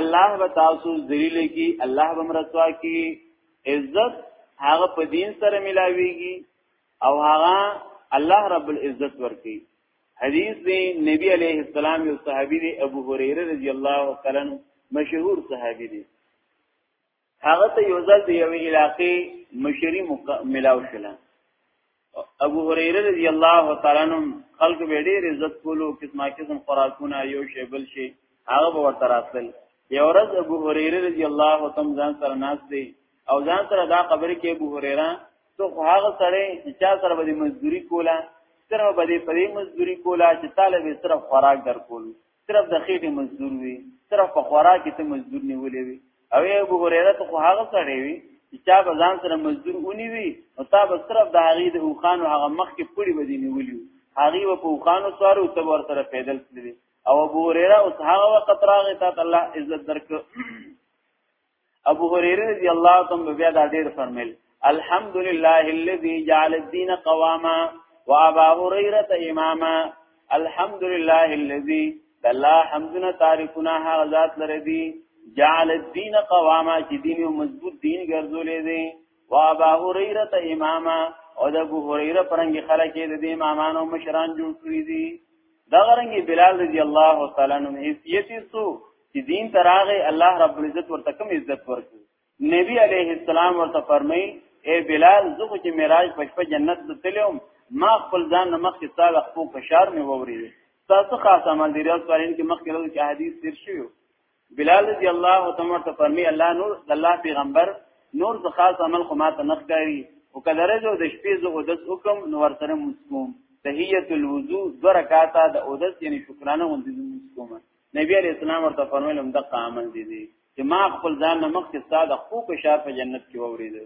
الله به تاسو ذلیل کی الله به مرتوا کی عزت هغه په دین سره ملاویږي او هغه الله رب العزت ورکی حدیث دی نبی علیہ السلام یو صحابی دی ابو هريره رضی الله تعالی عنہ مشهور صحابی دی هغه ته یو ځل د یوې علاقې مشری ملاو شله ابو هريره رضی الله تعالی عنہ خلق به ډېر عزت کولو قسمه قسم خوراکونه یو شی بل شی هغه به ورته راتل یو ورځ ابو هريره رضی الله تعالی ځان سره ناس دی او ځان سره دا خبره کې ابو هريره تو هغه سره چې چا سره به مزدوري کوله سره به دې پرې مزدوري کوله چې طالب سره خوراک درکول صرف د خېټې مزدور وي صرف په خوراک ته مزدور نیولې وي او ابو هريره ته خو هغه سره وي چې چا به ځان سره مزدور اونی وي او تا به صرف د هغه د اوخانو هغه مخ کې پړي بدی نیولې هغه و په اوخانو سوارو ته ور سره پیدل کړی او ابو هريره اوس هغه وخت راغی ته الله عزت درک ابو هريره رضی الله عنه بیا دا ډیر فرمایل الحمد لله الذي جعل الدين قواما وابا هريره اماما الحمد لله الذي الله حمدنا تارکنا هغه ذات لره دي جعل الدين قواما چې دین یو مضبوط دین ګرځولې دي وابا هريره اماما او د ابو هريره پرنګ خلک دې د امامانو مشران جوړ کړی دي دا غرنګي بلال رضی الله تعالی عنہ حیثیت سو چې دین تراغه الله رب العزت ورته کوم عزت ورکړي نبی علیه السلام ورته فرمایي اے بلال زه چې معراج پښپ جنت ته تلم ما خپل ځان مخ کې تاله خپو کشار مې ووري تاسو خاص عمل دی ریاض قرین کې مخ کې لږ حدیث تیر شوی بلال رضی الله تعالی ته فرمایي الله نور د الله پیغمبر نور د خاص عمل خو ما ته نخکاری او کله جو د شپې زه اودس حکم نو ورسره مسکوم تحیت الوضو دو رکعاته د اودس یعنی شکرانه غوندې مسکوم نبی علیہ السلام ورته فرمایل هم دغه عمل دي دي چې ما خپل ځان نه مخکې ستاد خو په شار په جنت کې وورید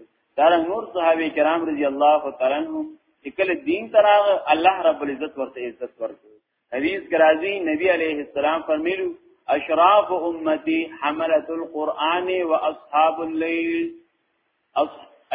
دا نور صحابه کرام رضی الله تعالی عنهم چې کله دین تراغ الله رب العزت ورته عزت ورکړ حدیث کرازی نبی علیہ السلام فرمیلو اشراف امتی حملت القرآن و اصحاب اللیل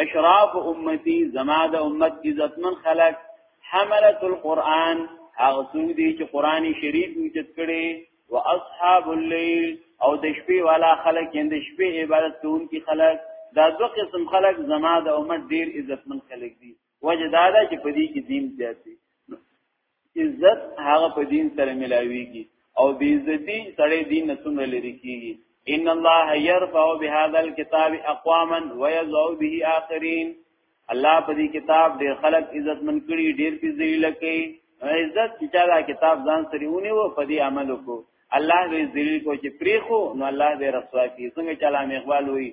اشراف امتی زما د امت عزتمن خلق حملت القرآن هغه څوک دي چې قران شریف اوچت کړي او اصحاب الليل او د شپې والا خلق یې د شپې عبادت کوونکي خلق دا دو قسم خلق زما د امت ډیر عزتمن خلق دي وجه دا ده چې په دې کې دین زیات دی عزت هغه په دین سره ملاويږي او بې عزتي سړی دین نه څومره لري کیږي ان الله يرفع بهذا الكتاب اقواما ويضع به اخرين الله په دې کتاب ډېر خلک عزت من کړي ډېر پیځي لکه عزت چې دا کتاب ځان سره ونی وو په دې عمل وکړو الله دې ذلیل کو چې پریخو نو الله دې رسوا کړي څنګه چې علامه اقبال وایي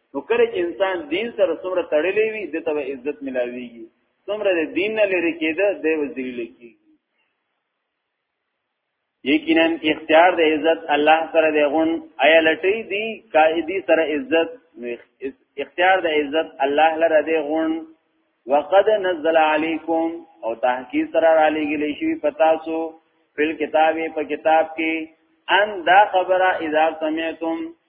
نو کله چې انسان دین سره څومره تړلې وي د ته عزت ملاويږي څومره د دین نه لري کېده د وزیل کېږي یقینا اختیار د عزت الله سره دی غون ایا لټی دی قائدی سره عزت اختیار د عزت الله لره دی غون وقد نزل علیکم او تحقیق سره را لګلی شوی پتا سو فل کتابه په کتاب کې ان دا خبره اذا سمعتم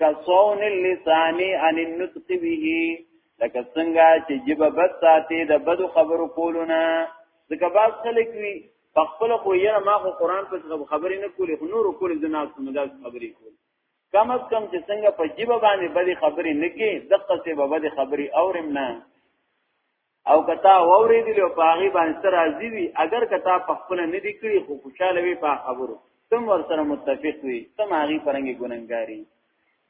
کصون اللسان عن النطق به لکه څنګه چې جبه بد ساتي د بدو خبرو کولونه ځکه باز خلک وي په خپل خو یې ما خو قران په خبرې نه کولې خو نور کولې د ناس په مدار خبرې کول کم از کم چې څنګه په جبه باندې بدې خبرې نه کې دقه سه به بدې خبرې اورم نه او کتا ووري دي او پاغي باندې سره راضي وي اگر کتا په خپل نه دي کړی خو خوشاله وي په خبرو تم ور سره متفق وي تم هغه پرنګي ګننګاري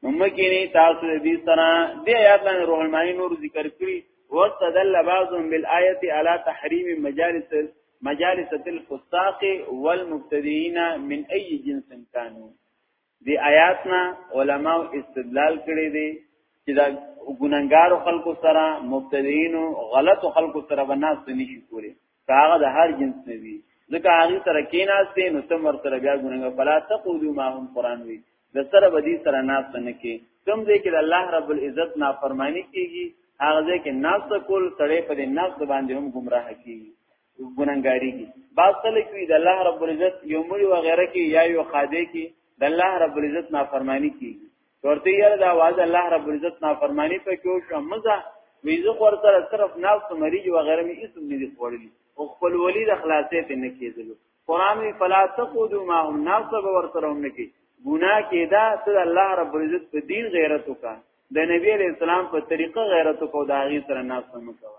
نو مکه نه تاسو دې سره دې آیات لاندې روح المانی نور ذکر کړی واستدل بعضهم بالآية على تحريم مجالس مجالس الفساق والمبتدئين من أي جنس كانوا دی آیات نه علما استدلال کړی دی چې دا ګننګار خلکو سره مبتدیین او غلط خلکو سره بناس نشي کولی هغه د هر جنس نه وي ځکه هغه سره کیناسته نو تم ور سره بیا ګننګار فلا تقولوا ما هم قران وی د سره بدی سره ناس نه کې کوم دې کې د الله رب العزت نافرمانی کیږي هغه دې کې ناس کول سړې په دې ناس باندې هم گمراه کیږي ګننګاری کی بعض خلک وی د الله رب العزت یو مړي وغیرہ کی یا یو خاده کی د الله رب العزت نافرمانی کی ورته یې د आवाज الله رب العزت نافرمانی په کې شو مزه وی زه خور سره صرف ناس مریض وغیرہ می اسم نه دي خوړلی او خپل ولی د خلاصې ته نه کېدل قران وی فلا تقودوا ما هم ناس به ور سره هم نه کی ګناه کېدا ته الله رب العزت په دین غیرت وکړه د نبی علیہ السلام په طریقه غیرت کو دا غي سره ناس سم کوه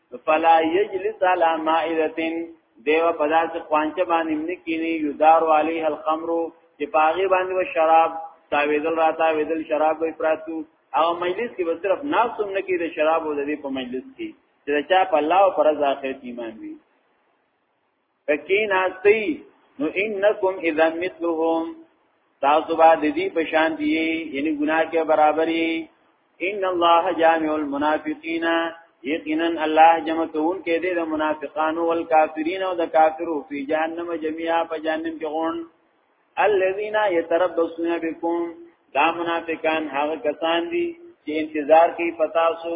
فلا یجلس علی مائدتن دیو پداس خوانچه باندې نکینی یدار علیه الخمر چې پاغي باندې و شراب تاویدل را تاویدل شراب وی پراتو او مجلس کې به صرف ناسوم نه کې د شراب او د دې په مجلس کې چې چا په الله او پر ځاخه ایمان وي تکین استی نو انکم اذا مثلهم تاسو با د دې په شان دی یعنی ګناه کې برابرې ان الله جامع المنافقین یقینا الله جمع کون کې دې د منافقانو او کافرین او د کافرو په جهنم جميعا په جهنم کې غون الذين يتربصون بكم دا منافقان هغه کسان دي چې انتظار کوي پتا سو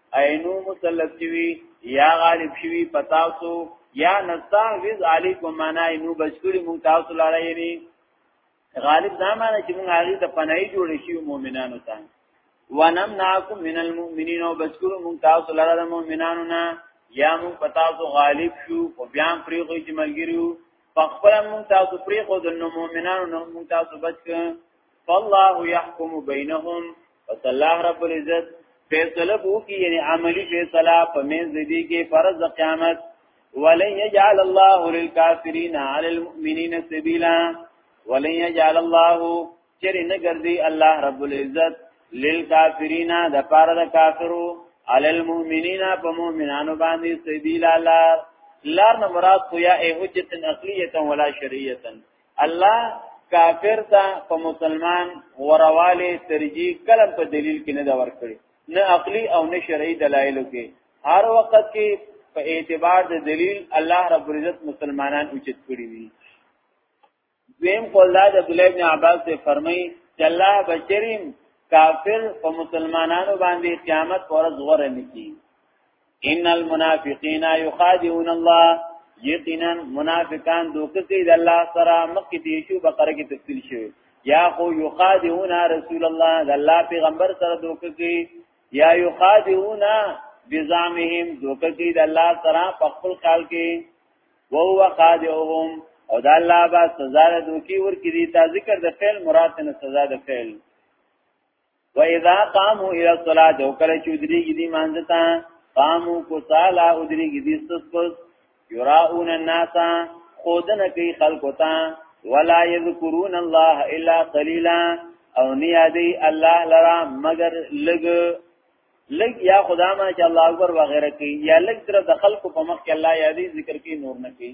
عینو مسلط شوی یا غالب شوی پتاسو یا نستحوذ علیکم معنا عینو بشکری مون تاسو لاره یعنی غالب دا معنا چې مون هغه ته پناهي جوړ شي مؤمنانو ته ونمنعکم من المؤمنین او بشکری مون تاسو لاره مؤمنانو نه یا مون پتاسو غالب شو او بیا پرې کوی چې ملګریو فخبر مون تاسو پرې خو د مؤمنانو نه مون تاسو بچ فالله يحكم بينهم پس الله رب العزت فیصله بو کی یعنی عملی فیصله په منځ دی کې فرض قیامت ولن يجعل الله للكافرين على المؤمنين سبيلا ولن يجعل الله چرې نه ګرځي الله رب العزت للكافرين د پاره د کافرو على المؤمنين په مؤمنانو باندې سبيلا لار لار نه مراد خو یا ایهجتن عقلیه ولا شرعیه الله کافر ته په مسلمان ورواله ترجیح کلم په دلیل کې نه دا ورکړي نه عقلی او نه شرعي دلایلو کې هر وخت کې په اعتبار د دلیل الله رب العزت مسلمانان اوچت کړی دي دویم قول دا د عبد الله بن عباس سے فرمایي چې الله بشریم کافر په مسلمانانو باندې قیامت پر زور نه کی ان المنافقین یخادعون الله یقینا منافقان دوکسي د الله سره مخکې دي شو بقره کې تفصیل شوی یا خو یخادعون رسول الله د الله پیغمبر سره دوکسي یا یخادعون بزامهم دوکسي د الله سره په خپل خال کې وهو خادعهم او د الله با سزا د دوکي ور کې دي تا ذکر د فعل مراد نه سزا د فعل و اذا قاموا الى الصلاه او کله چې درېږي دي مانځ ته قامو کوسالا او درېږي دي سپس یراؤون الناس خودنه کوي خلق ته ولا یذکرون الله الا قليلا او نیادی الله لرا مگر لګ لګ یا خدا ما چې الله اکبر وغیرہ کوي یا لګ تر د خلق په مخ کې الله یادی ذکر کوي نور نه کوي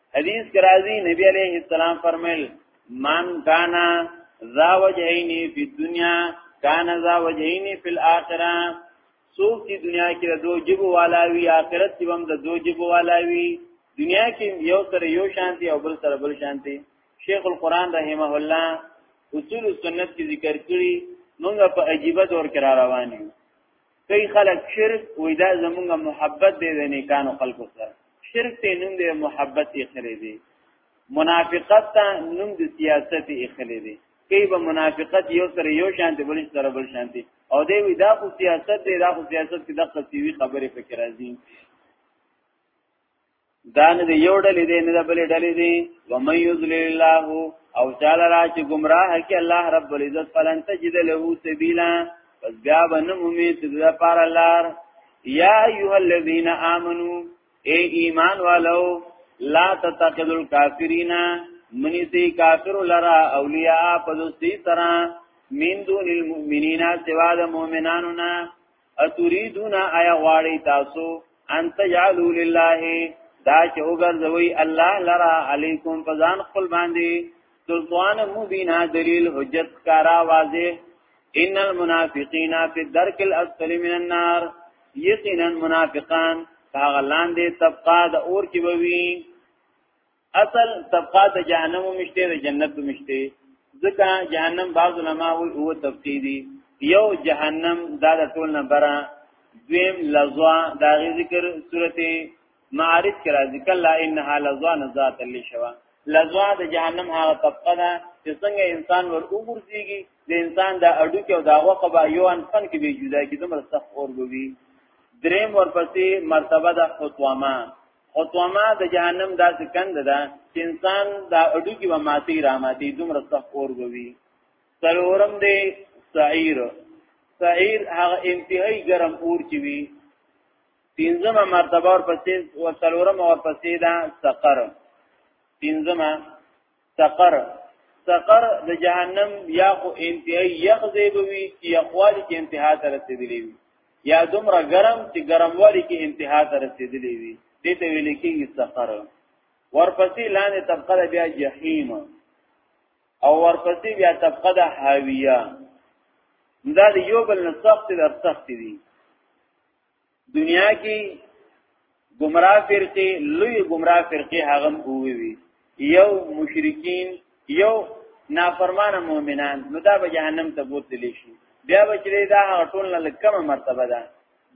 حدیث کرازی نبی علیہ السلام فرمایل من کانا ذا وجهینی فی الدنیا کانا ذا وجهینی فی الاخره څوک چې دنیا کې د دوه جبو والا وي آخرت کې هم د دوه جبو والا وي دنیا کې یو سره یو شانتي او بل سره بل شانتي شیخ القران رحمه الله اصول سنت کې ذکر کړی موږ په عجیبه دور کې را روان یو کوي خلک شرک وې دا زمونږ محبت دی د نیکانو خلکو سره شرک ته نوم دی محبت یې خلې دی منافقت ته نوم د سیاست یې خلې دی کوي به منافقت یو سره یو شانته بل سره بل شانته او دی وی دا خو سیاست دی دا خو سیاست کې دغه سیوی خبرې پکې راځي دا نه دی یو ډلې دی نه د بلې ډلې دی و من یذل الله او تعالی را چې گمراه کی الله رب العزت فلن تجد له سبیلا پس بیا بنم امید د لپاره لار یا ایها الذین آمنو اے ایمان والو لا تتخذوا الکافرین منی سی کافر لرا اولیاء پدوسی سرا من دون المؤمنین سوا د مؤمنانو نه اتريدون ايا غواړي تاسو ان تجعلوا لله دا چې وګرځوي الله لرا علیکم فزان خپل باندې سلطان مبینا دلیل حجت کارا واضح ان المنافقین فی الدرک الاسفل من النار یقینا منافقان هغه لاندې طبقه د اور کې بوي اصل طبقات جهنم مشته د جنت مشته ځکه جهنم بعض علما وی هو تفسیری یو جهنم دا د ټول نه برا دویم لزوا دا غی ذکر سورته معارج کرا ذکر لا انها لزوا نزات لشوا لزوا د جهنم هغه طبقه ده چې څنګه انسان ور وګرځيږي د انسان د اډو کې او دا غوخه به یو انسان کې به جدا کیدم سخت اور بوي دریم ورپسې مرتبه د خطوامه خطوما د جهنم داسې کند ده چې انسان دا اډو کې به ماتي را ماتي دومره سخت اور بوي سلورم دی سعیر سعیر هغه انتهایی ګرم اور چې وي پنځمه مرتبه ور پسې او سلورم ور پسې دا سقر پنځمه سقر سقر د جهنم یا خو انتهایی یخزه بوي چې یخوالی کې انتها ته رسیدلی وي یا دومره ګرم چې ګرموالی کې انتها ته رسیدلی وي دې ته ویل کېږي سقر ورپسې لاندې طبقه بیا جهنم او ورپسې بیا طبقه د حاویه دا د یو بل نه سخت در سخت دي دنیا کې گمراه فرقه لوی گمراه فرقه هغه وی وی یو مشرکین یو نافرمان مؤمنان نو دا به جهنم ته بوتل شي بیا به چې دا ټول نه لکمه مرتبه ده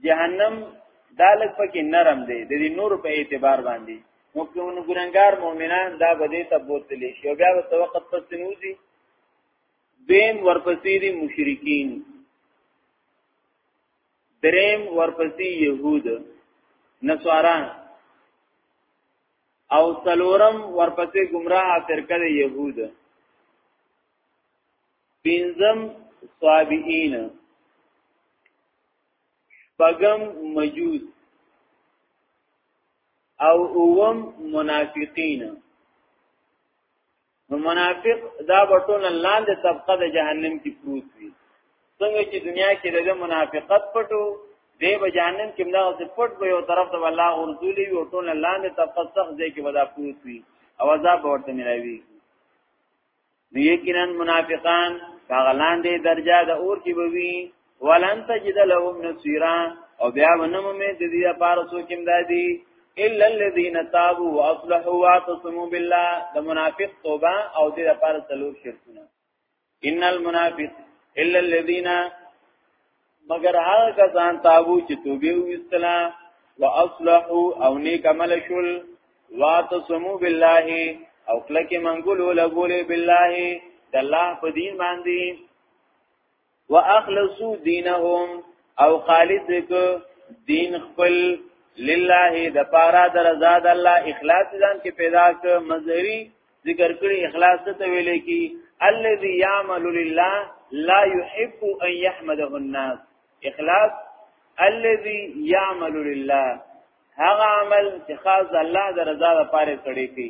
جهنم دا لږ پکې نرم دی د دې نور په اعتبار باندې مکرون ګرنګار مؤمنان دا به دې ته بوتل شي بیا به توقت پس نوځي دیم ورپسې دي مشرکین دریم ورپسې يهود نصارا او سلورم ورپسې گمراه فرقه د يهود پنځم صابئین شپږم مجوس او اوم منافقین نو منافق دا بټول لاندې طبقه د جهنم کې پروت وي څنګه چې دنیا کې د منافقت پټو دی به جهنم کې موږ څه پټ به یو طرف ته الله ورزولي یو ټول لاندې طبقه سخت دی کې ودا پروت وي او عذاب ورته ملوي نو یقینا منافقان هغه لاندې درجه د اور کې بوي ولن تجد لهم نصيرا او بیا ونم مې د دې لپاره څوک امدادي الا الذين تابوا واصلحوا واعتصموا بالله د منافق توبه او د لپاره څلور شرطونه ان المنافق الا الذين مگر هغه کسان تابو چې توبه وستلا واصلحوا او نیک عمل شول واعتصموا بالله او کله کې منګول ولګولې بالله د الله په دین باندې واخلصو دینهم او خالص ک دین خپل لله د پارا د رضا د الله اخلاص ځان کې پیدا ک مظهری ذکر کړي اخلاص ته ویل کی الذي يعمل لله لا يحب ان يحمده الناس اخلاص الذي يعمل لله هغه عمل چې خاص الله د رضا لپاره کړی کی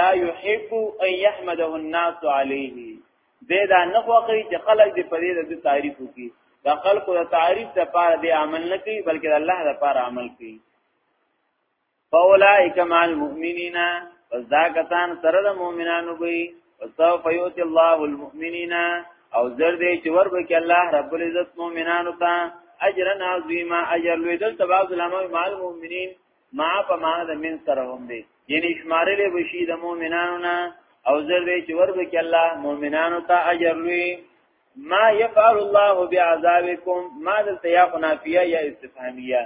لا يحب ان يحمده الناس عليه به دا نه خوخی چې خلک دې په دې د تعریف وکړي دا خلکو د تعریف لپاره دې عمل نه کوي بلکې د الله لپاره عمل کوي فاولائک مع المؤمنین پس دا کسان سره د مؤمنانو وي وسوف یؤتی الله المؤمنین او زر دې چې ور به کې الله رب العزت مؤمنانو ته اجرا عظیما اجر لوی دل تبعض الامام مع المؤمنین ما په معنا د من سره هم دی یعنی شمارل بشي د مؤمنانو نه او زر دی چې وربه کې الله مؤمنانو ته اجر لوي ما يفعل الله بعذابكم ما دلته یا نافیه یا استفهامیه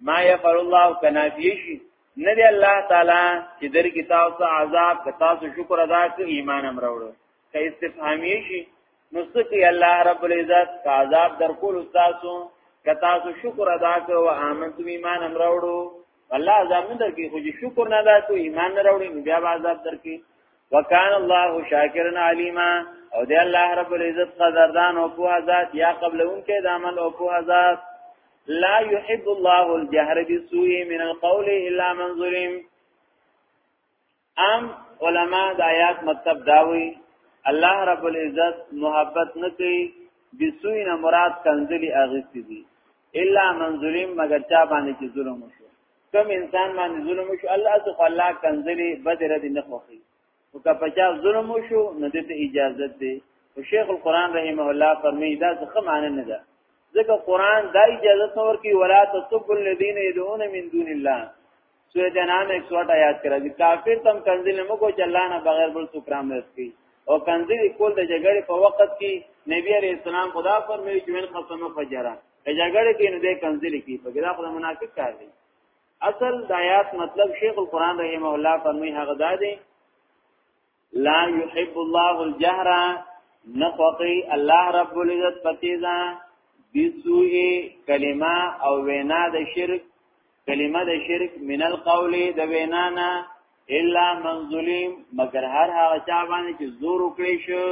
ما يفعل الله کنافیه شي نه دی الله تعالی چې در کې تاسو عذاب که تاسو شکر ادا کړئ ایمان امر وروړو که استفهامی شي نو سکی الله رب العزت کا عذاب در کول تاسو که تاسو شکر ادا کړو او امنتم ایمان امروړو الله عذاب نه درکې خو شکر نه ادا کو ایمان نه راوړي نو بیا عذاب درکې وکان الله شاکرن علیما او دی الله رب العزت قدردان او په ذات یا قبلون کې د عمل او په ذات لا يحب الله الجهر بالسوء من القول الا من ظلم عام علما د آیات مطلب داوي الله رب العزت محبت نه کوي بسوی نه مراد کنزلی اغستی دي الا من ظلم مگر چا باندې چې ظلم وشو کم انسان باندې ظلم وشو الله سبحانه الله کنزلی بدر دي نه خوخي او که پچا ظلم وشو نه دته اجازه دي او شیخ القران رحمه الله فرمایي دا څه معنی نه ده ځکه قران دا اجازه ورکړي ولا تسبوا الذين يدعون من دون الله سوره انعام 108 آیات کې راځي کافر تم کنزل نه کو چې الله نه بغیر بل څوک رام نسکی او کنزل کول د جګړې په وخت کې نبی عليه السلام خدا فرمایي چې من خصمه فجرا په جګړه کې نه دې کنزل کی په ګدا خو منافق کار دی اصل د آیات مطلب شیخ القران رحمه الله فرمایي هغه دا دی لا يحب الله الجهر نخوقي الله رب العزت پتیزا بسوء کلمه او وینا د شرک کلمه د شرک من القول د وینا نه الا من ظلم مگر هر هغه چا باندې چې زور وکړي شو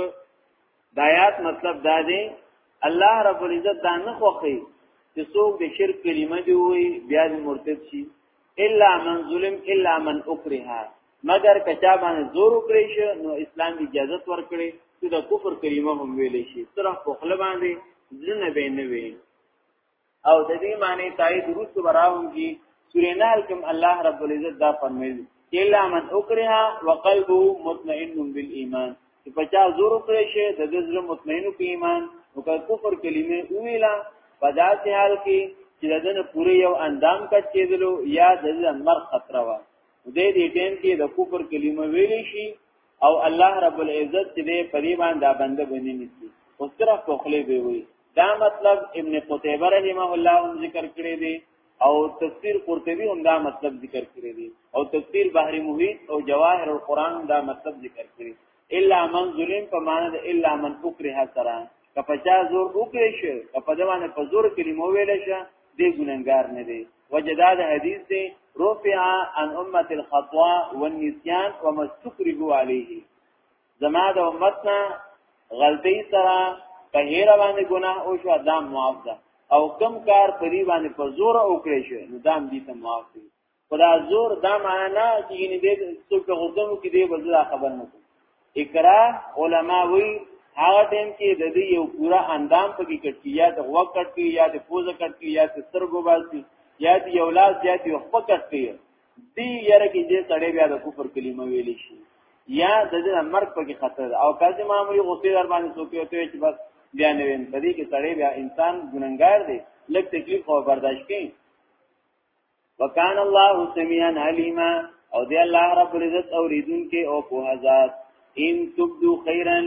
دایات مطلب دا دی الله رب العزت دا نه خوخي چې څوک د شرک کلمه دی وي بیا د مرتد شي الا من ظلم الا من اکرها مګر کچا باندې زور وکړي شي نو اسلام اجازه ورکړي چې د کفر کلمه هم ویل شي صرف په خپل باندې ځنه به نه وي او د دې معنی تایید روس براوږي سورې نال کوم الله رب العزت دا فرمایلی الا من اکره وقلبه مطمئن بالایمان چې پچا زور کړی شي د دې زړه مطمئن په ایمان او که کفر کلمه ویلا په داسې حال کې چې د دې پوره یو اندام کټ کېدلو یا د دې مر خطر وا دې دې ټیم کې د کفر کلمه ویلې شي او الله رب العزت دې په دې باندې بنده بنې نشي او صرف په خله به وي دا مطلب ابن قتیبه رحمه الله هم ذکر کړی دی او تفسیر قرطبی هم دا مطلب ذکر کړی دی او تفسیر بحر محیط او جواهر القرآن دا مطلب ذکر کړی الا من ظلم په معنا د الا من اکره سره که په چا زور وکړي شي که په دوانه په زور کلمو ویل شي دی ګننګار نه دی وجداد حدیث دی رفع عن امه الخطوا والنسيان وما استكرهوا عليه زما د امتنا غلطی سره په هیر باندې ګناه او شو دام معاف ده او کم کار پری باندې په زور او کړی شو نو دام دې ته معاف دي خدا زور دا معنا چې یعنی دې څوک غوډمو کې دې وزرا خبر نه اقرا علما وی هغه ټیم کې د دې یو پورا اندام پکې کټي یا د غوږ کټي یا د پوزه کټي یا د سترګو باسي یا د یو لاس یا د خپ کټي دې یره کې دې سړې بیا د کفر کلمه ویلې شي یا د دې مرګ پکې خطر او کله معمولی غوسه در باندې سوکې او ته چې بس بیا نه وین په دې کې سړې بیا انسان ګننګار دی لږ تکلیف او برداشت کوي وکان الله سميعا عليما او دی الله رب العزت اوریدونکې او په هزار ان تبدو خيرا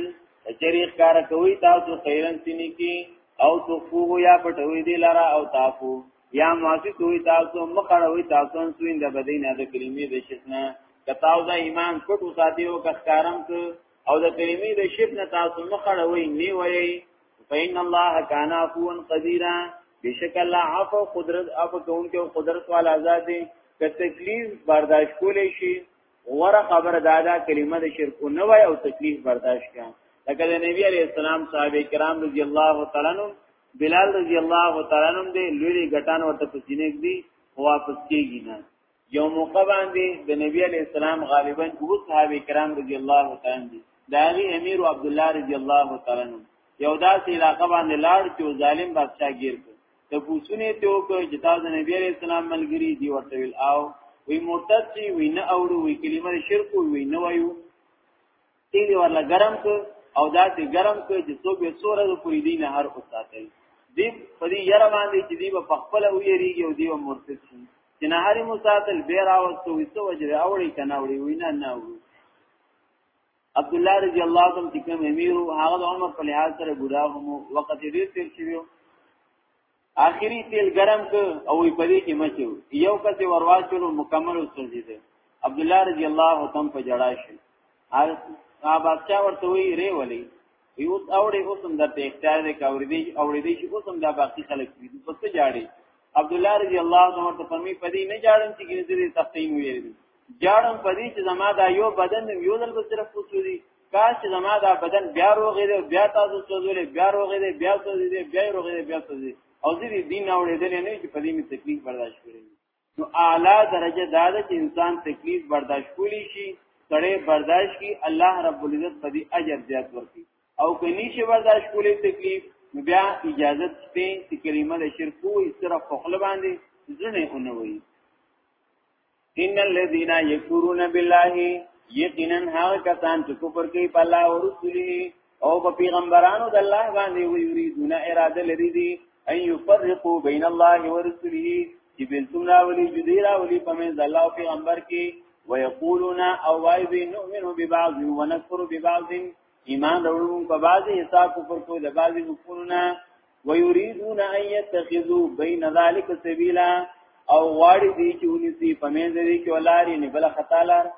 چریخ کار کوي تاسو خیرن سینې کې او تخفوه یا پټوي دی لاره او تاسو یا معاصی کوي تاسو مخړوي تاسو سوین د بدین د کلمې د شتنه کتاو دا ایمان پټ وساتیو کخکارم او د کلمې د شتنه تاسو مخړوي نیوي فإن الله كان عفوا قديرا بشک الله عفو قدرت اپ کون کې قدرت والا ذات دی که تکلیف برداشت کولې شي وره خبر دادا کلمه د شرک نه وای او تکلیف برداشت کړه لکه د نبی علی السلام صحابه کرام رضی الله تعالی عنهم بلال رضی الله تعالی عنهم دې لوی ګټان ورته پسینې دي واپس کیږي نه یو موقع باندې د نبی علی السلام غالبا او صحابه کرام رضی الله تعالی عنهم داغي امیر عبد الله رضی الله تعالی عنہ یو داسې علاقه باندې لاړ چې ظالم بادشاہ گیر کړ ته پوښتنه ته وکړه چې تاسو د نبی عليه السلام ملګری دی ورته ویل او وی مرتد چې وی نه اورو وی کلمه شرک وی نه وایو تیل ورله ګرم ک او دا دې ګرم ک چې څو به سوره پوری دین هر او ساتل دی په دې یره باندې چې دی په خپل ویریږي او دی مرتد شي چې نه هر مساتل به راوستو وسو وجه اوړي کنه اوړي وینا نه اوړي عبد الله رضی الله عنه چې کوم امیر هغه عمر په لحاظ سره ګډا هم وخت ډیر تیر شوی آخري تیل ګرم ک او په دې کې مچو یو کس ورواچلو مکمل وسوځیده عبد الله رضی الله تعالی په جړا شي هغه بادشاہ ورته وی ری ولی وی اوس اوړې اوس هم درته اختیار دی کاورې دی اوړې دی چې اوس هم دا باقی خلک دي په څه جاړي عبد الله رضی الله عنه ته فرمی پدې نه جاړم چې ګنې دې تختې مو یې دي جاړم پدې چې زما دا یو بدن یو دل به صرف وسوري کاش چې زما دا بدن بیا روغې دی بیا تاسو سوزولې بیا روغې دی بیا سوزې دی بیا روغې دی بیا سوزې او زه دې دین اوړېدل نه چې په دې می تکلیف برداشت کړی نو اعلی درجه دا ده چې انسان تکلیف برداشت کولی شي سړی برداشت کی الله رب العزت په دې اجر زیات ورکړي او کني شي برداشت کولی تکلیف نو بیا اجازه ته چې کلمه د شرک او صرف خپل باندې ځنه اونوي ان الذين يكفرون بالله یقینا هغه کسان چې کفر کوي په الله او رسوله او په پیغمبرانو د الله باندې وی یریدونه اراده لري دي ان يفرقوا بين الله ورسوله چې بنتم راولي جدي راولي په من الله او پیغمبر کې ويقولون او وای به نؤمن ببعض ونكفر ببعض ایمان وروم په بعضي حساب کفر کوي د بعضي حکمونه ويريدون ان يتخذوا بين ذلك سبيلا او واړي دي چې ونسي پمن دي کې ولاري نه بل خطا لار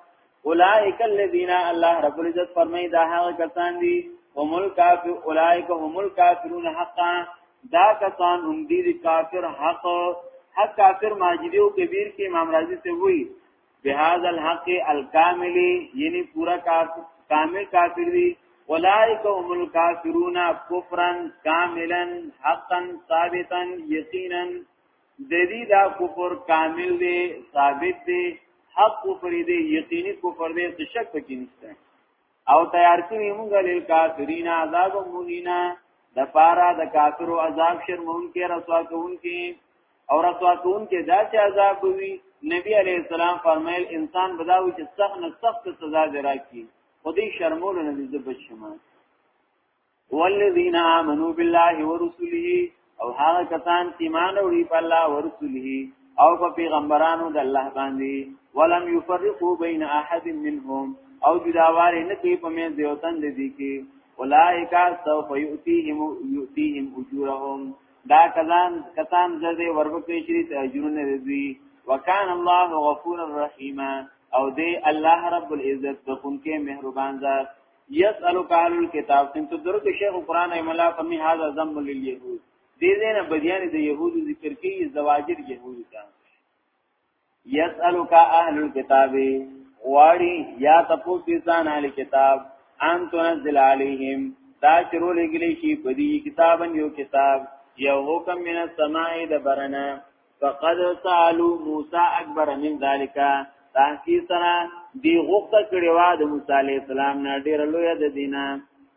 اولائک الذین الله رب العزت فرمای دا هغه کسان دي هم الکافر اولائک هم الکافرون حقا دا کسان هم دي کافر حق حق کافر ماجدی او کبیر کې امام رازی ته وایي بهذا الحق الكامل یعنی پورا کامل کافر دی اولائک هم الکافرون کفرا کاملا حقا ثابتا یقینا د دې دا کفر کامل دی ثابت دی حق کفر دی یقیني کفر دی څه شک پکې نشته او تیار کړی موږ لیل کافرین عذاب مولینا د پارا د کافرو عذاب شرمون کې رسوا کوون کې او رسوا کون کې داسې عذاب وي نبی علی السلام فرمایل انسان بداوي چې سخت نه سخت سزا درا کی خودي شرمول نه دې بچما والذین آمنوا بالله ورسله او هغه کسان چې ایمان وروړي په الله ورسله او په پیغمبرانو د الله باندې ولم یفرقوا بین احد منهم او جداوار نه کوي په مې دیوتن دي کې اولائک سوف یؤتیهم یؤتیهم اجورهم دا کسان کسان زده وربکې شي ته اجرونه دوی وکان الله غفور الرحیم او دی الله رب العزت بخونکې مهربان ذات یسالک اهل الكتاب سنت درته شیخ قران ایملا فمی هذا ذم لليهود دې دې نه بدیان د يهودو ذکر کوي زواجر يهودو ته یسالک اهل الكتاب غواړي یا تاسو ځان اهل کتاب ان تنزل علیهم دا شروع لګلی شي په دې کتابن یو کتاب یو حکم من السماء د برنا فقد سالو موسی اکبر من ذالک تحقیق سره دی غوښته کړي وا د موسی علی السلام نه ډیر لوی د دینه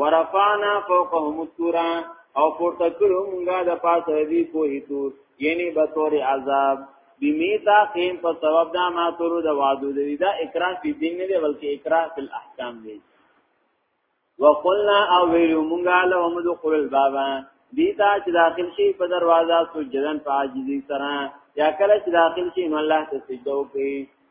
ورفانا فوقهم الطور او پورته کړو مونږه د پاسه دی په هیتو یعنی به تور عذاب بمیتا قیم په سبب دا ما تور د وادو دی دا اکراه په دین نه دی بلکې اکراه په احکام دی وقلنا او ویلو مونږه له محمد قول بابا دیتا چې داخل شي په دروازه سجدن په عاجزی سره یا کله چې داخل شي نو الله ته سجده وکړي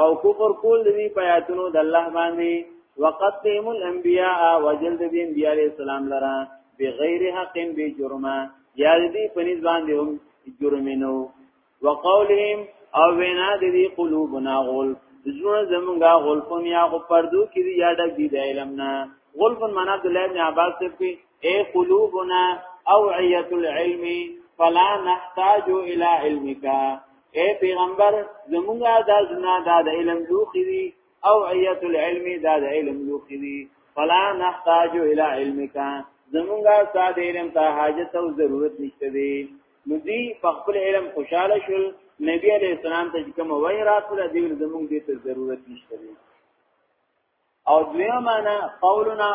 او کفر کول د دې پیاتونو د الله باندې وقتهم الانبیاء وجلد دې انبیاء علیہ السلام لرا بغیر حق به جرمه یا دې پنځ باندې هم جرمینو وقولهم او وینا د دې قلوبنا غول زړه زمونږه غولفون یا غو پردو کې یا د دې علم نه غولفون معنا عبد الله بن عباس په اے قلوبنا اوعیت العلم فلا نحتاج الى علمك اے پیغمبر زمونږه دا زنا دا د علم لوخي دي او ایت العلم دا د علم لوخي دي فلا نحتاج الى علمك زمونږه ساده علم ته حاجت او ضرورت نشته دي نو دی په خپل علم خوشاله شول نبی علیہ السلام ته کوم وای راتله دی زمونږ دې ته ضرورت نشته دي او دویمه معنا قولنا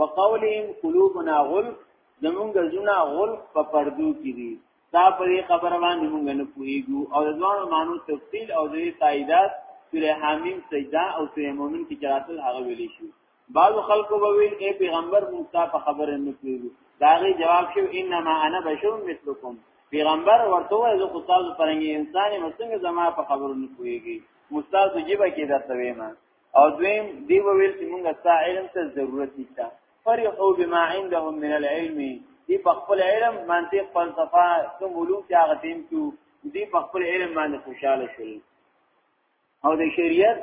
وقولهم قلوبنا غلف زمونږ زونه غلف په پردو کې دي دا په دې خبره باندې مونږ نه پوهیږو او د ځوانو مانو تفصیل او د تاییدات سوره حمیم سجدا او سوره مؤمن کې چراتل هغه ویلې شو بعض خلکو به ویل اے پیغمبر مونږ تا په خبره نه پوهیږو دا غي جواب شو انما انا بشر مثلکم پیغمبر ورته وایي زه خو تاسو پرنګي انسان مسنګ زما په خبرو نه پوهیږي مستاذ جيبه کې درته ویمه او دویم دی ویل چې موږ ستا علم ته ضرورت نشته فرحو بما عندهم من العلم دی په خپل علم منطق فلسفه کوم علوم چې هغه تیم کې دی په خپل علم باندې خوشاله شول او د شریعت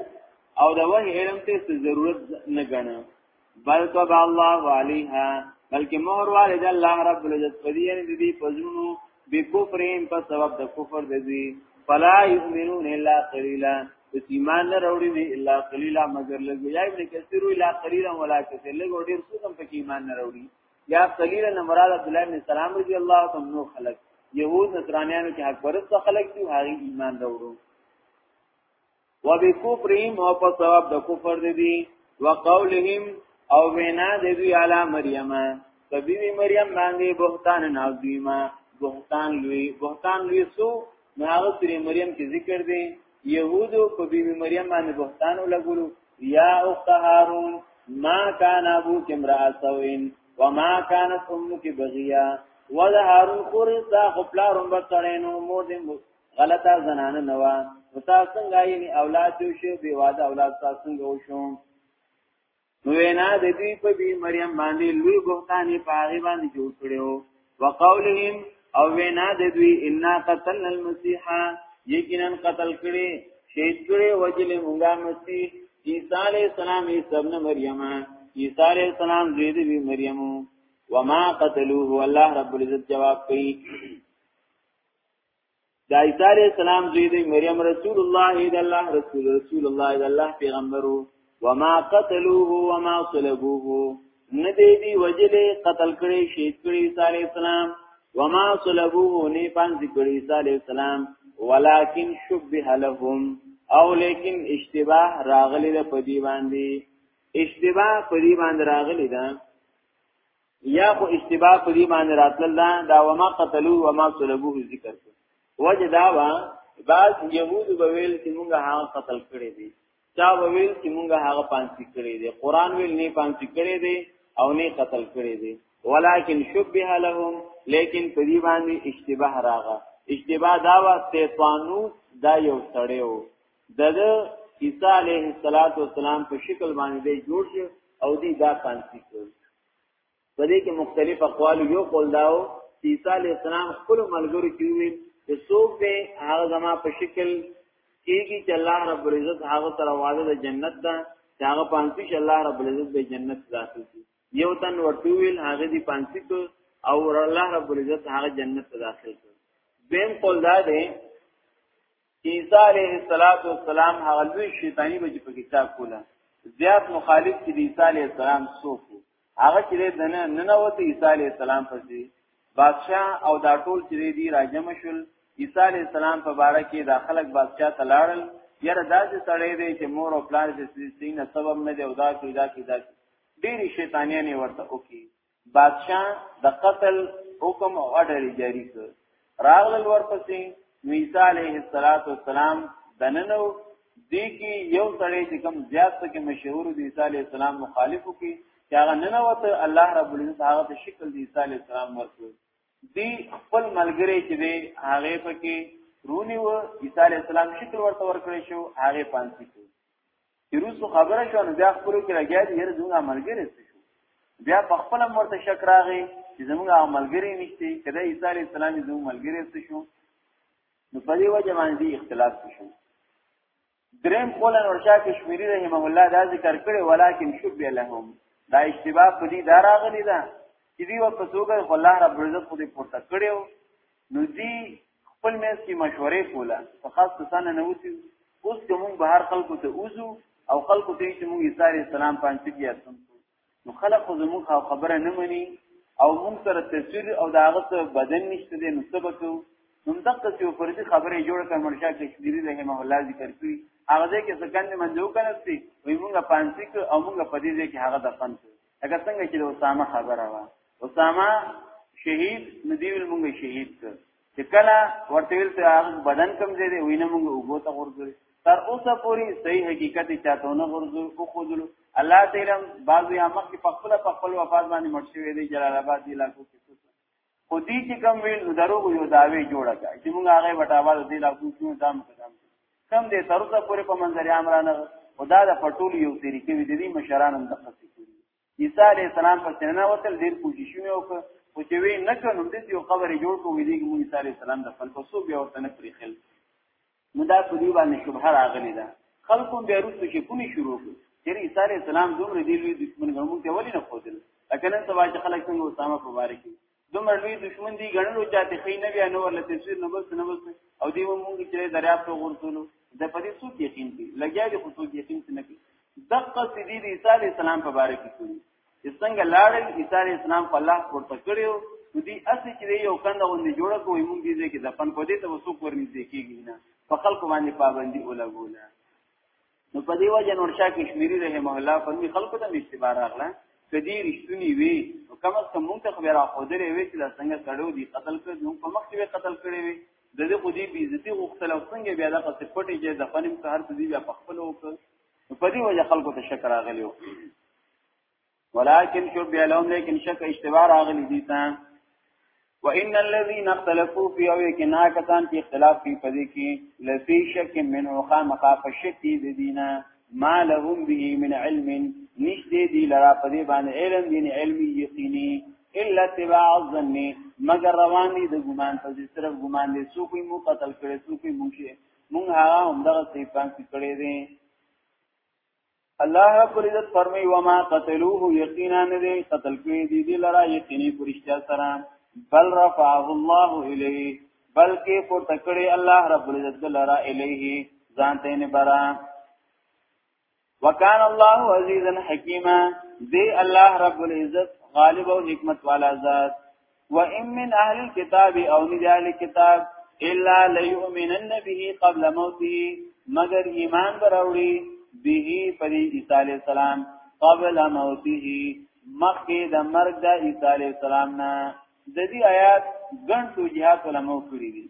او د وحی علم ته ضرورت نه غنه بل طبع الله علیها بلکې مهر والد الله رب العزت په دې یعنی د دې پزونو به کفرین په سبب د کفر د دې فلا یؤمنون الا قلیلا ایمان نه وروړي وی الا قلیلا مگر لږ یا ابن کثیر الا قلیلا ولا کثیر لږ ډیر څه کم پکې ایمان نه وروړي یا قلیلا نه مراد عبد الله بن سلام رضی الله تعالی عنہ خلق یهود نصرانیانو کې حق پرست خلق دي هغه ایمان وروړي وبکفرهم او په سبب د کفر د دي وقولهم او وینا د دوی علی مریم تبي مریم باندې بهتان نازیما بهتان لوی بهتان لوی سو ناغه سری مریم کې ذکر دی يهودو په بي مریم باندې بهتان ولګولو یا اخت هارون ما کان ابو کمرا سوین وما کانت امک بغیا وذ هارون خور تا خپلارم بتړینو مور دې غلطه زنانه نه و نو تاسو څنګه یې اولاد جو شو بي واده اولاد تاسو څنګه وشو نو وینا د دې په بي مریم باندې لوی بهتانې پاغي باندې جوړ کړو وقولهم او وینا د دوی ان قتلنا المسيح یقینا قتل کړي شهید کړي وجل مونږه مسیح عیسی علی السلام عیسی ابن مریم عیسی علی السلام دې دې مریم وما قتلوه الله رب العزت جواب کوي د عیسی علی السلام زوی دی مریم رسول الله د الله رسول رسول الله د الله پیغمبرو وما قتلوه وما صلبوه ندی دی وجلې قتل کړي شهید کړي عیسی علی السلام وما صلبوه نه پانځ کړي عیسی علی السلام ولکن شبه لهم او لیکن اشتباه راغلی د پدی باندې اشتباه پدی باندې راغلی دا یا خو اشتباه په دې باندې راتلل دا دا وما قتلوه وما صلبوه ذکر کړ وجه دا وا بعض يهود بویل چې موږ هغه قتل کړی دی چا بویل چې موږ هغه پانسی کړی دی قران ویل نه پانسی کړی دی او نه قتل کړی دی ولكن شبه لهم لیکن په دې باندې اشتباه راغی اشتباه دا وا سیطانو دا یو سړیو دغه عیسی علیه السلام په شکل باندې دی جوړ شو او دی دا پانسی کړ په دې کې مختلف اقوال یو قول داو چې عیسی علیه السلام خپل ملګرو کې وی چې څوک به هغه زما په شکل کېږي چې الله رب العزت هغه تر واده د جنت ده چې هغه پانسی چې الله رب العزت به جنت داخل شي یو تن ورته ویل هغه دی پانسی کو او الله رب العزت هغه جنت داخل شي بهم قول دا دی عیسی علیه السلام هغه لوی شیطانی به په کتاب کوله زیات مخالف چې عیسی علیه السلام څوک هغه چې دنه ننوت عیسی علیه السلام پسې بادشاہ او دا ټول چې دی راجم شول عیسی علیه السلام په باره کې دا خلک بادشاہ ته لاړل یره داسې سړی دی چې مور او پلار دې سینه سبب نه دی او دا کې دا کې دا ډېری شیطانیانې ورته وکي بادشاہ د قتل حکم او اډر جاری کړ راغل ورپسې عیسی علیه السلام دننو دی کی یو سړی چې کوم زیات پکې مشهور دی عیسی علیه السلام مخالفو کې چې هغه ننوت الله رب العزت هغه ته شکل دی عیسی علیه السلام ورکړ دی خپل ملګری چې دی هغه پکې رونی و عیسی علیه السلام شکل ورته ورکړی شو هغه پانسی کړ چې روسو خبره شو نو بیا خپل کې راګیا دي یره زموږ عملګری شو بیا په خپل مرته شک راغی چې زموږ عملګری نشته کله عیسی علی السلام زموږ عملګری شو نو په دې وجه باندې اختلاف شو دریم قول ورشا کشمیری رحمه الله دا ذکر کړي ولیکن شب لهم دا اشتباه په دې دا راغلی ده چې دی په توګه الله رب عزت خو دې پورته کړو نو دی خپل مېز کې مشورې کوله په خاص کسانه نه وتی اوس که مونږ بهر خلکو ته اوزو او خلکو ته چې مونږ عیسی علی السلام پانسی بیا سم نو خلک خو زموږ خبره نه مني او مونږ سره تصویر او داغه څه بدن نشته دی نو څه بکو نوم دغه څه پر دې خبره جوړه کړ مرشا کشمیری رحمه الله ذکر کړی هغه ځکه څنګه منځو کنه سي وي مونږه پانسی او مونږه پدې ځکه هغه دفن کړ لکه څنګه چې د اسامه خبره وه اسامه شهید ندیول مونږ شهید کړ چې کله ورته ویل ته هغه بدن کم ځای دی وینه مونږ وګو ته ورځو تر اوسه پوری صحیح حقیقت چاته نه ورځو او خودلو الله تعالی بعضی امر کې په خپل په خپل وفات باندې مرشي وی دی جلال آباد علاقو کې خو دې چې کوم ویل نو دروغ یو داوی جوړه کړ چې موږ هغه وټاوال دی لا کوو دا مقدم کم دې تر اوسه پورې په منظر عام را نه خدا د پټول یو طریقې وی دې مشران هم د خصي کړی عیسی علی السلام په سینه وتل ډیر کوششونه وکړ او چې وی نه کړم دې یو خبره جوړ کوو دې موږ عیسی علی السلام د خپل کوسو بیا ورته نه پریخل نو دا په دې باندې شبهه راغلې ده خلکو بیا وروسته چې کومې شروع کړ چې عیسی علی السلام دومره دی لوی دښمن ګڼو ته ولې نه خوتل لکه نن سبا چې خلک څنګه اسامه په باره کې دومره لوی دښمن دی ګڼلو چاته خې نه بیا نو ولته تفسیر نه بس نه بس او دی مونږ چې دریاب ته ورسولو د پدې څوک یقین دی لګیا دي خو څوک یقین نه کوي دقه سیدی عیسی علی السلام په باره کې کوي چې څنګه لاړل عیسی علی السلام په الله پورته کړیو نو دی اصل چې یو کنده غوندې جوړه کوی مونږ دې کې دفن کو دې ته وسو کور نږدې کېږي نه په خلکو باندې پابندي ولګوله نو په دې وجه نور شاه کشمیری رحمه الله فرمی خلکو ته اشتباه راغله کدی رښتونی وی نو کوم څه مونږ ته خبره خو درې وی چې څنګه کړو دی قتل کړو نو په مخ کې قتل کړی وی د دې خو دې بي عزتي غوښتل او څنګه بیا د قصې پټې چې د فنم ته هر څه دی بیا په خپل وکړ په دې وجه خلکو ته شکر راغلی ولكن شبه لهم لكن شك اشتباه راغلي دي تا وان الذين اختلفوا في او يكنا کسان چې اختلاف کوي په دې کې لفي شك منه خامخا فشك دي دينا ما لهم به من علم نشته دي لرا په دې باندې علم دي علمي يقيني الا تبع الظن مگر روان دي د ګمان په دې صرف ګمان دي څوک یې مو قتل کړي څوک یې مو شي مونږ هغه هم دغه صفات کړي دي الله رب العزت فرمای و ما قتلوه یقینا ندی قتل کړی دی دی لرا یقیني فرشتہ سره بل رفعه الله الیه بلکې پر تکړه الله رب العزت لرا الیه ځان ته نه برا وکان الله عزیزا حکیما دی الله رب العزت غالب او حکمت والا ذات و ان من اهل الكتاب او نه اهل کتاب الا ليؤمنن به قبل موته مگر ایمان براوړي به پر عیسی علی السلام قبل موته مخکې د مرګ د عیسی علی السلام نه د دې آیات ګڼ توجیهات علماء کړی دي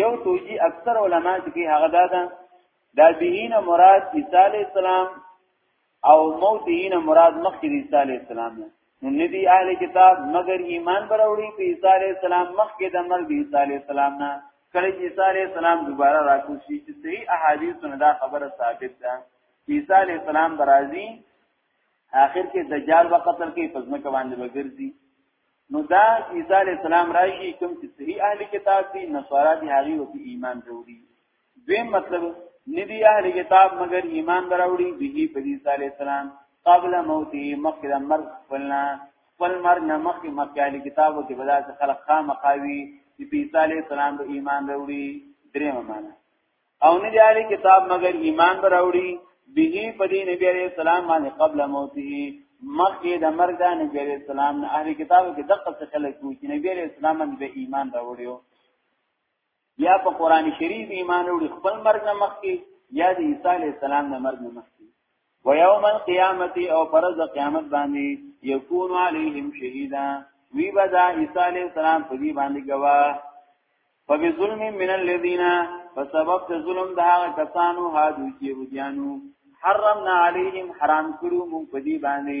یو توجی اکثر علما چې هغه دا ده دا بهینه مراد عیسی علی السلام او موت یې نه مراد مخکې د عیسی علی السلام نه نو ندی اهل کتاب مگر ایمان براوړي په عیسی علی السلام مخکې د مرګ د عیسی علی السلام نه کله چې عیسی علی السلام دوباره راکو شي چې صحیح احادیث نه دا خبره ثابت ده عیسی علی السلام برازي آخر کې دجال وقتل کې پزما کوي وګرځي نو دا عیسی علی السلام راشي کوم چې صحیح اهل کتاب دي نصارا دي هغه او ایمان وروړي دویم مطلب ندی اهل کتاب مگر ایمان دراوړي به په دې صلی الله علیه وسلم قبل موته مخکې د مرګ خپلنا خپل مرګ نه مخکې مخکې اهل کتابو کې بلا څخه خلق خامخاوي چې په عیسی علی السلام به ایمان راوړي درې معنا او نه دی اهل کتاب مگر ایمان راوړي به په دې نبی علی السلام باندې قبل موته مخکې د مرګ د نبی علی السلام نه اهل کتابو کې دقه څه خلک وو چې نبی علی السلام باندې ایمان راوړي یا په قران شریف ایمان وروړي خپل مرګ نه مخکي یا د عیسی علی السلام نه مرګ نه مخکي و یوم القیامت او فرض قیامت باندې یکون علیهم شهیدا وی بدا عیسی علی السلام په دې باندې گواه فبظلم من الذین فسبب ظلم ده کسانو هادو چې ودیانو حرمنا علیهم حرام کړو مون په دې باندې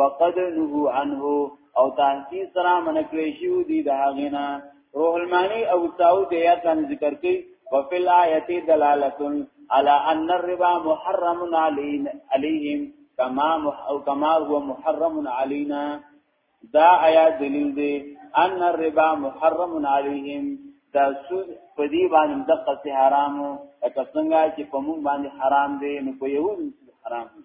وقد نهو عنه او تحقیق سره منکړی شو دی د هغه نه روح المانی او سعود یا کان ذکر کوي وفي الآية دلالة على أن الربا محرم عليهم كما كما هو محرم علينا دا آیات دلیل دی ان الربا محرم عليهم دا سود په دې باندې د قصې حرام او څنګه چې په موږ باندې حرام دی نو په یو حرام دی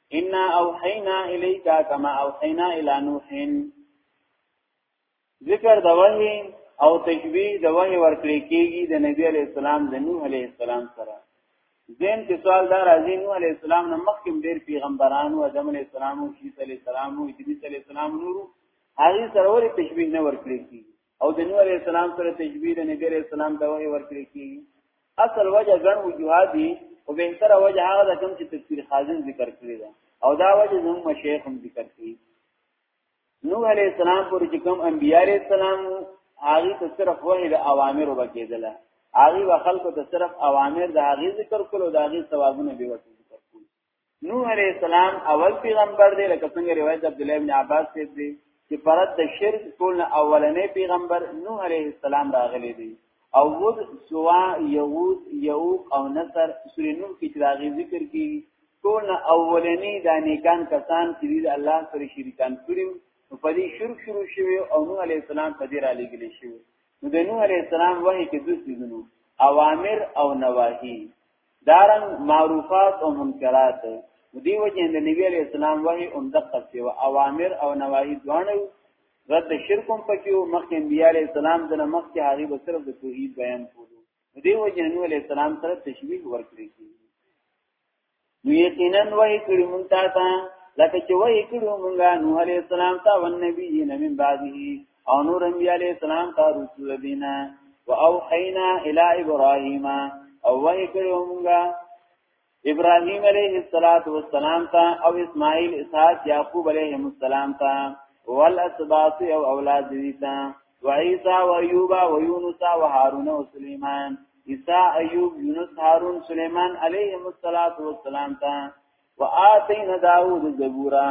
ان اوحینا الیک کما اوحینا الی نوح ذکر د وحی او تشبیه د وحی ورکړي کیږي د نبی علی السلام د نوح علی السلام سره زم چې سوال دار ازین نوح علی السلام نه مخکې ډیر پیغمبرانو ادم علی السلام او عیسی علی السلام او ادریس علی السلام نور هغه سره ورې تشبیه نه ورکړي کیږي او د نور اسلام سره تشبیه د نبی اسلام د وحی ورکړي کی اصل وجه ګڼ وجوهات دي او به تر وجه هغه د کوم چې تفسیر خازن ذکر کړی دا او دا وجه زموږ مشایخ هم ذکر کړی نوح علی السلام پر چې کوم انبیاء علی السلام هغه ته صرف وحی د اوامر وبکیدل هغه و خلکو ته صرف اوامر د هغه ذکر کولو د هغه ثوابونه به وته نوح علیہ السلام اول پیغمبر دی لکه څنګه روایت عبد الله بن عباس دی چې پرد د شرک ټول اولنې پیغمبر نوح علیہ السلام راغلی دی او ود سوا یعود یعوق او نصر سورې نوح کې راغی ذکر کی ټول اولنې د نیکان کسان چې د الله سره شریکان کړي په دې شرک شروع شوی او نوح علیہ السلام په دې را لګل شوی نو د نوح علیہ السلام وحی کې دوه سيزونو اوامر او نواهی دارن معروفات او منکرات دی وجه د نبی علیہ السلام وحی هم دقه سی او اوامر او نواهی دوانه رد شرکم پکې او مخکې انبیاء علیہ السلام د مخکې هغه به صرف د توحید بیان کولو دی وجه نبی علیہ السلام سره تشبیه ورکړي نو یقینا وحی کړي مونږ ته لکه چې وحی کړو مونږه نوح علیہ السلام ته او نبی نبی بعده او نور انبیاء علیہ السلام ته رسول دینا واوحینا الی ابراهیم او وحی کړو موږ ابراهیم علیه السلام ته او اسماعیل اسحاق یعقوب علیهم السلام ته والاسباط او اولاد دي ته وعیسی و ایوب و یونس و هارون و سلیمان عیسی ایوب یونس هارون سلیمان علیهم السلام ته وآتینا داوود زبورا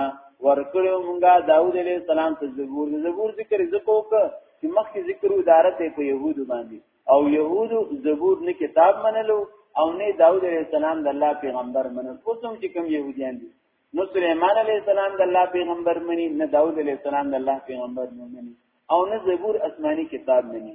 ورکړو مونږه داوود علیه السلام ته زبور زبور ذکر زکو ک چې مخکې ذکر ادارت په يهودو باندې او يهودو زبور نه کتاب منلو او نه داوود علیه السلام د الله پیغمبر منل اوس هم چې کوم يهوديان دي نو سليمان عليه السلام د الله پیغمبر مني نه داوود عليه السلام د الله پیغمبر مني او نه زبور آسماني کتاب مني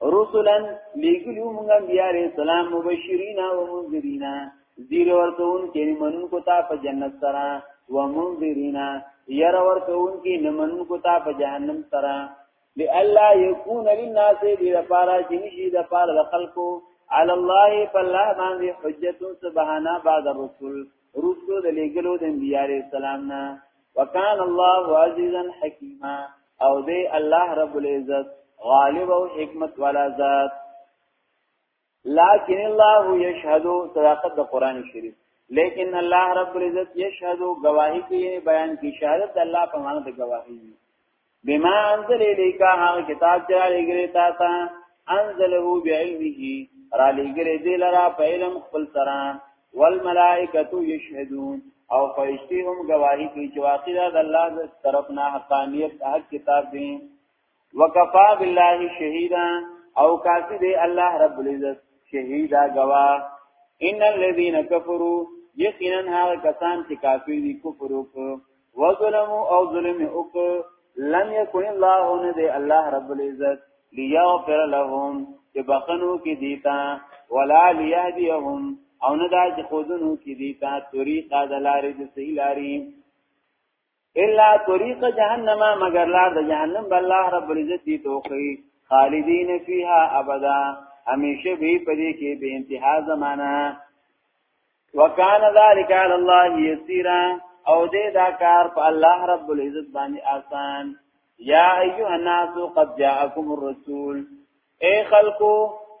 رسولن لګلو موږ انبیاء علیہ السلام مبشرین او منذرین زیر ورکون کې منون کو تا په جنت سره و منذرین ير ورکون کې نمنون کو تا په جهنم سره لالا یکون للناس دې لپاره چې نشي د پاره د خلکو علی الله فالله باندې حجت سبحانه بعد الرسول روسو د لګلو د انبیاء علیہ السلام نه وکان الله عزیزا حکیما او دی الله رب العزت غالب او حکمت والا ذات لكن الله يشهد صداقت د قران شریف لیکن الله رب العزت يشهد گواہی کوي بیان کی شهادت الله په معنی د گواہی بما انزل الیکا هغه کتاب چې را لګرې تا ته انزله بعلمه را لګرې دې لرا په علم خپل سره والملائکه یشهدون او فرشتي هم گواہی کوي چې واقعي د الله تر طرف نه حقانیت حق کتاب دی وکفا بالله شهیدا او کافی دی الله رب العزت شهیدا گواه ان الذين كفروا یقینا هغه کسان چې کافر دي کفر وکړي وظلمو او ظلم اوک لم یکن الله نه دی الله رب العزت لیغفر لهم چې بخنو کې دیتا ولا لیهدیهم او نه دا چې خودونو کې دیتا طریقه د لارې د صحیح لارې الا طریق جهنم مگر لار د جهنم بل الله رب العزت دی توخی خالدین فیها ابدا همیشه به پدې کې به انتها زمانہ وکان ذلک علی الله یسیرا او دې دا کار په الله رب العزت باندې آسان یا ایها الناس قد جاءکم الرسول اے خلقو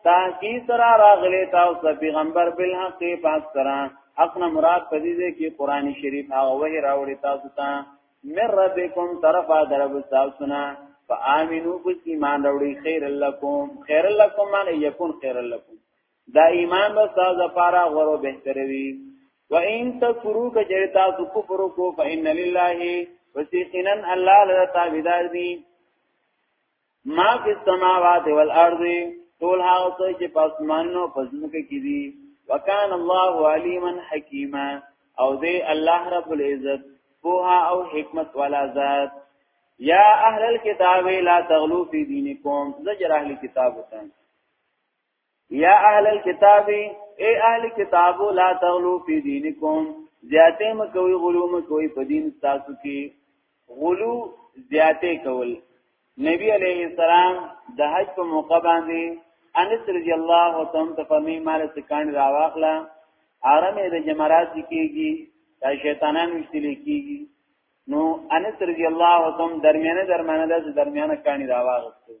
تاکی سرا راغلی تاسو پیغمبر بل حق پاک سرا حق نه مراد پدې دې کې قران شریف هغه وه راوړی تاسو ته مر ربکم طرفا درب تاسو نه فآمنو بس ایمان راوړي خیر لکم خیر لکم معنی یکون خیر لکم دا ایمان به تاسو لپاره غوړو بهتروي و ان تکفرو کجری تاسو کفر کو فإن لله وسیقنا الله لذا تابدار دی ما فی السماوات والارض ټول هغه څه چې په اسمانونو په ځمکه کې دي وکان الله علیما حکیما او دی الله رب العزت پوها او حکمت والا ذات یا اهل الكتاب لا تغلو فی دینکم زجر اهل کتاب وتن یا اهل الكتاب اے اهل کتابو لا تغلو فی دینکم زیاته مکوی غلو مکوی په دین تاسو کې غلو زیاته کول نبی علیہ السلام د حج په موقع باندې انس رضی الله تعالی عنہ فرمی مال سکان راواخلا آرامه د جمرات کیږي دا شیطانان مشتل کیږي نو انس رضی الله تعالی درمیانه درمانه د درمیانه کانی راواغستو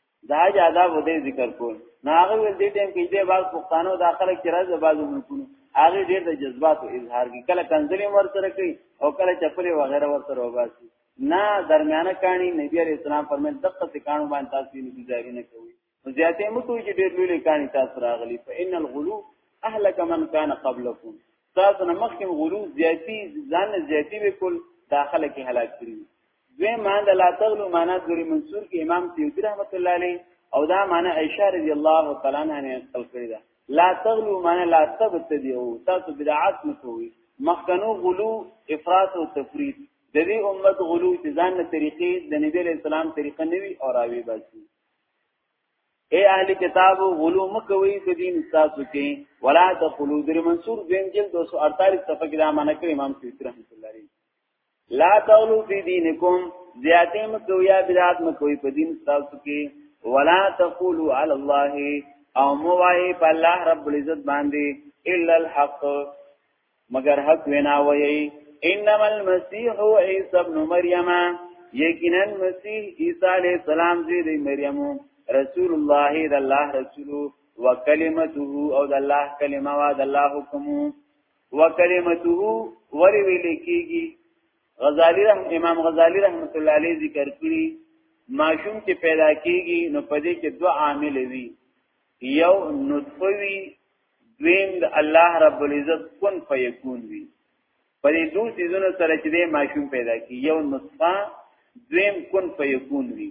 دا حج آداب دې ذکر کول نه هغه ول دې ټیم کې دې باز پښتانو داخله کې راځي باز ملکونو هغه ډېر د جذباتو اظهار کوي کله کنځلې ور سره کوي او کله چپلې وغیرہ ور سره وباسي نه درمیانه کانی نبی علیہ السلام فرمایل دغه څکانو باندې تاسو نه گزاري نه کوي زیاتې مو کوي چې ډېر لوی کانی تاسو راغلي فإن الغلو اهلک من کان قبلکم تاسو نه مخکې غلو زیاتی ځان زیاتی وکول داخله کې هلاک کړی دوی مان د لا تغلو معنا دوری منصور کې امام سیوطی رحمت الله علیه او دا معنا عائشہ رضی الله تعالی عنها نه نقل کړی دا لا تغلو معنا لا تبتدعو تاسو بدعات مکوئ مخکنو غلو افراط او تفرید د دې امت غلو چې ځان نه طریقې د نبی له اسلام طریقه نوي او راوي باسي اے اهل کتاب غلو مکوي په دین تاسو کې ولا تقولوا در منصور بن جلد 248 صفحه کې دا معنی کوي امام سیوطی رحمۃ اللہ علیہ لا تولو فی دینکم زیاتې مکوي یا بدعت مکوي په دین تاسو کې ولا تقولوا علی الله او مو وایي په الله رب العزت باندې الا الحق مگر حق وینا وایي انما المسيح عيسى ابن مريم یقینا مسیح عیسی علیہ السلام زی دی مریم رسول الله د الله رسول وکلمته او د الله کلمه او د الله حکم وکلمته وری ویل کیږي غزالی رحم امام غزالی رحمت الله علیه ذکر کړی ماشوم چې پیدا کیږي نو پدې کې دوه عامل وي یو نطفه وي دویم د الله رب العزت کن فیکون وي پدې دوه سيزونو سره چې ماشوم پیدا کیږي یو نطفه دویم کن فیکون وي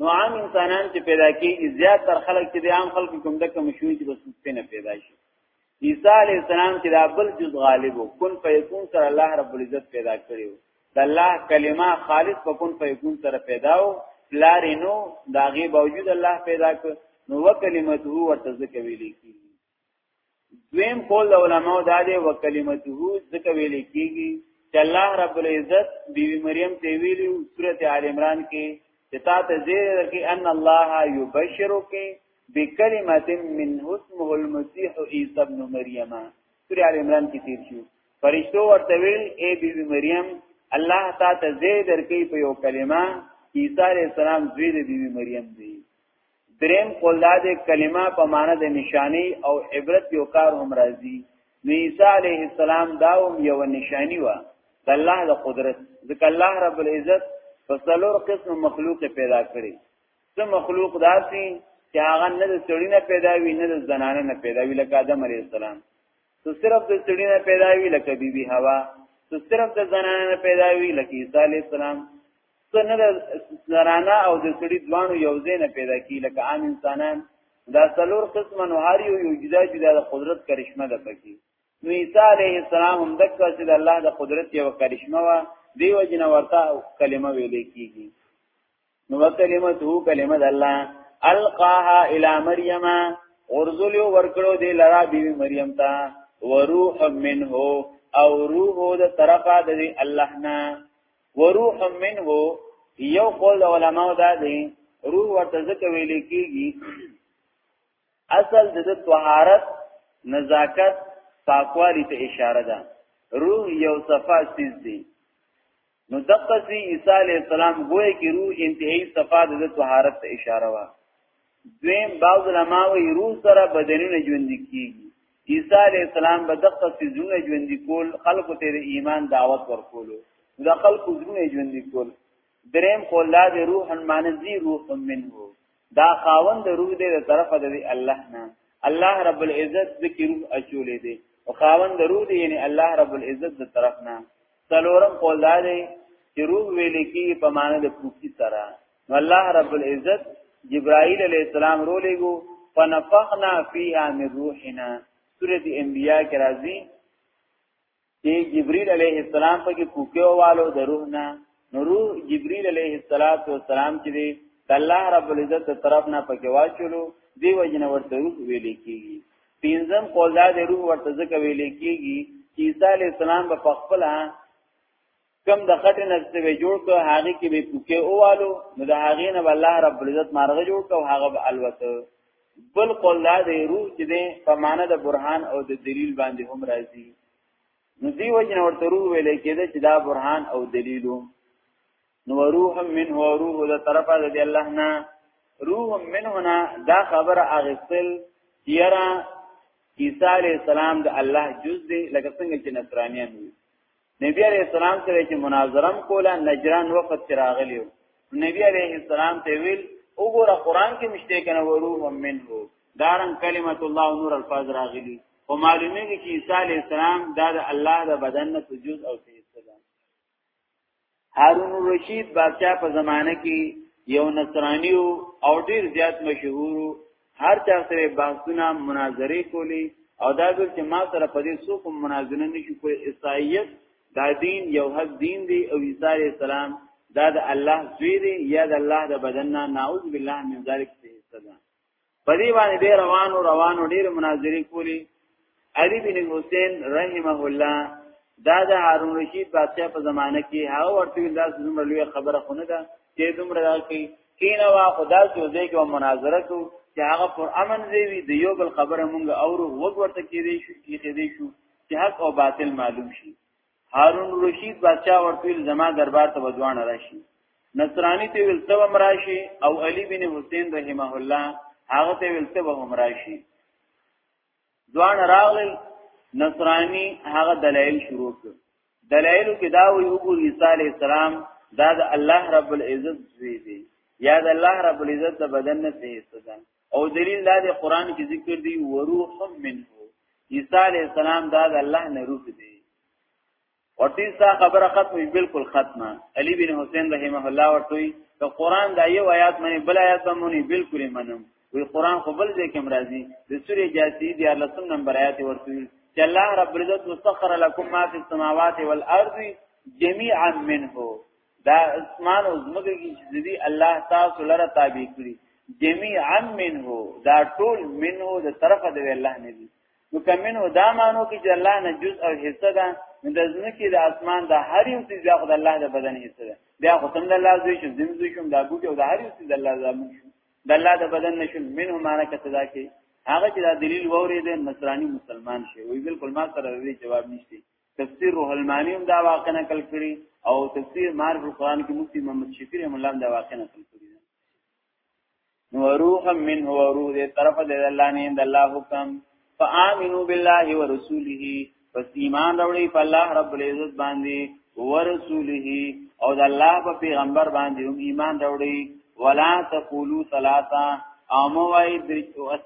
نو عام انسانان چې پیدا کیږي زیات تر خلک چې د عام خلکو کوم دغه مشوي چې بس نه پیدا شي عیسی علی السلام چې دا بل جز غالب کن فیکون سره الله رب العزت پیدا کړیو د الله کلمه خالص په کن فیکون سره پیداو لارینو داغي باوجود الله پیدا کړ نو وکلمته ورته ځکه ویل کیږي دویم قول د علماء دا دی وکلمته ځکه ویل کیږي چې الله رب العزت بیبي مریم ته ویلي سورته آل عمران کې چې تا ته زیر کې ان الله یبشرک بکلمه من اسمه المسيح عيسى ابن مریم سورته آل عمران کې تیر شو فرشتو ورته ویل اے بیبي مریم الله تا ته زیر کې په یو کلمه عیسی علی السلام زوی د بیبي مریم دی دریم قول دا د کلمه په معنی د نشانی او عبرت یو کار هم راځي نو عیسی علیه السلام دا هم یو نشانی و د الله د قدرت ځکه الله رب العزت په څلور قسم مخلوق پیدا کړي څه مخلوق داسي چې هغه نه د سړی نه پیدا وي نه د زنانه نه پیدا وي لکه آدم علیه السلام څو صرف د سړي نه پیدا وی لکه بی بی هوا څو صرف د زنانه نه پیدا وی لکه عیسی علی السلام څو نه د زنانه او د سړي دوانو یو ځای نه پیدا کی لکه عام انسانان دا څلور قسمه نو هر یو یو جدا جدا د قدرت کرشمه ده پکې نو عیسی علیه السلام هم د کړه چې د الله د قدرت یو کرشمه وا دیو جن ورته کلمه ویلې کیږي نو کلمته کلمه د الله القاها الى مریم ورزل ورکړو دی لرا بیبی مریم تا وروح منه او روح د طرفه د الله نه وروح منه یو قول علماء دا دی روح ورته ځکه ویل کیږي اصل د طهارت نزاکت پاکوالی ته اشاره ده روح یو صفا سیز دی نو دقسی عیسی علی السلام گوی کی روح انتهایی صفا د طهارت ته اشاره وا دویم بعض علماء وی روح سره بدنونه ژوند کیږي عیسی علی السلام به دقسی زونه ژوند کول خلق ته ایمان دعوت ورکول د خلق زونه ژوند کول دریم قول لا د روح معنی روح منه دا خاوند روح دې د طرفه د الله نه الله رب العزت د کی روح اچولې دي او خاوند روح دې یعنی الله رب العزت د طرف نه څلورم قول دا دی چې روح ویل کی په معنی د کوکی سره نو الله رب العزت جبرائیل علیہ السلام رو لګو فنفخنا فیها من روحنا سورۃ انبیاء کې راځي چې جبريل عليه السلام په کې کوکیو والو د روح نه نو روح جبريل عليه السلام چې دی د الله رب العزت طرف نه پکې واچولو دی وجنه ورته روح ویل کېږي پینځم قول دا د روح ورته ځکه ویل کېږي چې عیسی علی السلام په خپل کم د خټې نه څه جوړ کړ هغه کې به پوکې اووالو نو د هغه نه الله رب العزت مارغه جوړ کړ هغه به الوته بل قول دا دی روح چې دی په معنا د برهان او د دلیل باندې هم راځي نو دی وجه ورته روح ویل کېده چې دا برهان او دلیل نو روح منه او روح د طرفه د الله نه روح منه نه دا خبر اغسل یرا عیسی علی السلام د الله جز دی لکه څنګه چې نصرانیان وي نبی علیہ السلام سره چې مناظرم کوله نجران وفد چې راغلی نبی علیہ السلام ته ویل وګوره قران کې مشته کنه وروح منه دارن کلمت الله نور الفاظ راغلی او معلومه کې چې عیسی علیہ السلام دا د الله د بدن نه جز او څه ده هارون الرشید بادشاہ په زمانه کې یو نصرانی او ډیر زیات مشهور هر چا سره بحثونه مناظره کولی او دا ګل چې ما سره په دې څوک مناظره نشي کولی عیسایت دا دین یو حق دین دی او عیسی علی السلام دا د الله زوی دی یا د الله د بدن نه نعوذ بالله من ذلک څخه په دې باندې به روانو روانو ډېر مناظرې کولی علي بن حسین رحمه الله دا د هارون رشید بادشاہ په زمانه کې هغه ورته ویل دا زموږ لوی خبره خونه ده چې دومره راکې کینه وا خدا چې دې کې مناظره کو چې هغه پر امن دی وی د یو بل خبره مونږ اورو وګ ورته کې دی شو کې دی شو چې حق او باطل معلوم شي هارون رشید بادشاہ ورتویل زما دربار ته ودوان راشي نصرانی ته ویل ته مراشي او علی بن حسین رحمه الله هغه ته ویل ته هم راشي دوان راغل نصرانی هغه دلایل شروع کړ دلایل کې دا وی وګور عیسی علی السلام دا د الله رب العزت زوی دی یا د الله رب العزت د بدن نه څه حصہ ده او دلیل دا د قران کې ذکر دی وروح منه عیسی علی السلام دا د الله نه روح دی ورته سا خبره ختمه بالکل ختمه علی بن حسین رحمه الله ورته ته قران دا یو آیات منی بل آیات منی بالکل منم وی قران خو بل ځای کې مرাজি د سوره جاسی دی الله سم نمبر آیات ورته چې الله رب العزت مسخر لكم ما في السماوات والارض جميعا منه دا اسمان او زمګه کی چې دی الله تاسو لره تابع کړی جميعا منه دا ټول منه د طرفه دی الله نه دی نو کمنه دا مانو کې چې الله نه جز او حصہ ده نو د ځمکې د اسمان د هر یو څه ځخ د الله د بدن حصہ ده بیا خو تم د الله زوی شو زم زوی شو دا ګوټه او د هر یو څه د الله زامن شو د الله د بدن نشو منه معنی کته دا کې هغه چې دا دلیل ووري دي نصرانی مسلمان شي وی بالکل ما سره دې جواب نشته تفسیر روح المانی هم دا واقع نقل کړي او تفسیر معرف القرآن کې مفتی محمد شفیع هم الله دا واقع نقل کړي نو روح من هو روح دې طرف دې الله نه اند الله حکم فآمنوا بالله ورسوله پس ایمان راوړي په الله رب العزت باندې ورسوله او د الله په پیغمبر باندې هم ایمان راوړي ولا تقولوا ثلاثه او موای د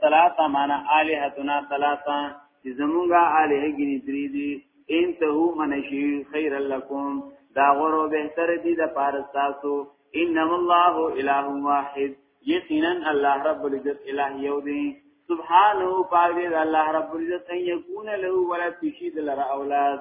ثلاثه معنا الہتنا ثلاثه چې زمونږه آله ګنی درې دي انتهو منشي خیر لکم دا غورو بهتر دي د پاره تاسو انم الله اله واحد یقینا الله رب العزت اله یو دی سبحانه پاک دی الله رب العزت ان یکون له ولد تشید لرا اولاد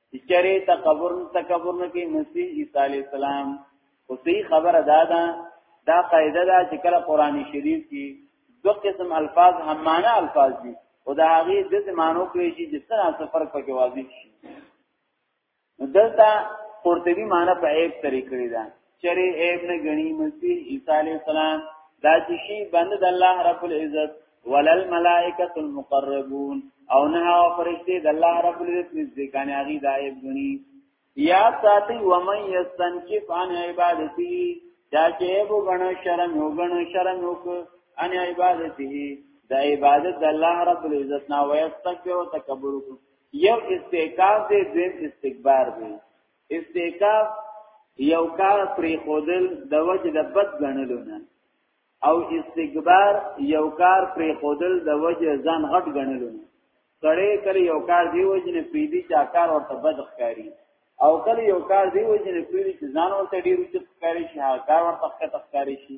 چرې تکبر تکبر نه کې مسیح عیسی علی السلام خو صحیح خبره ده دا دا قاعده ده چې کله قران شریف کې دو قسم الفاظ هم معنا الفاظ دي او دا هغه د دې معنی کوي چې د سره سفر پکې واضح شي دلته قرطبي معنی په عیب طریقې ده چرې عیب نه غني مسیح عیسی علی السلام دا چې شی بند د الله رب العزت ولل ملائکه المقربون او نه او فرشتي د الله رب العزت نږدې کانه غي دا عیب غني یا ساتي ومن یستنکف عن عبادتي دا چې عیب غنه شرم یو غنه شرم یو ان عبادتي د عبادت د الله رب العزت نه ويستكبر او تکبر یو استعکاف دې دیم استکبار دې استعکاف یو کار پری خودل د وجه د بد غنلو نه او استکبار یو کار پری خودل د وجه ځان غټ غنلو نه سړی کله یو کار دی وجه نه پیدي چې کار ورته بد ښکاری او کله یو کار دی وجه نه پیدي چې ځان ورته ډیر چې ښکاری شي هغه کار ورته ښکته ښکاری شي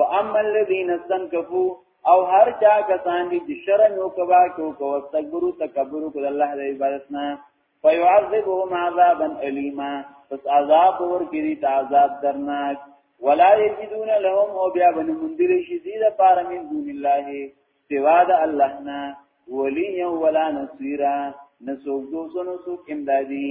واما الذين استنكفوا او هر چا کسان دي چې شرم یو کبا کو کو استغفر تکبر کو الله د عبادت نه فيعذبهم عذابا الیما پس عذاب ور کړي ته عذاب درناک ولا یجدون لهم او بیا بن مندل شي دې لپاره من دون الله سوا د الله نه ولی ولا نصيرا نسوک دوسنو سوک امدادی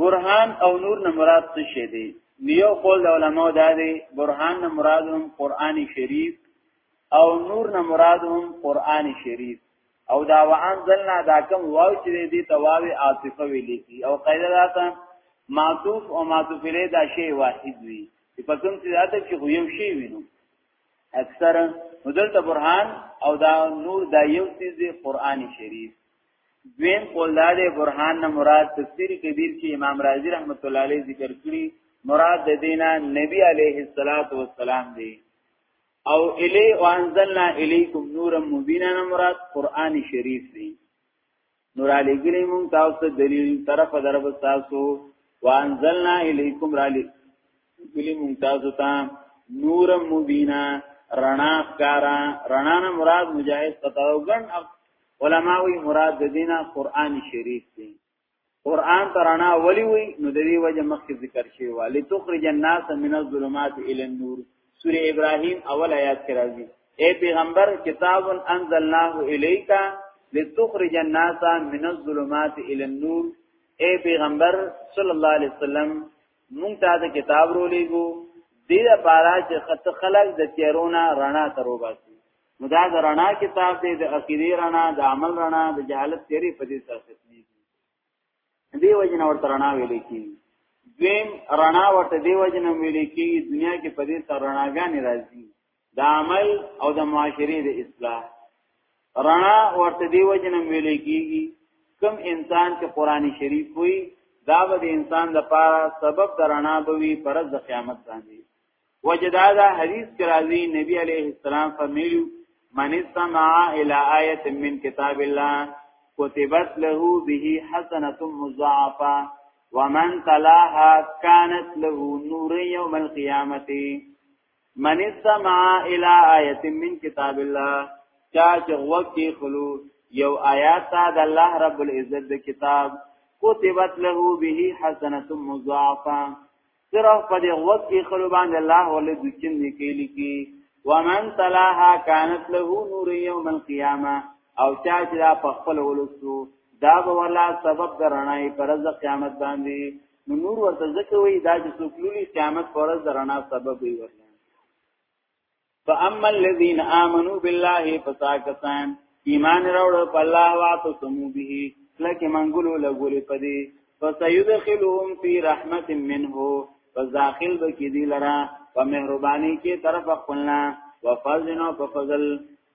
برهان او نور نه مراد څه شی دی نیو قول د علماء دا دی برهان نه مراد هم قران شریف او نور نه مراد هم قران شریف او دا وانزلنا دا کوم واو چې دی تواوی عاطفه ویل کی او قاعده دا ته معطوف او معطوف له دا شی واحد وی چې په کوم چې دا چې خو یو شی وینو اکثر مدلته برهان او دا نور دا یو څه دی قران شریف دویم قول دا دی برهان نه مراد تفسیر کبیر کې امام رازی رحمت الله علیه ذکر کړی مراد د دینا نبی علیه الصلاۃ والسلام دی او الی وانزلنا الیکم نورا مبینا نه مراد قران شریف دی نور علی ګلی مون تاسو دلیل طرف درب تاسو وانزلنا الیکم را ګلی ممتاز تا نور مبینا رڼا کارا رڼا نه مراد مجاهد قطاو ګن علماوی مراد د دینه قران شریف دی قران ترانا ولی وی نو د دې وجه مخکې ذکر شوی و لتخرج الناس من الظلمات الى النور سوره ابراهيم اول آیات کې راځي اے پیغمبر کتاب انزلناه الیک لتخرج الناس من الظلمات الى النور اے پیغمبر صلی الله علیه وسلم مونږ ته د کتاب رولېګو دې لپاره چې خط خلق د تیرونه رڼا ترو باسي نو دا د رڼا کتاب دی د عقیده رڼا د عمل رڼا د جهالت تیری په دې سره ختمي دې وجنه ورته رڼا ویل کی دویم رڼا ورته دې وجنه ویل کی دنیا کې په دې سره رڼاګانې راځي د عمل او د معاشري د اصلاح رڼا ورته دی وجنم ویل کیږي کم انسان چې قران شریف وي دا به د انسان د پاره سبب د رڼا بوي پرز د قیامت باندې وجدا دا حدیث کرازی نبی علیه السلام فرمیلو من استمع الى آیه من کتاب الله كتبت له به حسنه مضاعفه ومن تلاها كانت له نور يوم القيامه من استمع الى آیت من کتاب الله چا چې وکی خلو یو آیات تا د الله رب العزت د کتاب کتبت له به حسنه مضاعفه صرف په دې وخت کې خلو باندې الله ولې د چین دی کې لیکي ومن تلاها كانت له نور يوم القيامه او چا چې دا په خپل ولستو دا به ولا سبب درنای پر ځ قیامت باندې نو نور ورته ځکه وی دا چې څوک لولي قیامت پر ورځ درنا سبب وي ورته فاما الذين امنوا بالله فساكسان ایمان راوړ په الله واتو سمو به لکه منګلو لګولې پدی فسيدخلهم في رحمت منه فداخل بکی دی لرا په مهرباني کې طرف خپلنا وفضل او فضل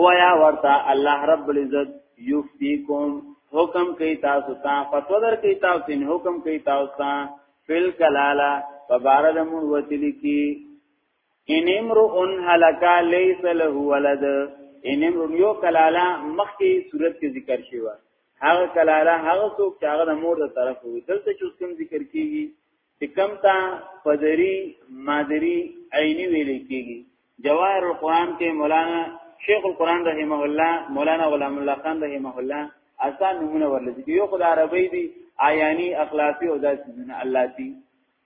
اوایا ورته الله رب العزت یفتیکم حکم کوي تاسو ته فتوا در کوي تاسو ته حکم کوي تاسو ته فل کلالا فبارد مون وتلی کی ان امرؤ هلک ليس له ولد ان امرؤ یو کلالا مخکې صورت کې ذکر شوی و هغه کلالا هغه څوک چې هغه د مور د طرف وي دلته چې کوم ذکر کیږي چې کم تا قدری مادری عینی ویل کیږي جواهر القرآن کې مولانا شیخ القرآن رحمه الله مولانا غلام الله خان رحمه الله اسان نمونه ورلدي یو خدای عربی دی آیانی اخلاصی او داسې نه الله دی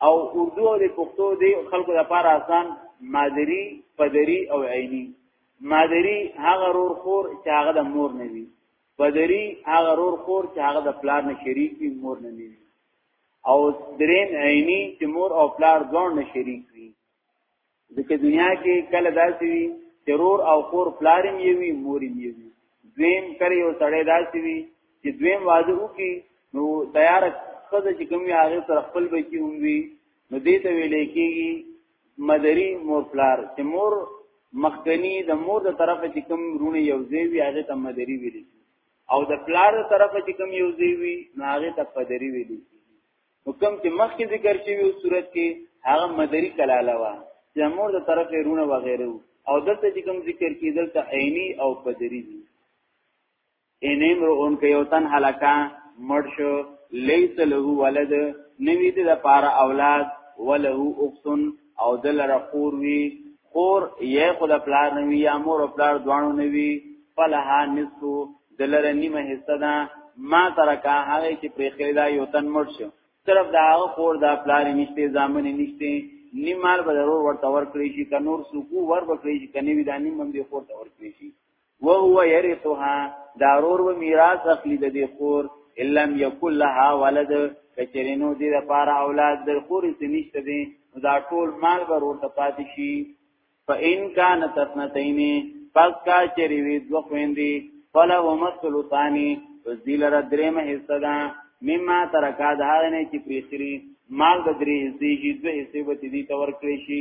او اردو او پښتو دی خلکو لپاره آسان مادری پدری او عینی مادری هغه رور خور چې هغه د مور نه وي پدری هغه رور خور چې هغه د پلار نه شریکی مور نه وي او دریم عینی چې مور او پلار دوه نه شریک وي ځکه دنیا کې کله داسې وي ترور او خور پلارم یوي مورم یوي دویم کړي او سړی داسې وي چې دویم واده وکي نو تیار خزه چې کوم هغه سره خپل بچي هم وي نو دې ته ویل کېږي مدری مور پلار چې مور مخکنی د مور د طرفه چې کوم رونه یو ځای وي هغه ته مدری ویل او د پلار طرف چې کوم یو ځای وي نو هغه ته قدری ویل نو کوم چې مخکې ذکر شوی او صورت کې هغه مدری کلاله وا چې مور د طرف رونه وغیره او دلته چې کوم ذکر کې دلته عینی او قدری دي انیم رو ان کې یو تن هلاکا مړ شو لیس له ولد نوی د پاره اولاد وله اختن او دلره خور وی خور یې خود پلار نه وی یا مور او پلار دوانو نه وی فلها نصف دلره نیمه حصہ ده ما ترکا هغه چې پرې خیدا یو تن مړ شو صرف دا خور دا پلار نشته ځامن نشته نیم مال به ضرور ورته ورکړي شي کنور سکو ور بکړي شي کني وی دا نیم هم دې خور ته ورکړي شي وهو يرثها دارور و میراث اخلي د دې خور الم یکل لها ولد کچرینو دې لپاره اولاد د خور سنشته دي دا ټول مال به ورته پاتې شي فإن كان تثنتين پس کا چری وی دو خويندې فلا ومثل ثاني ذل را دریم حصہ دا مما ترکا ده نه چې پریخري مال د درې حصے شي دوه حصے به دې تور کړی شي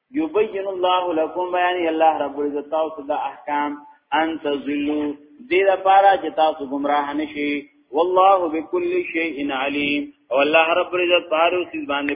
یبین الله لكم بیان الله رب العزت تاسو د احکام ان تزلوا دې لپاره چې تاسو گمراه نشئ والله بكل شيء عليم والله رب العزت بارو سیز باندې